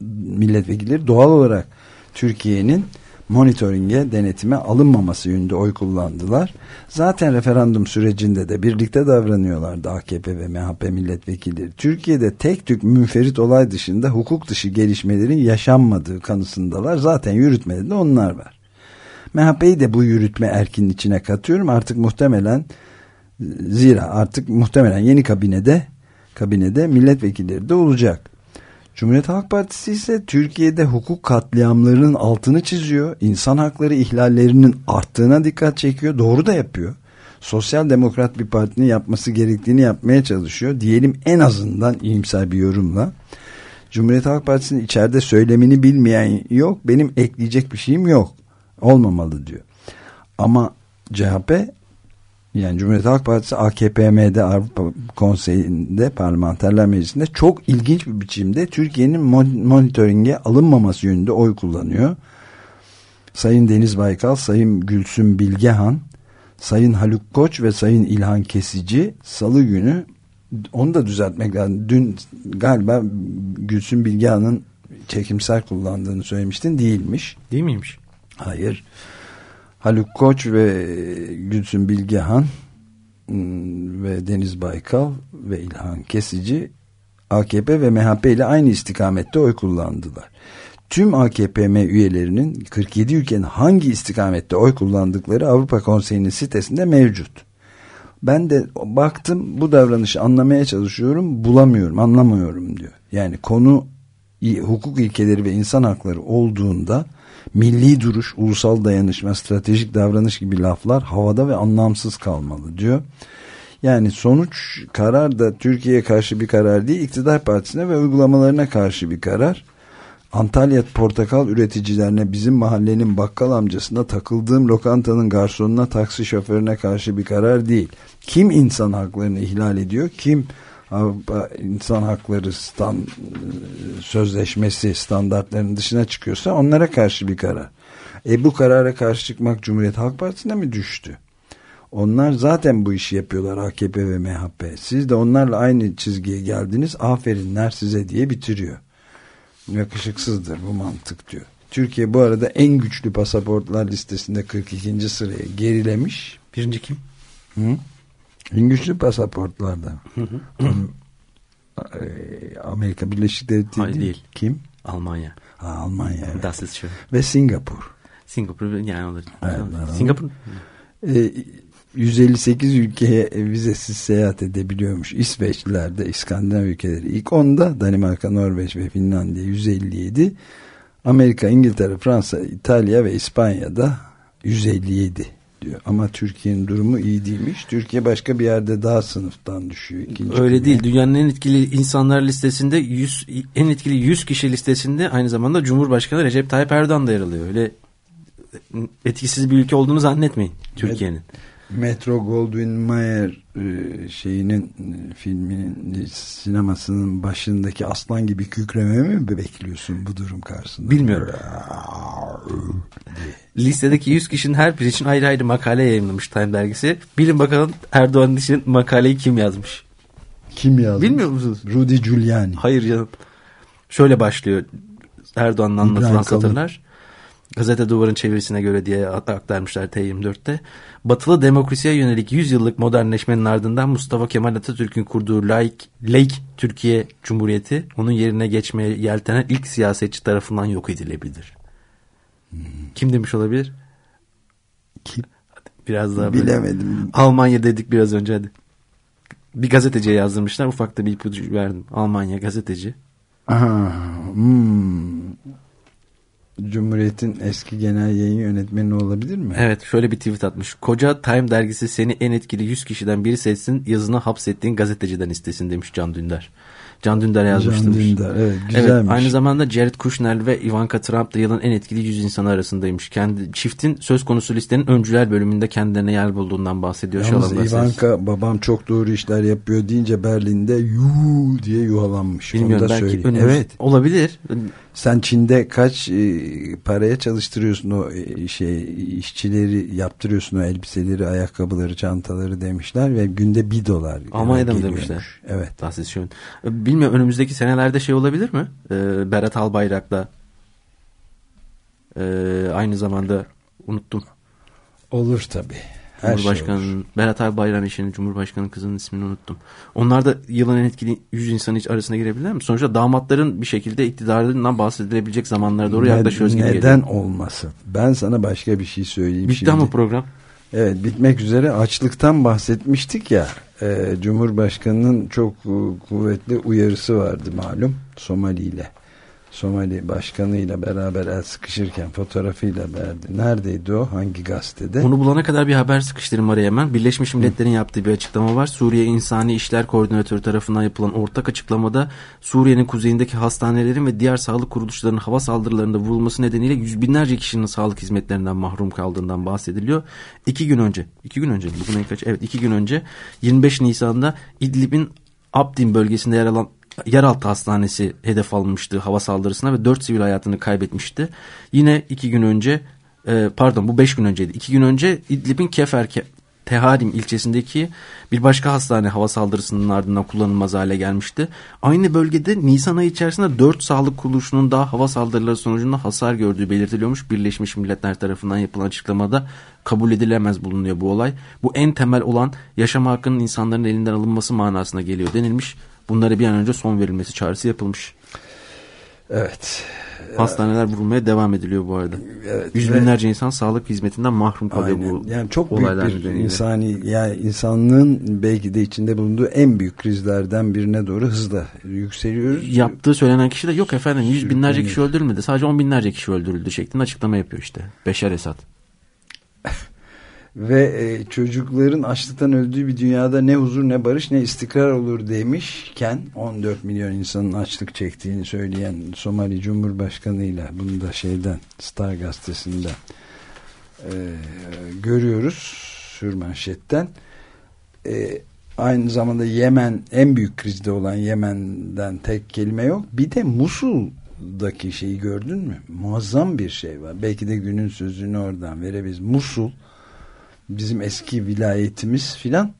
milletvekilleri doğal olarak Türkiye'nin monitoringe, denetime alınmaması yönünde oy kullandılar. Zaten referandum sürecinde de birlikte davranıyorlardı AKP ve MHP milletvekilleri. Türkiye'de tek tük münferit olay dışında hukuk dışı gelişmelerin yaşanmadığı kanısındalar. Zaten yürütmede de onlar var. MHP'yi de bu yürütme erkinin içine katıyorum. Artık muhtemelen zira artık muhtemelen yeni kabinede kabinede milletvekilleri de olacak. Cumhuriyet Halk Partisi ise Türkiye'de hukuk katliamlarının altını çiziyor. İnsan hakları ihlallerinin arttığına dikkat çekiyor. Doğru da yapıyor. Sosyal demokrat bir partinin yapması gerektiğini yapmaya çalışıyor. Diyelim en azından iyimser bir yorumla. Cumhuriyet Halk Partisi'nin içeride söylemini bilmeyen yok. Benim ekleyecek bir şeyim yok. Olmamalı diyor. Ama CHP yani Cumhuriyet Halk Partisi AKPM'de Avrupa Konseyi'nde Parlamenterler Meclisi'nde çok ilginç bir biçimde Türkiye'nin monitoringe alınmaması yönünde oy kullanıyor. Sayın Deniz Baykal, Sayın Gülsüm Bilgehan, Sayın Haluk Koç ve Sayın İlhan Kesici salı günü onu da düzeltmek lazım. Dün galiba Gülsüm Bilgehan'ın çekimsel kullandığını söylemiştin. Değilmiş. Değil miymiş? Hayır. Haluk Koç ve Gülsüm Bilgehan ve Deniz Baykal ve İlhan Kesici AKP ve MHP ile aynı istikamette oy kullandılar. Tüm AKPM üyelerinin 47 ülkenin hangi istikamette oy kullandıkları Avrupa Konseyi'nin sitesinde mevcut. Ben de baktım bu davranışı anlamaya çalışıyorum bulamıyorum anlamıyorum diyor. Yani konu hukuk ilkeleri ve insan hakları olduğunda milli duruş, ulusal dayanışma, stratejik davranış gibi laflar havada ve anlamsız kalmalı diyor. Yani sonuç karar da Türkiye'ye karşı bir karar değil, iktidar partisine ve uygulamalarına karşı bir karar. Antalya portakal üreticilerine bizim mahallenin bakkal amcasına takıldığım lokantanın garsonuna taksi şoförüne karşı bir karar değil. Kim insan haklarını ihlal ediyor? Kim Avrupa İnsan Hakları stand, Sözleşmesi standartlarının dışına çıkıyorsa onlara karşı bir karar. E bu karara karşı çıkmak Cumhuriyet Halk Partisi'ne mi düştü? Onlar zaten bu işi yapıyorlar AKP ve MHP. Siz de onlarla aynı çizgiye geldiniz. Aferinler size diye bitiriyor. Yakışıksızdır bu mantık diyor. Türkiye bu arada en güçlü pasaportlar listesinde 42. sıraya gerilemiş. Birinci kim? Hı? Güçlü pasaportlarda. Hı. Amerika Birleşik Devletleri Hayır, değil. Kim? Almanya. Ha, Almanya. Evet. Das ist schön. Ve Singapur. Singapur yani olur. Evet, Singapur. E, 158 ülkeye vizesiz seyahat edebiliyormuş. İsveçliler de İskandinav ülkeleri ilk onda Danimarka, Norveç ve Finlandiya 157. Amerika, İngiltere, Fransa, İtalya ve İspanya'da 157 diyor. Ama Türkiye'nin durumu iyi değilmiş. Türkiye başka bir yerde daha sınıftan düşüyor. İkinci Öyle güne. değil. Dünyanın en etkili insanlar listesinde 100 en etkili 100 kişi listesinde aynı zamanda Cumhurbaşkanı Recep Tayyip Erdoğan da yer alıyor. Öyle etkisiz bir ülke olduğunu zannetmeyin Türkiye'nin. Metro Goldwyn Mayer e, şeyinin e, filminin sinemasının başındaki aslan gibi kükrememi mi bekliyorsun bu durum karşısında? Bilmiyorum. Listedeki 100 kişinin her biri için ayrı ayrı makale yayınlamış Time dergisi. Bilin bakalım Erdoğan için makaleyi kim yazmış? Kim yazmış? Bilmiyor musunuz? Rudy Giuliani. Hayır canım. Şöyle başlıyor Erdoğan'ın anlatılan satırlar. Gazete Duvar'ın çevirisine göre diye aktarmışlar T24'te. Batılı demokrasiye yönelik 100 yıllık modernleşmenin ardından Mustafa Kemal Atatürk'ün kurduğu laik, laik Türkiye Cumhuriyeti onun yerine geçmeye yeltenen ilk siyasetçi tarafından yok edilebilir. Hmm. Kim demiş olabilir? Kim? Biraz daha Bilemedim. Almanya dedik biraz önce hadi. Bir gazeteciye yazdırmışlar. Ufak da bir ipucu verdim. Almanya gazeteci. Aha, hmm. Cumhuriyet'in eski genel yayın yönetmeni olabilir mi? Evet şöyle bir tweet atmış. Koca Time dergisi seni en etkili 100 kişiden biri seçsin yazına hapsettiğin gazeteciden istesin demiş Can Dündar. Can Dündar yazmıştı. Can Dündar evet güzelmiş. Evet, aynı zamanda Jared Kushner ve Ivanka Trump da yılın en etkili 100 insanı arasındaymış. Kendi çiftin söz konusu listenin öncüler bölümünde kendilerine yer bulduğundan bahsediyor. Yalnız Ivanka babam çok doğru işler yapıyor deyince Berlin'de yuu diye yuhalanmış. Bilmiyorum Onu da belki söyleyeyim. önümüz, evet. olabilir. Sen Çin'de kaç e, paraya çalıştırıyorsun o e, şey işçileri yaptırıyorsun o elbiseleri, ayakkabıları, çantaları demişler ve günde bir dolar. Almanya'da mı demişler? Evet. Das ist schön. Bilmiyorum önümüzdeki senelerde şey olabilir mi? Ee, Berat Albayrak'la ee, aynı zamanda unuttum. Olur tabii. Her Cumhurbaşkanı şey olur. Berat Albayrak'ın eşinin Cumhurbaşkanı kızının ismini unuttum. Onlar da yılın en etkili 100 insanı arasına girebilirler mi? Sonuçta damatların bir şekilde iktidarından bahsedilebilecek zamanlara doğru Ne- yaklaşıyoruz gibi Neden geliyor. olmasın? Ben sana başka bir şey söyleyeyim Bitti şimdi. ama program. Evet bitmek üzere açlıktan bahsetmiştik ya. E, Cumhurbaşkanının çok e, kuvvetli uyarısı vardı malum Somali ile. Somali başkanıyla beraber el sıkışırken fotoğrafıyla verdi. Neredeydi o? Hangi gazetede? Onu bulana kadar bir haber sıkıştırayım araya hemen. Birleşmiş Milletler'in yaptığı bir açıklama var. Suriye İnsani İşler Koordinatörü tarafından yapılan ortak açıklamada Suriye'nin kuzeyindeki hastanelerin ve diğer sağlık kuruluşlarının hava saldırılarında vurulması nedeniyle yüz binlerce kişinin sağlık hizmetlerinden mahrum kaldığından bahsediliyor. İki gün önce, iki gün önce, bugün en kaç? Evet iki gün önce 25 Nisan'da İdlib'in Abdin bölgesinde yer alan yeraltı hastanesi hedef alınmıştı hava saldırısına ve 4 sivil hayatını kaybetmişti. Yine iki gün önce e, pardon bu 5 gün önceydi. 2 gün önce İdlib'in Kefer Ke Teharim ilçesindeki bir başka hastane hava saldırısının ardından kullanılmaz hale gelmişti. Aynı bölgede Nisan ayı içerisinde 4 sağlık kuruluşunun daha hava saldırıları sonucunda hasar gördüğü belirtiliyormuş. Birleşmiş Milletler tarafından yapılan açıklamada kabul edilemez bulunuyor bu olay. Bu en temel olan yaşam hakkının insanların elinden alınması manasına geliyor denilmiş. Bunlara bir an önce son verilmesi çağrısı yapılmış. Evet. Hastaneler vurulmaya devam ediliyor bu arada. Evet, Yüz binlerce insan sağlık hizmetinden mahrum kalıyor Aynen. bu yani çok büyük bir nedeniyle. insani yani insanlığın belki de içinde bulunduğu en büyük krizlerden birine doğru hızla yükseliyoruz. Yaptığı söylenen kişi de yok efendim yüz binlerce kişi öldürülmedi. Sadece on binlerce kişi öldürüldü şeklinde açıklama yapıyor işte. Beşer Esad. Ve e, çocukların açlıktan öldüğü bir dünyada ne huzur ne barış ne istikrar olur demişken 14 milyon insanın açlık çektiğini söyleyen Somali Cumhurbaşkanı ile bunu da şeyden Star gazetesinden e, görüyoruz sürmanşetten. E, aynı zamanda Yemen en büyük krizde olan Yemen'den tek kelime yok. Bir de Musul'daki şeyi gördün mü? Muazzam bir şey var. Belki de günün sözünü oradan verebiliriz. Musul bizim eski vilayetimiz filan.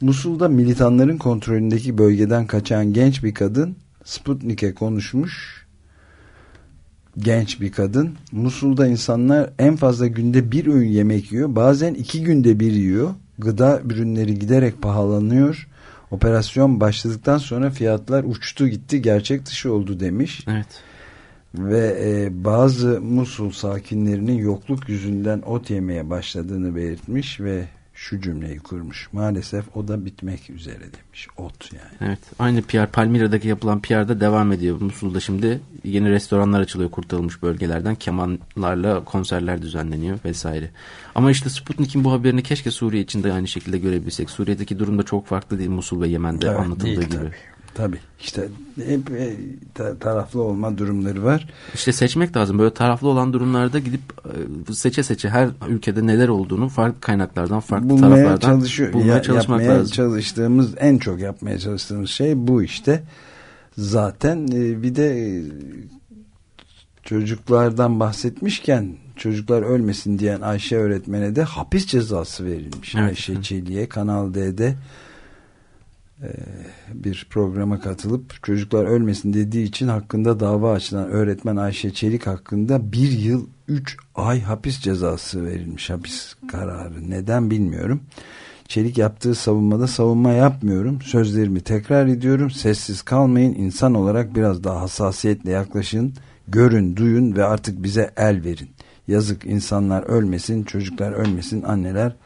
Musul'da militanların kontrolündeki bölgeden kaçan genç bir kadın Sputnik'e konuşmuş. Genç bir kadın. Musul'da insanlar en fazla günde bir öğün yemek yiyor. Bazen iki günde bir yiyor. Gıda ürünleri giderek pahalanıyor. Operasyon başladıktan sonra fiyatlar uçtu gitti gerçek dışı oldu demiş. Evet ve e, bazı Musul sakinlerinin yokluk yüzünden ot yemeye başladığını belirtmiş ve şu cümleyi kurmuş. Maalesef o da bitmek üzere demiş. Ot yani. Evet. Aynı PR Palmira'daki yapılan PR'da devam ediyor. Musul'da şimdi yeni restoranlar açılıyor kurtarılmış bölgelerden. Kemanlarla konserler düzenleniyor vesaire. Ama işte Sputnik'in bu haberini keşke Suriye için de aynı şekilde görebilsek. Suriye'deki durum da çok farklı değil Musul ve Yemen'de Evet, anlatıldığı değil, gibi. Tabii. Tabii işte hep e, ta- taraflı olma durumları var. İşte seçmek lazım. Böyle taraflı olan durumlarda gidip e, seçe seçe her ülkede neler olduğunu farklı kaynaklardan, farklı bulmaya taraflardan çalışıyor. bulmaya Ya- çalışmak yapmaya lazım. çalıştığımız en çok yapmaya çalıştığımız şey bu işte. Zaten e, bir de çocuklardan bahsetmişken çocuklar ölmesin diyen Ayşe öğretmene de hapis cezası verilmiş. Evet. Ayşe Çelik'e Kanal D'de bir programa katılıp çocuklar ölmesin dediği için hakkında dava açılan öğretmen Ayşe Çelik hakkında bir yıl üç ay hapis cezası verilmiş. Hapis kararı. Neden bilmiyorum. Çelik yaptığı savunmada savunma yapmıyorum. Sözlerimi tekrar ediyorum. Sessiz kalmayın. İnsan olarak biraz daha hassasiyetle yaklaşın. Görün duyun ve artık bize el verin. Yazık insanlar ölmesin çocuklar ölmesin anneler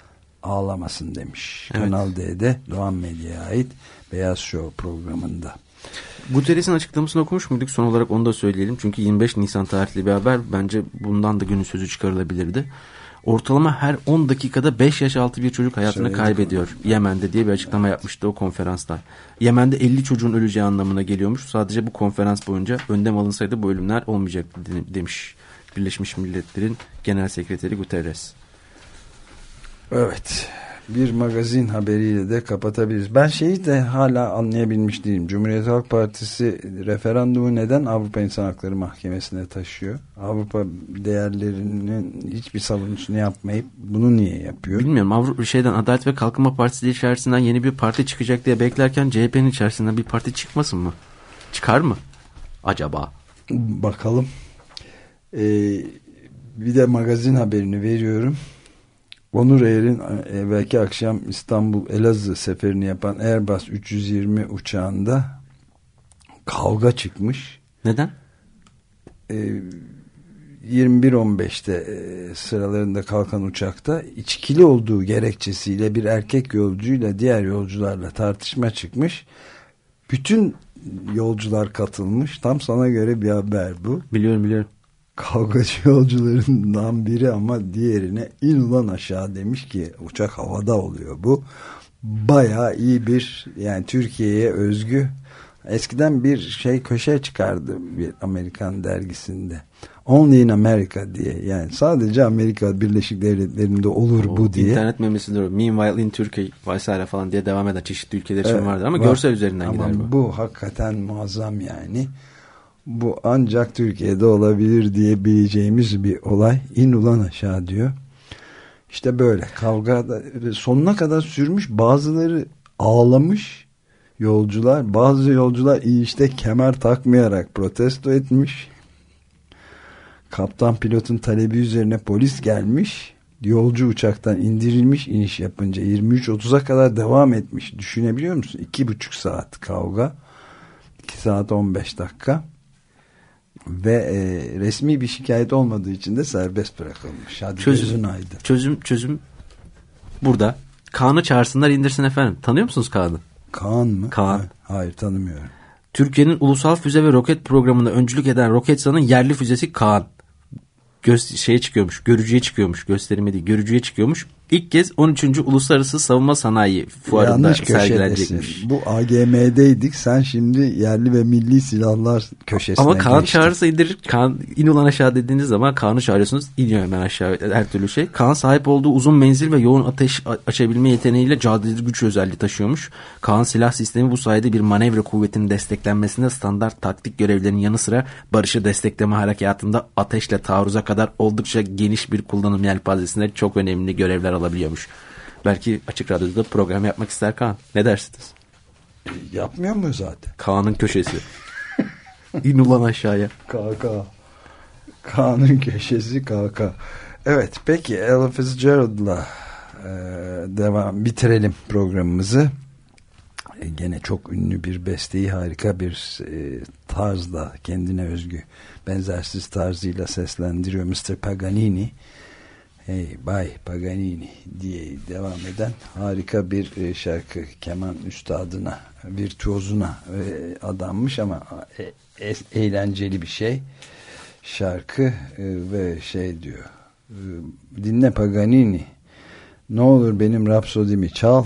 ağlamasın demiş. Evet. Kanal D'de Doğan Medya'ya ait Beyaz Show programında. Guterres'in açıklamasını okumuş muyduk? Son olarak onu da söyleyelim. Çünkü 25 Nisan tarihli bir haber. Bence bundan da günün sözü çıkarılabilirdi. Ortalama her 10 dakikada 5 yaş altı bir çocuk hayatını Söyledik kaybediyor. Yemen'de diye bir açıklama yapmıştı o konferansta. Yemen'de 50 çocuğun öleceği anlamına geliyormuş. Sadece bu konferans boyunca önlem alınsaydı bu ölümler olmayacaktı de- demiş. Birleşmiş Milletler'in Genel Sekreteri Guterres. Evet. Bir magazin haberiyle de kapatabiliriz. Ben şeyi de hala anlayabilmiş değilim. Cumhuriyet Halk Partisi referandumu neden Avrupa İnsan Hakları Mahkemesi'ne taşıyor? Avrupa değerlerinin hiçbir savunusunu yapmayıp bunu niye yapıyor? Bilmiyorum Avrupa şeyden Adalet ve Kalkınma Partisi içerisinden yeni bir parti çıkacak diye beklerken CHP'nin içerisinden bir parti çıkmasın mı? Çıkar mı? Acaba? Bakalım. Ee, bir de magazin haberini veriyorum. Onur Air'in e, belki akşam İstanbul Elazığ seferini yapan Airbus 320 uçağında kavga çıkmış. Neden? Ee, 21.15'te e, sıralarında kalkan uçakta içkili olduğu gerekçesiyle bir erkek yolcuyla diğer yolcularla tartışma çıkmış. Bütün yolcular katılmış. Tam sana göre bir haber bu. Biliyorum biliyorum. Kavgacı yolcularından biri ama diğerine in ulan aşağı demiş ki uçak havada oluyor bu. Baya iyi bir yani Türkiye'ye özgü eskiden bir şey köşe çıkardı bir Amerikan dergisinde. Only in America diye yani sadece Amerika Birleşik Devletleri'nde olur O bu diye. İnternet memesidir. Meanwhile in Turkey vesaire falan diye devam eden çeşitli ülkeler için Evet, vardır ama var. görsel üzerinden Ama gider bu. bu hakikaten muazzam yani. Bu ancak Türkiye'de olabilir diyebileceğimiz bir olay. İn ulan aşağı diyor. İşte böyle kavga da sonuna kadar sürmüş. Bazıları ağlamış yolcular. Bazı yolcular işte kemer takmayarak protesto etmiş. Kaptan pilotun talebi üzerine polis gelmiş. Yolcu uçaktan indirilmiş iniş yapınca 23.30'a kadar devam etmiş. Düşünebiliyor musun? 2,5 saat kavga. 2 saat 15 dakika. Ve e, resmi bir şikayet olmadığı için de serbest bırakılmış. Hadi çözüm, aydın. Çözüm, çözüm burada. Kaan'ı çağırsınlar indirsin efendim. Tanıyor musunuz Kaan'ı? Kaan mı? Kaan. Hayır, hayır tanımıyorum. Türkiye'nin ulusal füze ve roket programında öncülük eden Roketsan'ın yerli füzesi Kaan. Göz, şeye çıkıyormuş, görücüye çıkıyormuş, gösterime değil, görücüye çıkıyormuş. İlk kez 13. Uluslararası Savunma Sanayi Fuarı'nda sergilenecekmiş. Bu AGM'deydik. Sen şimdi yerli ve milli silahlar köşesine Ama Kaan geçtin. çağırırsa indirir. Kaan in ulan aşağı dediğiniz zaman Kaan'ı çağırıyorsunuz. iniyor hemen aşağı her türlü şey. Kaan sahip olduğu uzun menzil ve yoğun ateş açabilme yeteneğiyle caydırıcı güç özelliği taşıyormuş. Kaan silah sistemi bu sayede bir manevra kuvvetinin desteklenmesinde standart taktik görevlerinin yanı sıra barışı destekleme harekatında ateşle taarruza kadar oldukça geniş bir kullanım yelpazesinde çok önemli görevler alabiliyormuş. Belki Açık Radyo'da program yapmak ister Kaan. Ne dersiniz? Yapmıyor mu zaten? Kaan'ın köşesi. (laughs) İn ulan aşağıya. KK. Kaan'ın köşesi KK. Evet peki Ella Fitzgerald'la e, devam bitirelim programımızı. E, gene çok ünlü bir besteyi harika bir e, tarzda kendine özgü benzersiz tarzıyla seslendiriyor Mr. Paganini. Hey Bay Paganini diye devam eden harika bir e, şarkı keman üstadına virtüozuna e, adanmış ama e, eğlenceli bir şey şarkı ve şey diyor dinle Paganini ne olur benim rapsodimi çal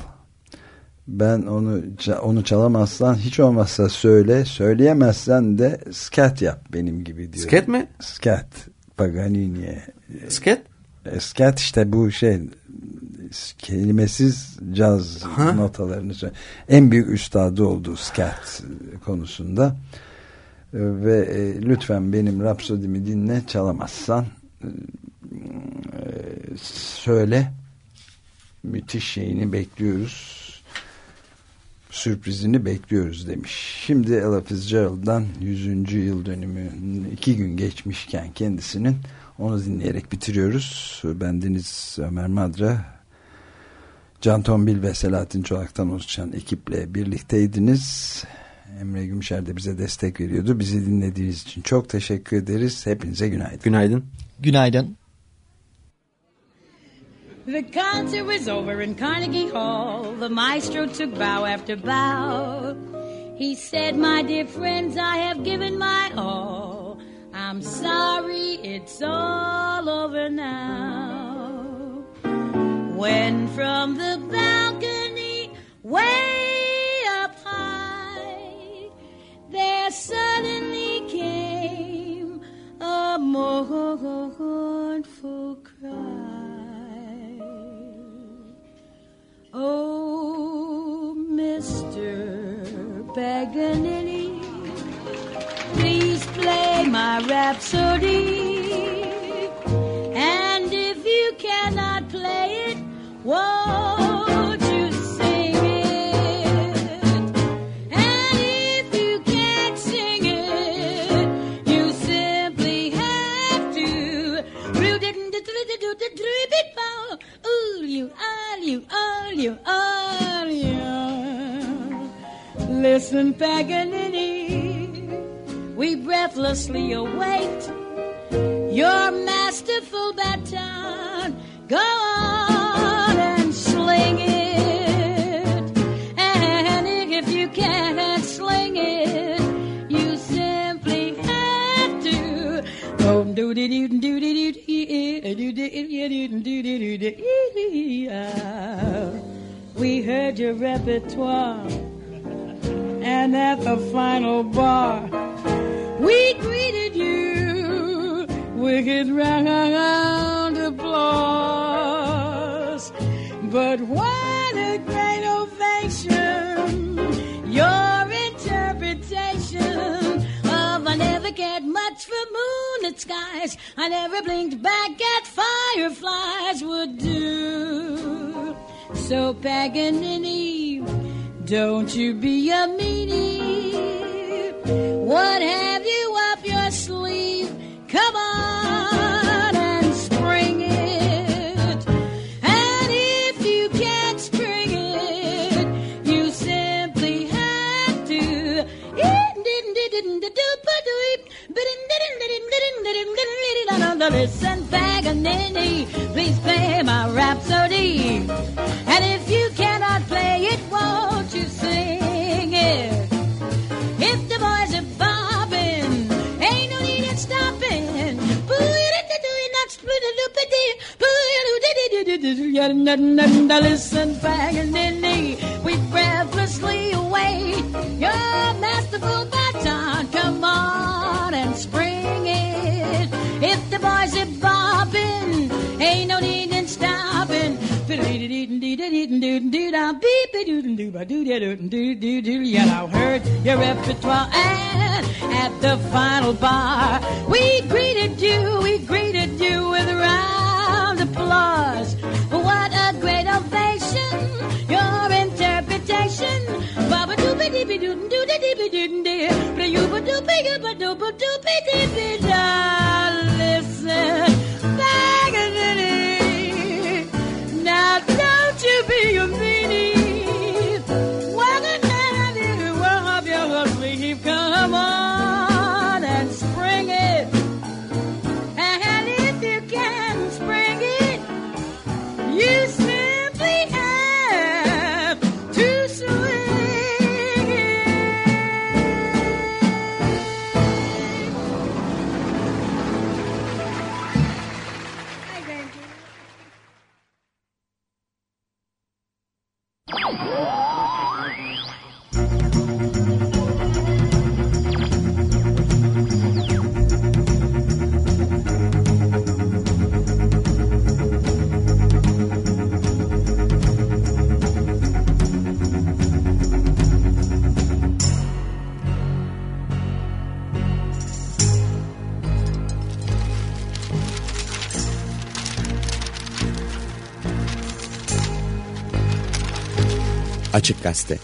ben onu onu çalamazsan hiç olmazsa söyle söyleyemezsen de skat yap benim gibi diyor. Skat mi? Skat Paganini'ye. Skat? Skat işte bu şey kelimesiz caz ha? notalarını. En büyük üstadı olduğu skat konusunda ve e, lütfen benim rapsodimi dinle çalamazsan e, söyle müthiş şeyini bekliyoruz sürprizini bekliyoruz demiş. Şimdi Ella Fitzgerald'dan 100. yıl dönümü iki gün geçmişken kendisinin onu dinleyerek bitiriyoruz. Ben Deniz Ömer Madra Can Tombil ve Selahattin Çolak'tan oluşan ekiple birlikteydiniz. Emre Gümüşer de bize destek veriyordu. Bizi dinlediğiniz için çok teşekkür ederiz. Hepinize günaydın. Günaydın. Günaydın. The concert was over in Carnegie Hall. The maestro took bow after bow. He said, My dear friends, I have given my all. I'm sorry it's all over now. When from the balcony, way up high, there suddenly came a mournful cry. Oh, Mr. Please play my rhapsody. And if you cannot play it, won't you sing it? And if you can't sing it, you simply have to. Ooh, you, oh, you, oh, you, ah, oh, whoa. Listen, Paganini we breathlessly await your masterful baton. Go on and sling it. And if you can't sling it, you simply have to. Oh, do do do do do do we heard your repertoire, and at the final bar, we greeted you a round applause. But what a great ovation! Your interpretation of I never cared much for moonlit skies. I never blinked back at fireflies would do. So Paganini, don't you be a meanie. What have you up your sleeve? Come on and spring it. And if you can't spring it, you simply have to. Listen, Paganini, please play my rhapsody. And if you cannot play it, won't Listen, Paganini, we breathlessly await your masterful baton. Come on and spring it. If the boys are bobbing, ain't no need. I heard your repertoire and at the final bar, we greeted you, we greeted you with round applause. What a great ovation! Your interpretation. Listen, don't you be Açık Gazete.